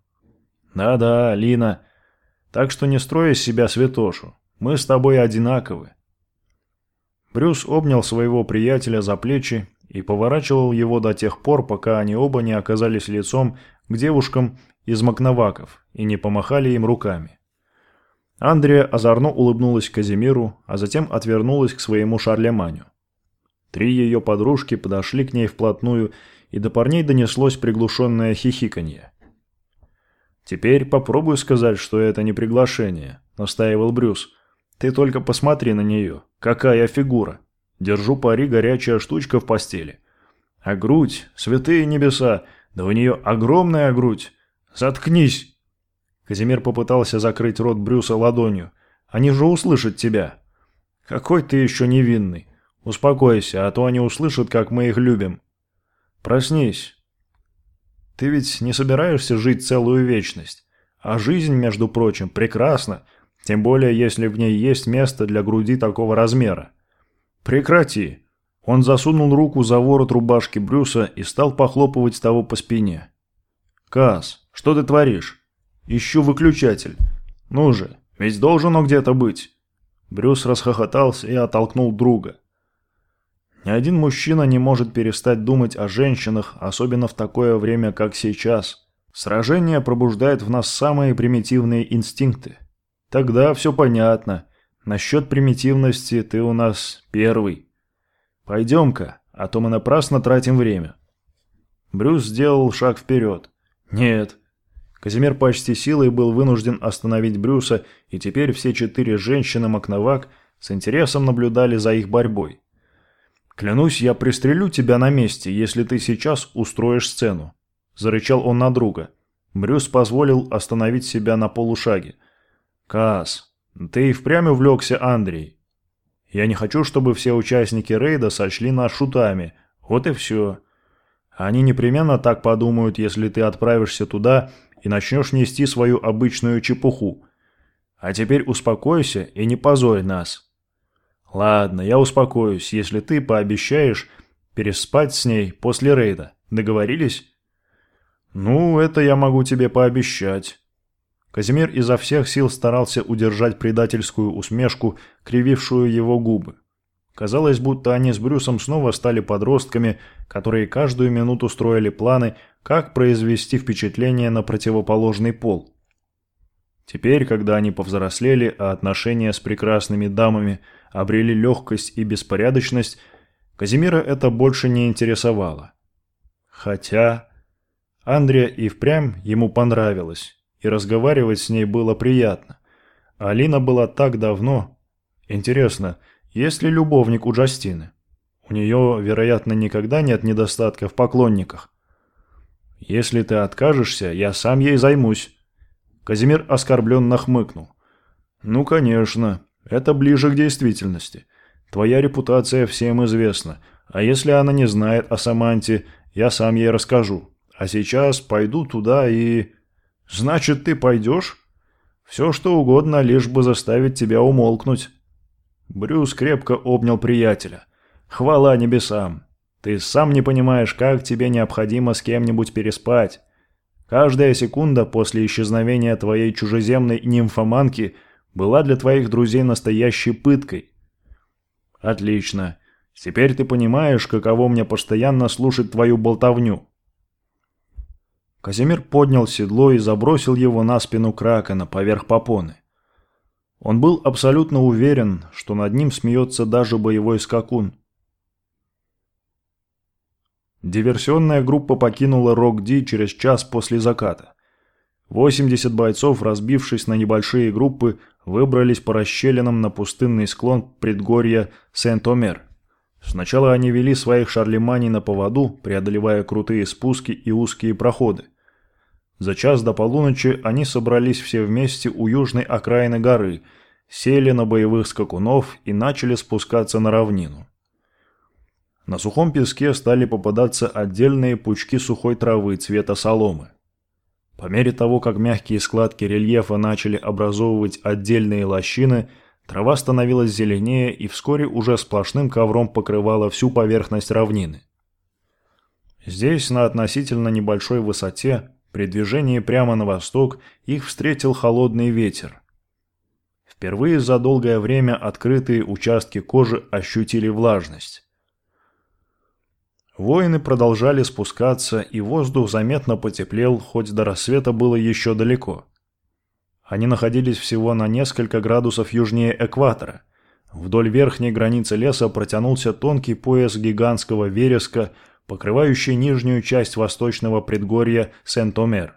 [SPEAKER 1] «Да-да, Лина. Так что не строй из себя святошу. Мы с тобой одинаковы. Брюс обнял своего приятеля за плечи и поворачивал его до тех пор, пока они оба не оказались лицом к девушкам из Макноваков и не помахали им руками. Андрея озорно улыбнулась Казимиру, а затем отвернулась к своему Шарлеманю. Три ее подружки подошли к ней вплотную, и до парней донеслось приглушенное хихиканье. «Теперь попробуй сказать, что это не приглашение», — настаивал Брюс. «Ты только посмотри на нее. Какая фигура! Держу пари горячая штучка в постели. А грудь, святые небеса, да у нее огромная грудь. Заткнись!» Казимир попытался закрыть рот Брюса ладонью. «Они же услышат тебя!» «Какой ты еще невинный! Успокойся, а то они услышат, как мы их любим!» «Проснись!» «Ты ведь не собираешься жить целую вечность? А жизнь, между прочим, прекрасна!» Тем более, если в ней есть место для груди такого размера. Прекрати. Он засунул руку за ворот рубашки Брюса и стал похлопывать того по спине. «Каз, что ты творишь? Ищу выключатель. Ну же, ведь должен он где-то быть». Брюс расхохотался и оттолкнул друга. Ни один мужчина не может перестать думать о женщинах, особенно в такое время, как сейчас. Сражение пробуждает в нас самые примитивные инстинкты. Тогда все понятно. Насчет примитивности ты у нас первый. Пойдем-ка, а то мы напрасно тратим время. Брюс сделал шаг вперед. Нет. Казимир почти силой был вынужден остановить Брюса, и теперь все четыре женщины Макновак с интересом наблюдали за их борьбой. «Клянусь, я пристрелю тебя на месте, если ты сейчас устроишь сцену», – зарычал он на друга. Брюс позволил остановить себя на полушаге – «Каас, ты и впрямь увлекся Андрей. Я не хочу, чтобы все участники рейда сочли нас шутами. Вот и все. Они непременно так подумают, если ты отправишься туда и начнешь нести свою обычную чепуху. А теперь успокойся и не позорь нас». «Ладно, я успокоюсь, если ты пообещаешь переспать с ней после рейда. Договорились?» «Ну, это я могу тебе пообещать». Казимир изо всех сил старался удержать предательскую усмешку, кривившую его губы. Казалось, будто они с Брюсом снова стали подростками, которые каждую минуту строили планы, как произвести впечатление на противоположный пол. Теперь, когда они повзрослели, а отношения с прекрасными дамами обрели легкость и беспорядочность, Казимира это больше не интересовало. Хотя... Андрея и впрямь ему понравилось и разговаривать с ней было приятно. Алина была так давно. Интересно, есть ли любовник у Джастины? У нее, вероятно, никогда нет недостатка в поклонниках. Если ты откажешься, я сам ей займусь. Казимир оскорбленно хмыкнул. Ну, конечно, это ближе к действительности. Твоя репутация всем известна, а если она не знает о Саманте, я сам ей расскажу. А сейчас пойду туда и... Значит, ты пойдешь? Все что угодно, лишь бы заставить тебя умолкнуть. Брюс крепко обнял приятеля. Хвала небесам. Ты сам не понимаешь, как тебе необходимо с кем-нибудь переспать. Каждая секунда после исчезновения твоей чужеземной нимфоманки была для твоих друзей настоящей пыткой. Отлично. Теперь ты понимаешь, каково мне постоянно слушать твою болтовню. Казимир поднял седло и забросил его на спину Кракена поверх попоны. Он был абсолютно уверен, что над ним смеется даже боевой скакун. Диверсионная группа покинула Рок-Ди через час после заката. 80 бойцов, разбившись на небольшие группы, выбрались по расщелинам на пустынный склон предгорья Сент-Омер. Сначала они вели своих шарлеманий на поводу, преодолевая крутые спуски и узкие проходы. За час до полуночи они собрались все вместе у южной окраины горы, сели на боевых скакунов и начали спускаться на равнину. На сухом песке стали попадаться отдельные пучки сухой травы цвета соломы. По мере того, как мягкие складки рельефа начали образовывать отдельные лощины, трава становилась зеленее и вскоре уже сплошным ковром покрывала всю поверхность равнины. Здесь, на относительно небольшой высоте, при движении прямо на восток, их встретил холодный ветер. Впервые за долгое время открытые участки кожи ощутили влажность. Воины продолжали спускаться, и воздух заметно потеплел, хоть до рассвета было еще далеко. Они находились всего на несколько градусов южнее экватора. Вдоль верхней границы леса протянулся тонкий пояс гигантского вереска, покрывающий нижнюю часть восточного предгорья Сент-Омер.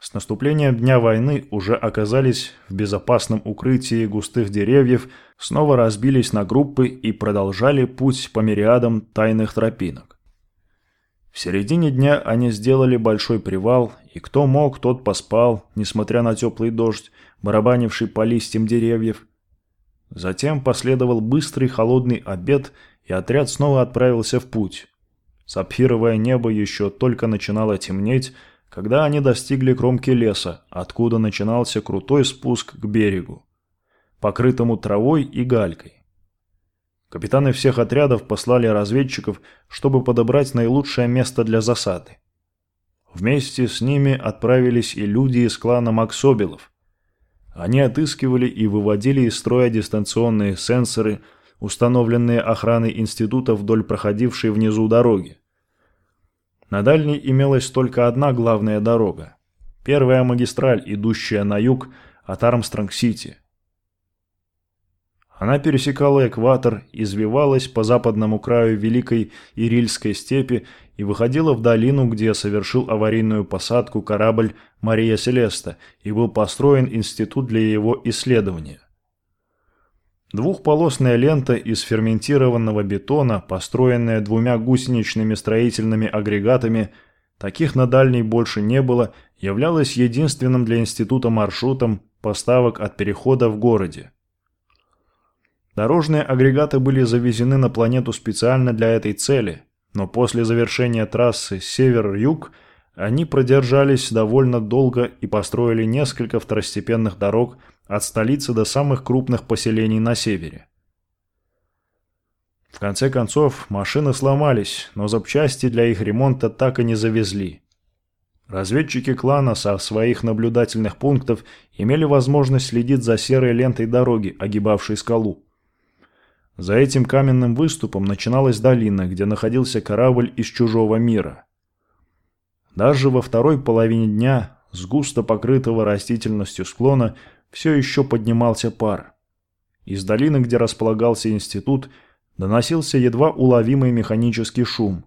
[SPEAKER 1] С наступлением Дня войны уже оказались в безопасном укрытии густых деревьев, снова разбились на группы и продолжали путь по мириадам тайных тропинок. В середине дня они сделали большой привал, и кто мог, тот поспал, несмотря на теплый дождь, барабанивший по листьям деревьев. Затем последовал быстрый холодный обед, и отряд снова отправился в путь. Сапфировое небо еще только начинало темнеть, когда они достигли кромки леса, откуда начинался крутой спуск к берегу, покрытому травой и галькой. Капитаны всех отрядов послали разведчиков, чтобы подобрать наилучшее место для засады. Вместе с ними отправились и люди из клана Максобелов. Они отыскивали и выводили из строя дистанционные сенсоры, установленные охраной института вдоль проходившей внизу дороги. На дальней имелась только одна главная дорога. Первая магистраль, идущая на юг от Армстронг-Сити. Она пересекала экватор, извивалась по западному краю Великой Ирильской степи и выходила в долину, где совершил аварийную посадку корабль «Мария Селеста» и был построен институт для его исследования. Двухполосная лента из ферментированного бетона, построенная двумя гусеничными строительными агрегатами, таких на дальней больше не было, являлась единственным для института маршрутом поставок от перехода в городе. Дорожные агрегаты были завезены на планету специально для этой цели, но после завершения трассы север-юг они продержались довольно долго и построили несколько второстепенных дорог от столицы до самых крупных поселений на севере. В конце концов, машины сломались, но запчасти для их ремонта так и не завезли. Разведчики клана со своих наблюдательных пунктов имели возможность следить за серой лентой дороги, огибавшей скалу. За этим каменным выступом начиналась долина, где находился корабль из чужого мира. Даже во второй половине дня с густо покрытого растительностью склона все еще поднимался пар. Из долины, где располагался институт, доносился едва уловимый механический шум.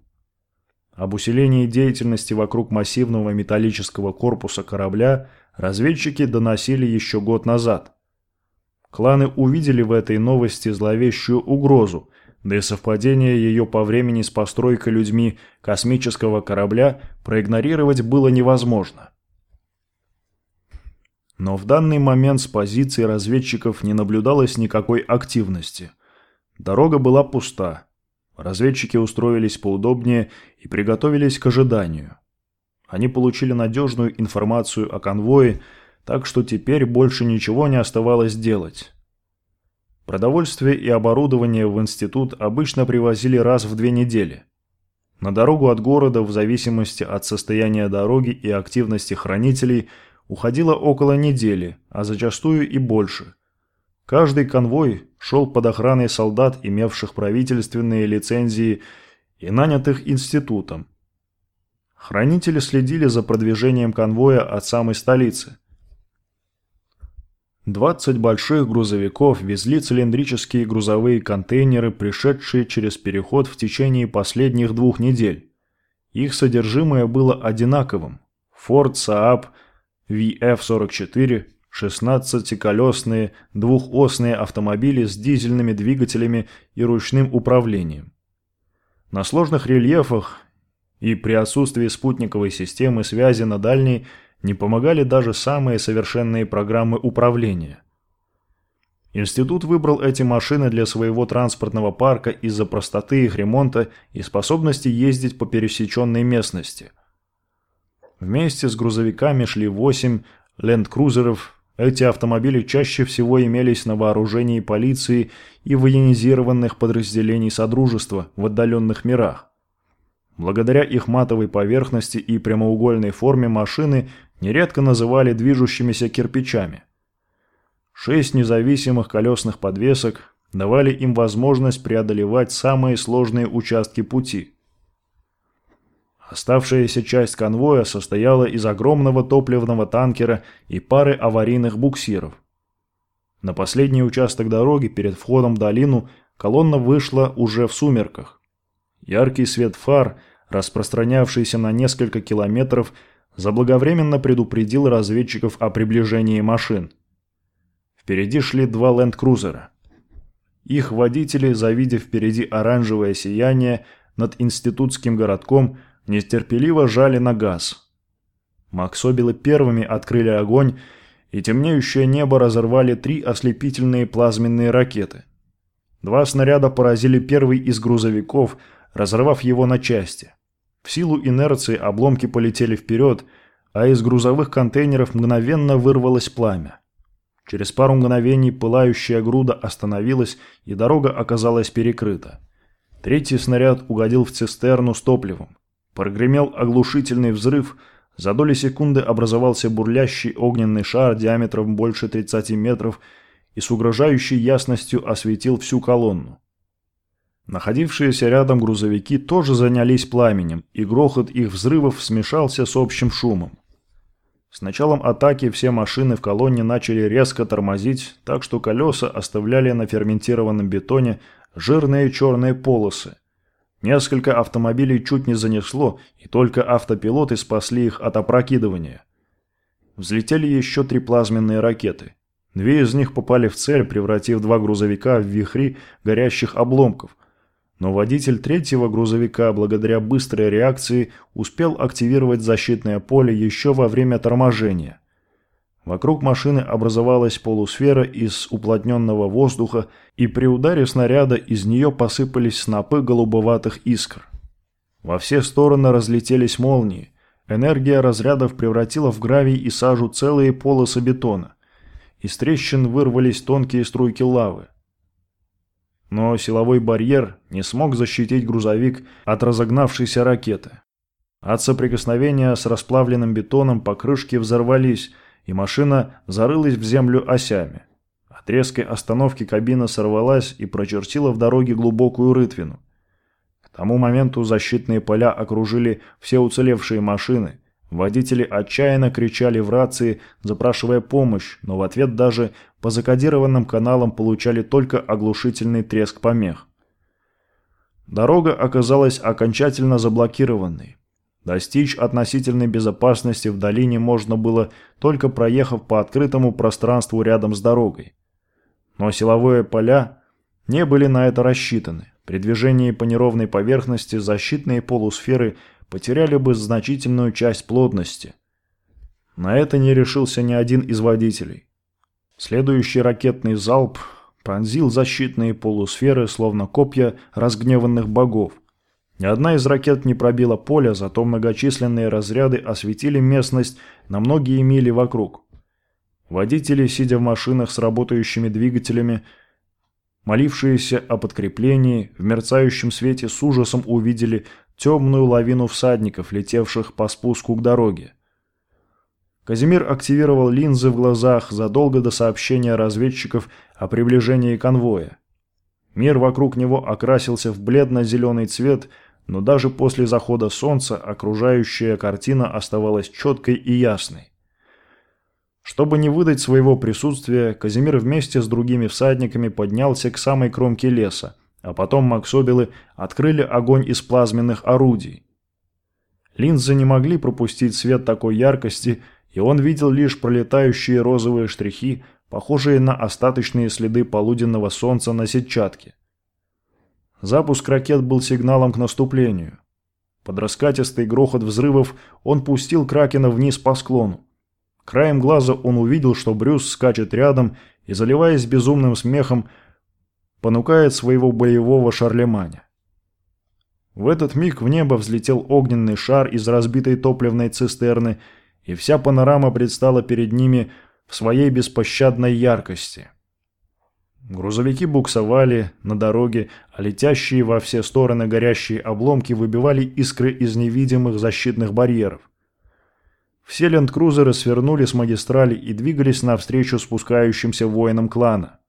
[SPEAKER 1] Об усилении деятельности вокруг массивного металлического корпуса корабля разведчики доносили еще год назад. Кланы увидели в этой новости зловещую угрозу, да и совпадение ее по времени с постройкой людьми космического корабля проигнорировать было невозможно. Но в данный момент с позиции разведчиков не наблюдалось никакой активности. Дорога была пуста. Разведчики устроились поудобнее и приготовились к ожиданию. Они получили надежную информацию о конвое, так что теперь больше ничего не оставалось делать. Продовольствие и оборудование в институт обычно привозили раз в две недели. На дорогу от города, в зависимости от состояния дороги и активности хранителей, уходило около недели, а зачастую и больше. Каждый конвой шел под охраной солдат, имевших правительственные лицензии и нанятых институтом. Хранители следили за продвижением конвоя от самой столицы. 20 больших грузовиков везли цилиндрические грузовые контейнеры, пришедшие через переход в течение последних двух недель. Их содержимое было одинаковым. Ford Saab VF-44, 16-колесные двухосные автомобили с дизельными двигателями и ручным управлением. На сложных рельефах и при отсутствии спутниковой системы связи на дальней – не помогали даже самые совершенные программы управления. Институт выбрал эти машины для своего транспортного парка из-за простоты их ремонта и способности ездить по пересеченной местности. Вместе с грузовиками шли 8 ленд-крузеров. Эти автомобили чаще всего имелись на вооружении полиции и военизированных подразделений Содружества в отдаленных мирах. Благодаря их матовой поверхности и прямоугольной форме машины нередко называли движущимися кирпичами. Шесть независимых колесных подвесок давали им возможность преодолевать самые сложные участки пути. Оставшаяся часть конвоя состояла из огромного топливного танкера и пары аварийных буксиров. На последний участок дороги перед входом в долину колонна вышла уже в сумерках. Яркий свет фар, распространявшийся на несколько километров, заблаговременно предупредил разведчиков о приближении машин. Впереди шли два ленд-крузера. Их водители, завидев впереди оранжевое сияние над институтским городком, нестерпеливо жали на газ. Максобилы первыми открыли огонь, и темнеющее небо разорвали три ослепительные плазменные ракеты. Два снаряда поразили первый из грузовиков, разорвав его на части. В силу инерции обломки полетели вперед, а из грузовых контейнеров мгновенно вырвалось пламя. Через пару мгновений пылающая груда остановилась, и дорога оказалась перекрыта. Третий снаряд угодил в цистерну с топливом. Прогремел оглушительный взрыв, за доли секунды образовался бурлящий огненный шар диаметром больше 30 метров и с угрожающей ясностью осветил всю колонну. Находившиеся рядом грузовики тоже занялись пламенем, и грохот их взрывов смешался с общим шумом. С началом атаки все машины в колонне начали резко тормозить, так что колеса оставляли на ферментированном бетоне жирные черные полосы. Несколько автомобилей чуть не занесло, и только автопилоты спасли их от опрокидывания. Взлетели еще три плазменные ракеты. Две из них попали в цель, превратив два грузовика в вихри горящих обломков, но водитель третьего грузовика, благодаря быстрой реакции, успел активировать защитное поле еще во время торможения. Вокруг машины образовалась полусфера из уплотненного воздуха, и при ударе снаряда из нее посыпались снопы голубоватых искр. Во все стороны разлетелись молнии. Энергия разрядов превратила в гравий и сажу целые полосы бетона. Из трещин вырвались тонкие струйки лавы. Но силовой барьер не смог защитить грузовик от разогнавшейся ракеты. От соприкосновения с расплавленным бетоном покрышки взорвались, и машина зарылась в землю осями. От резкой остановки кабина сорвалась и прочертила в дороге глубокую рытвину. К тому моменту защитные поля окружили все уцелевшие машины, Водители отчаянно кричали в рации, запрашивая помощь, но в ответ даже по закодированным каналам получали только оглушительный треск помех. Дорога оказалась окончательно заблокированной. Достичь относительной безопасности в долине можно было, только проехав по открытому пространству рядом с дорогой. Но силовые поля не были на это рассчитаны. При движении по неровной поверхности защитные полусферы потеряли бы значительную часть плотности. На это не решился ни один из водителей. Следующий ракетный залп пронзил защитные полусферы, словно копья разгневанных богов. Ни одна из ракет не пробила поля, зато многочисленные разряды осветили местность на многие мили вокруг. Водители, сидя в машинах с работающими двигателями, молившиеся о подкреплении, в мерцающем свете с ужасом увидели темную лавину всадников, летевших по спуску к дороге. Казимир активировал линзы в глазах задолго до сообщения разведчиков о приближении конвоя. Мир вокруг него окрасился в бледно-зеленый цвет, но даже после захода солнца окружающая картина оставалась четкой и ясной. Чтобы не выдать своего присутствия, Казимир вместе с другими всадниками поднялся к самой кромке леса, а потом Максобелы открыли огонь из плазменных орудий. Линзы не могли пропустить свет такой яркости, и он видел лишь пролетающие розовые штрихи, похожие на остаточные следы полуденного солнца на сетчатке. Запуск ракет был сигналом к наступлению. Под раскатистый грохот взрывов он пустил Кракена вниз по склону. Краем глаза он увидел, что Брюс скачет рядом и, заливаясь безумным смехом, понукает своего боевого Шарлеманя. В этот миг в небо взлетел огненный шар из разбитой топливной цистерны, и вся панорама предстала перед ними в своей беспощадной яркости. Грузовики буксовали на дороге, а летящие во все стороны горящие обломки выбивали искры из невидимых защитных барьеров. Все ленд-крузеры свернули с магистрали и двигались навстречу спускающимся воинам клана.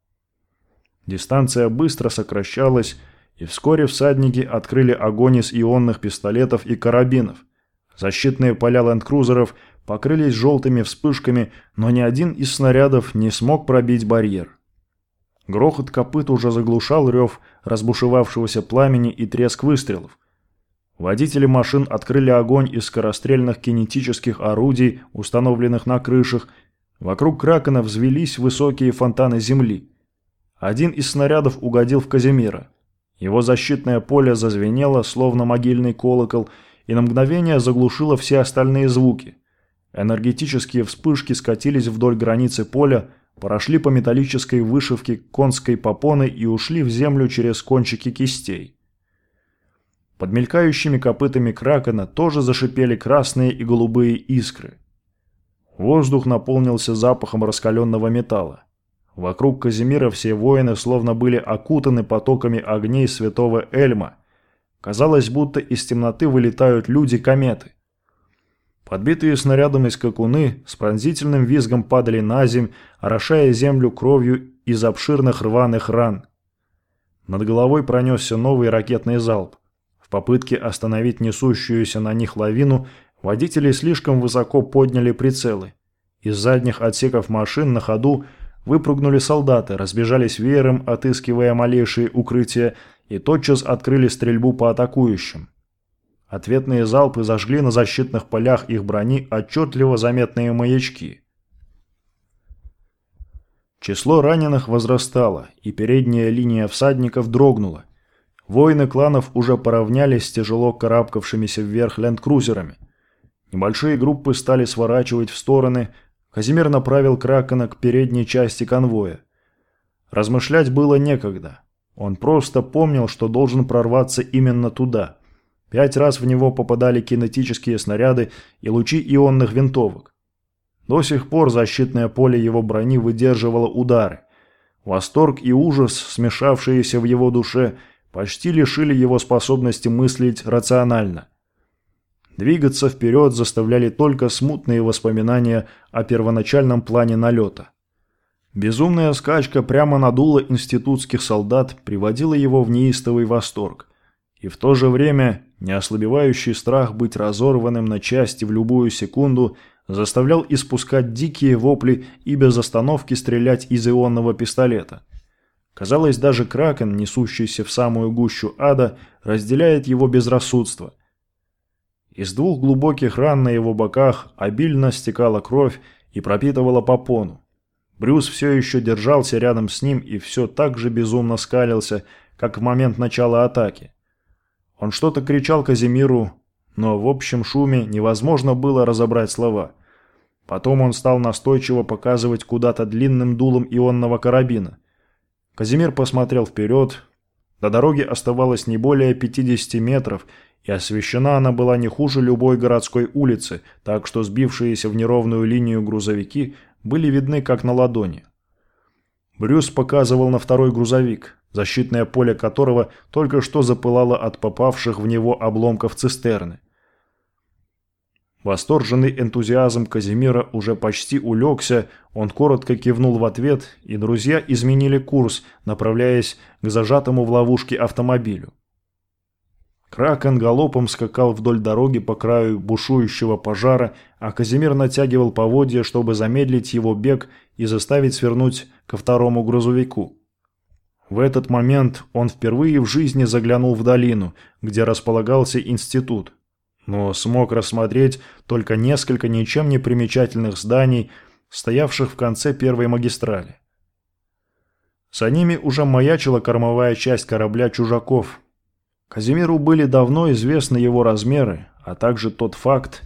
[SPEAKER 1] Дистанция быстро сокращалась, и вскоре всадники открыли огонь из ионных пистолетов и карабинов. Защитные поля ленд-крузеров покрылись желтыми вспышками, но ни один из снарядов не смог пробить барьер. Грохот копыт уже заглушал рев разбушевавшегося пламени и треск выстрелов. Водители машин открыли огонь из скорострельных кинетических орудий, установленных на крышах. Вокруг Кракена взвелись высокие фонтаны земли. Один из снарядов угодил в Казимира. Его защитное поле зазвенело, словно могильный колокол, и на мгновение заглушило все остальные звуки. Энергетические вспышки скатились вдоль границы поля, прошли по металлической вышивке конской попоны и ушли в землю через кончики кистей. Под мелькающими копытами кракена тоже зашипели красные и голубые искры. Воздух наполнился запахом раскаленного металла. Вокруг Казимира все воины словно были окутаны потоками огней святого Эльма. Казалось, будто из темноты вылетают люди-кометы. Подбитые снарядами скакуны с пронзительным визгом падали на земь, орошая землю кровью из обширных рваных ран. Над головой пронесся новый ракетный залп. В попытке остановить несущуюся на них лавину водители слишком высоко подняли прицелы. Из задних отсеков машин на ходу Выпрыгнули солдаты, разбежались веером, отыскивая малейшие укрытия, и тотчас открыли стрельбу по атакующим. Ответные залпы зажгли на защитных полях их брони отчетливо заметные маячки. Число раненых возрастало, и передняя линия всадников дрогнула. Воины кланов уже поравнялись с тяжело карабкавшимися вверх ленд-крузерами. Небольшие группы стали сворачивать в стороны, Казимир направил Кракена к передней части конвоя. Размышлять было некогда. Он просто помнил, что должен прорваться именно туда. Пять раз в него попадали кинетические снаряды и лучи ионных винтовок. До сих пор защитное поле его брони выдерживало удары. Восторг и ужас, смешавшиеся в его душе, почти лишили его способности мыслить рационально. Двигаться вперед заставляли только смутные воспоминания о первоначальном плане налета. Безумная скачка прямо надула институтских солдат приводила его в неистовый восторг. И в то же время неослабевающий страх быть разорванным на части в любую секунду заставлял испускать дикие вопли и без остановки стрелять из ионного пистолета. Казалось, даже Кракен, несущийся в самую гущу ада, разделяет его безрассудство – из двух глубоких ран на его боках обильно стекала кровь и пропитывала попону. Брюс все еще держался рядом с ним и все так же безумно скалился, как в момент начала атаки. Он что-то кричал Казимиру, но в общем шуме невозможно было разобрать слова. Потом он стал настойчиво показывать куда-то длинным дулом ионного карабина. Казимир посмотрел вперед. До дороги оставалось не более 50 метров, и освещена она была не хуже любой городской улицы, так что сбившиеся в неровную линию грузовики были видны как на ладони. Брюс показывал на второй грузовик, защитное поле которого только что запылало от попавших в него обломков цистерны. Восторженный энтузиазм Казимира уже почти улегся, он коротко кивнул в ответ, и друзья изменили курс, направляясь к зажатому в ловушке автомобилю. Кракен галопом скакал вдоль дороги по краю бушующего пожара, а Казимир натягивал поводья, чтобы замедлить его бег и заставить свернуть ко второму грузовику. В этот момент он впервые в жизни заглянул в долину, где располагался институт, но смог рассмотреть только несколько ничем не примечательных зданий, стоявших в конце первой магистрали. За ними уже маячила кормовая часть корабля «Чужаков». Казимиру были давно известны его размеры, а также тот факт,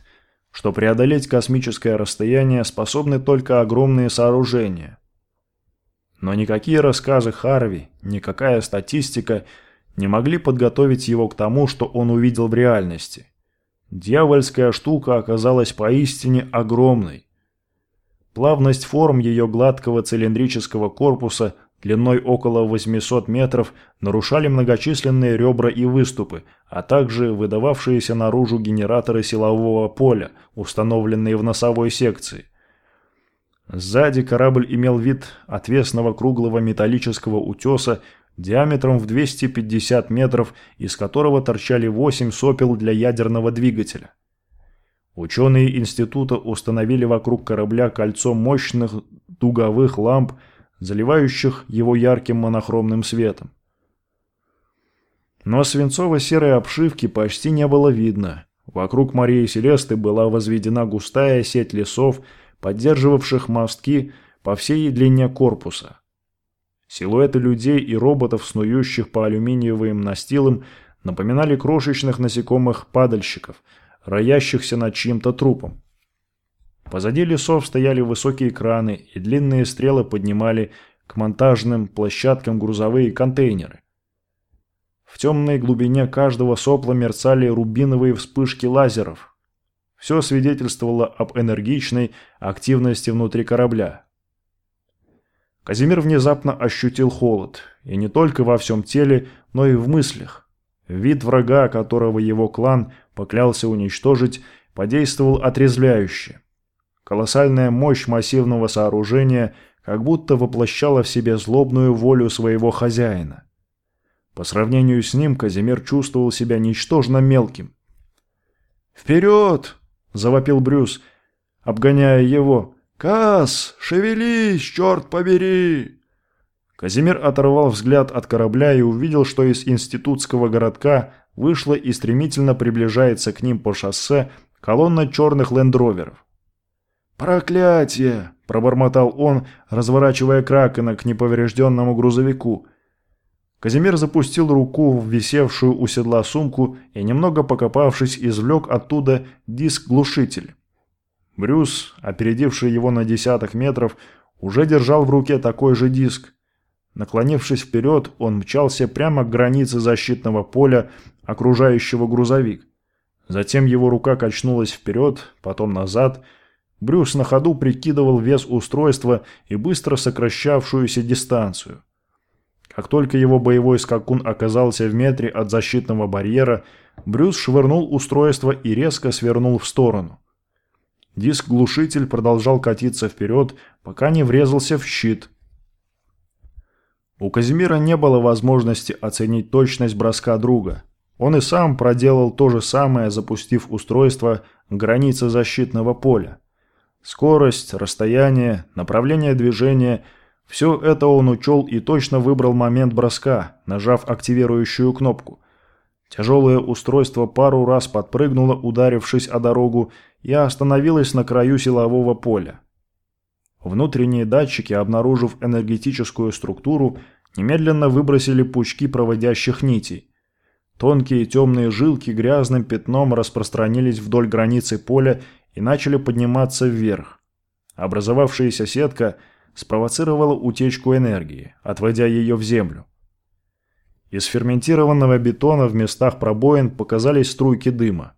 [SPEAKER 1] что преодолеть космическое расстояние способны только огромные сооружения. Но никакие рассказы Харви, никакая статистика не могли подготовить его к тому, что он увидел в реальности – Дьявольская штука оказалась поистине огромной. Плавность форм ее гладкого цилиндрического корпуса длиной около 800 метров нарушали многочисленные ребра и выступы, а также выдававшиеся наружу генераторы силового поля, установленные в носовой секции. Сзади корабль имел вид отвесного круглого металлического утеса диаметром в 250 метров, из которого торчали 8 сопел для ядерного двигателя. Ученые института установили вокруг корабля кольцо мощных дуговых ламп, заливающих его ярким монохромным светом. Но свинцово-серой обшивки почти не было видно. Вокруг Марии Селесты была возведена густая сеть лесов, поддерживавших мостки по всей длине корпуса. Силуэты людей и роботов, снующих по алюминиевым настилам, напоминали крошечных насекомых-падальщиков, роящихся над чьим-то трупом. Позади лесов стояли высокие краны, и длинные стрелы поднимали к монтажным площадкам грузовые контейнеры. В темной глубине каждого сопла мерцали рубиновые вспышки лазеров. Все свидетельствовало об энергичной активности внутри корабля. Казимир внезапно ощутил холод, и не только во всем теле, но и в мыслях. Вид врага, которого его клан поклялся уничтожить, подействовал отрезвляюще. Колоссальная мощь массивного сооружения как будто воплощала в себе злобную волю своего хозяина. По сравнению с ним Казимир чувствовал себя ничтожно мелким. «Вперед!» – завопил Брюс, обгоняя его. «Кас, шевелись, черт побери!» Казимир оторвал взгляд от корабля и увидел, что из институтского городка вышла и стремительно приближается к ним по шоссе колонна черных лендроверов. «Проклятие!» – пробормотал он, разворачивая Кракена к неповрежденному грузовику. Казимир запустил руку в висевшую у седла сумку и, немного покопавшись, извлек оттуда диск-глушитель. Брюс, опередивший его на десяток метров, уже держал в руке такой же диск. Наклонившись вперед, он мчался прямо к границе защитного поля, окружающего грузовик. Затем его рука качнулась вперед, потом назад. Брюс на ходу прикидывал вес устройства и быстро сокращавшуюся дистанцию. Как только его боевой скакун оказался в метре от защитного барьера, Брюс швырнул устройство и резко свернул в сторону. Диск-глушитель продолжал катиться вперед, пока не врезался в щит. У Казимира не было возможности оценить точность броска друга. Он и сам проделал то же самое, запустив устройство к границе защитного поля. Скорость, расстояние, направление движения – все это он учел и точно выбрал момент броска, нажав активирующую кнопку. Тяжелое устройство пару раз подпрыгнуло, ударившись о дорогу, и остановилась на краю силового поля. Внутренние датчики, обнаружив энергетическую структуру, немедленно выбросили пучки проводящих нитей. Тонкие темные жилки грязным пятном распространились вдоль границы поля и начали подниматься вверх. Образовавшаяся сетка спровоцировало утечку энергии, отводя ее в землю. Из ферментированного бетона в местах пробоин показались струйки дыма.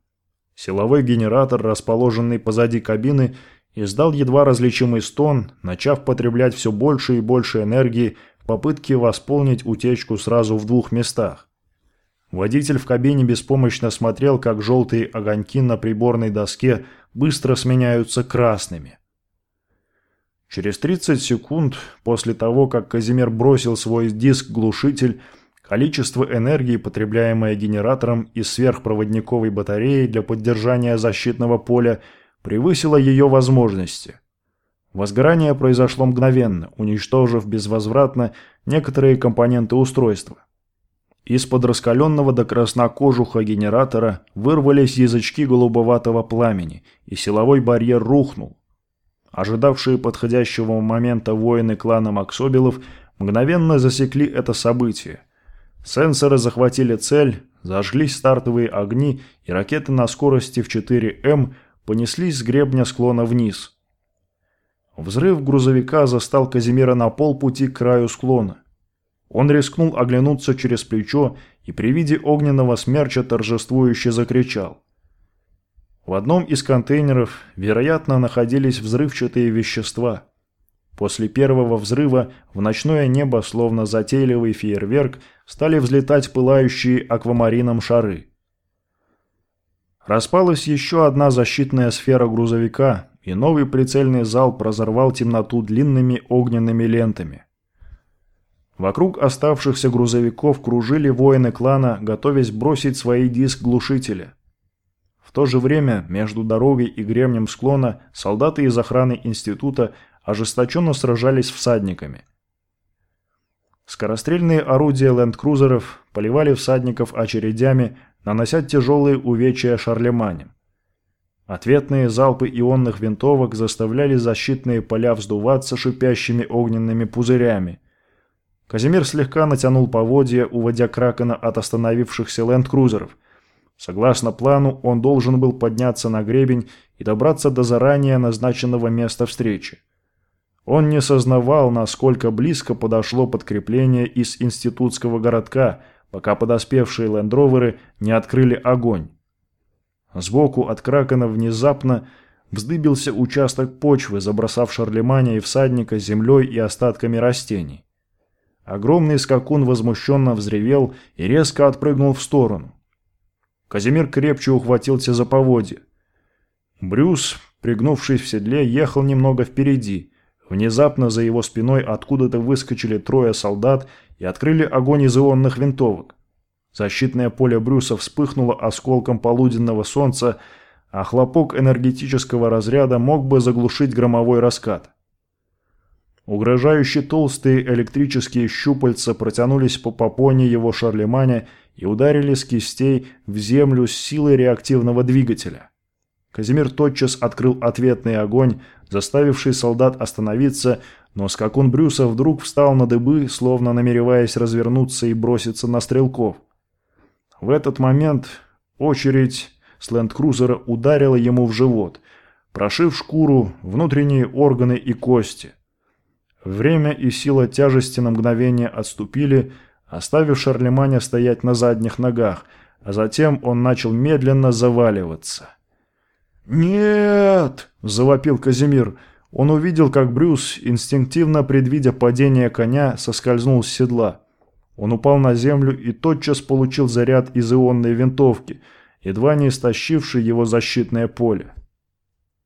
[SPEAKER 1] Силовой генератор, расположенный позади кабины, издал едва различимый стон, начав потреблять все больше и больше энергии в попытке восполнить утечку сразу в двух местах. Водитель в кабине беспомощно смотрел, как желтые огоньки на приборной доске быстро сменяются красными. Через 30 секунд после того, как Казимир бросил свой диск-глушитель, количество энергии, потребляемое генератором из сверхпроводниковой батареи для поддержания защитного поля, превысило ее возможности. Возгорание произошло мгновенно, уничтожив безвозвратно некоторые компоненты устройства. Из-под раскаленного до краснокожуха генератора вырвались язычки голубоватого пламени, и силовой барьер рухнул. Ожидавшие подходящего момента воины клана Максобелов мгновенно засекли это событие. Сенсоры захватили цель, зажглись стартовые огни, и ракеты на скорости в 4М понеслись с гребня склона вниз. Взрыв грузовика застал Казимира на полпути к краю склона. Он рискнул оглянуться через плечо и при виде огненного смерча торжествующе закричал. В одном из контейнеров, вероятно, находились взрывчатые вещества. После первого взрыва в ночное небо, словно затейливый фейерверк, стали взлетать пылающие аквамарином шары. Распалась еще одна защитная сфера грузовика, и новый прицельный залп разорвал темноту длинными огненными лентами. Вокруг оставшихся грузовиков кружили воины клана, готовясь бросить свои диск-глушители. В то же время между дорогой и гребнем склона солдаты из охраны института ожесточенно сражались всадниками. Скорострельные орудия ленд-крузеров поливали всадников очередями, нанося тяжелые увечья Шарлемане. Ответные залпы ионных винтовок заставляли защитные поля вздуваться шипящими огненными пузырями – Казимир слегка натянул поводья, уводя Кракена от остановившихся ленд-крузеров. Согласно плану, он должен был подняться на гребень и добраться до заранее назначенного места встречи. Он не сознавал, насколько близко подошло подкрепление из институтского городка, пока подоспевшие лендроверы не открыли огонь. Сбоку от Кракена внезапно вздыбился участок почвы, забросав Шарлеманя и всадника землей и остатками растений. Огромный скакун возмущенно взревел и резко отпрыгнул в сторону. Казимир крепче ухватился за поводья. Брюс, пригнувшись в седле, ехал немного впереди. Внезапно за его спиной откуда-то выскочили трое солдат и открыли огонь из ионных винтовок. Защитное поле Брюса вспыхнуло осколком полуденного солнца, а хлопок энергетического разряда мог бы заглушить громовой раскат. Угрожающие толстые электрические щупальца протянулись по попоне его Шарлеманя и ударили с кистей в землю с силой реактивного двигателя. Казимир тотчас открыл ответный огонь, заставивший солдат остановиться, но скакун Брюса вдруг встал на дыбы, словно намереваясь развернуться и броситься на стрелков. В этот момент очередь с ленд-крузера ударила ему в живот, прошив шкуру, внутренние органы и кости. Время и сила тяжести на мгновение отступили, оставив Шарлеманя стоять на задних ногах, а затем он начал медленно заваливаться. «Нет!» – завопил Казимир. Он увидел, как Брюс, инстинктивно предвидя падение коня, соскользнул с седла. Он упал на землю и тотчас получил заряд из ионной винтовки, едва не истощивший его защитное поле.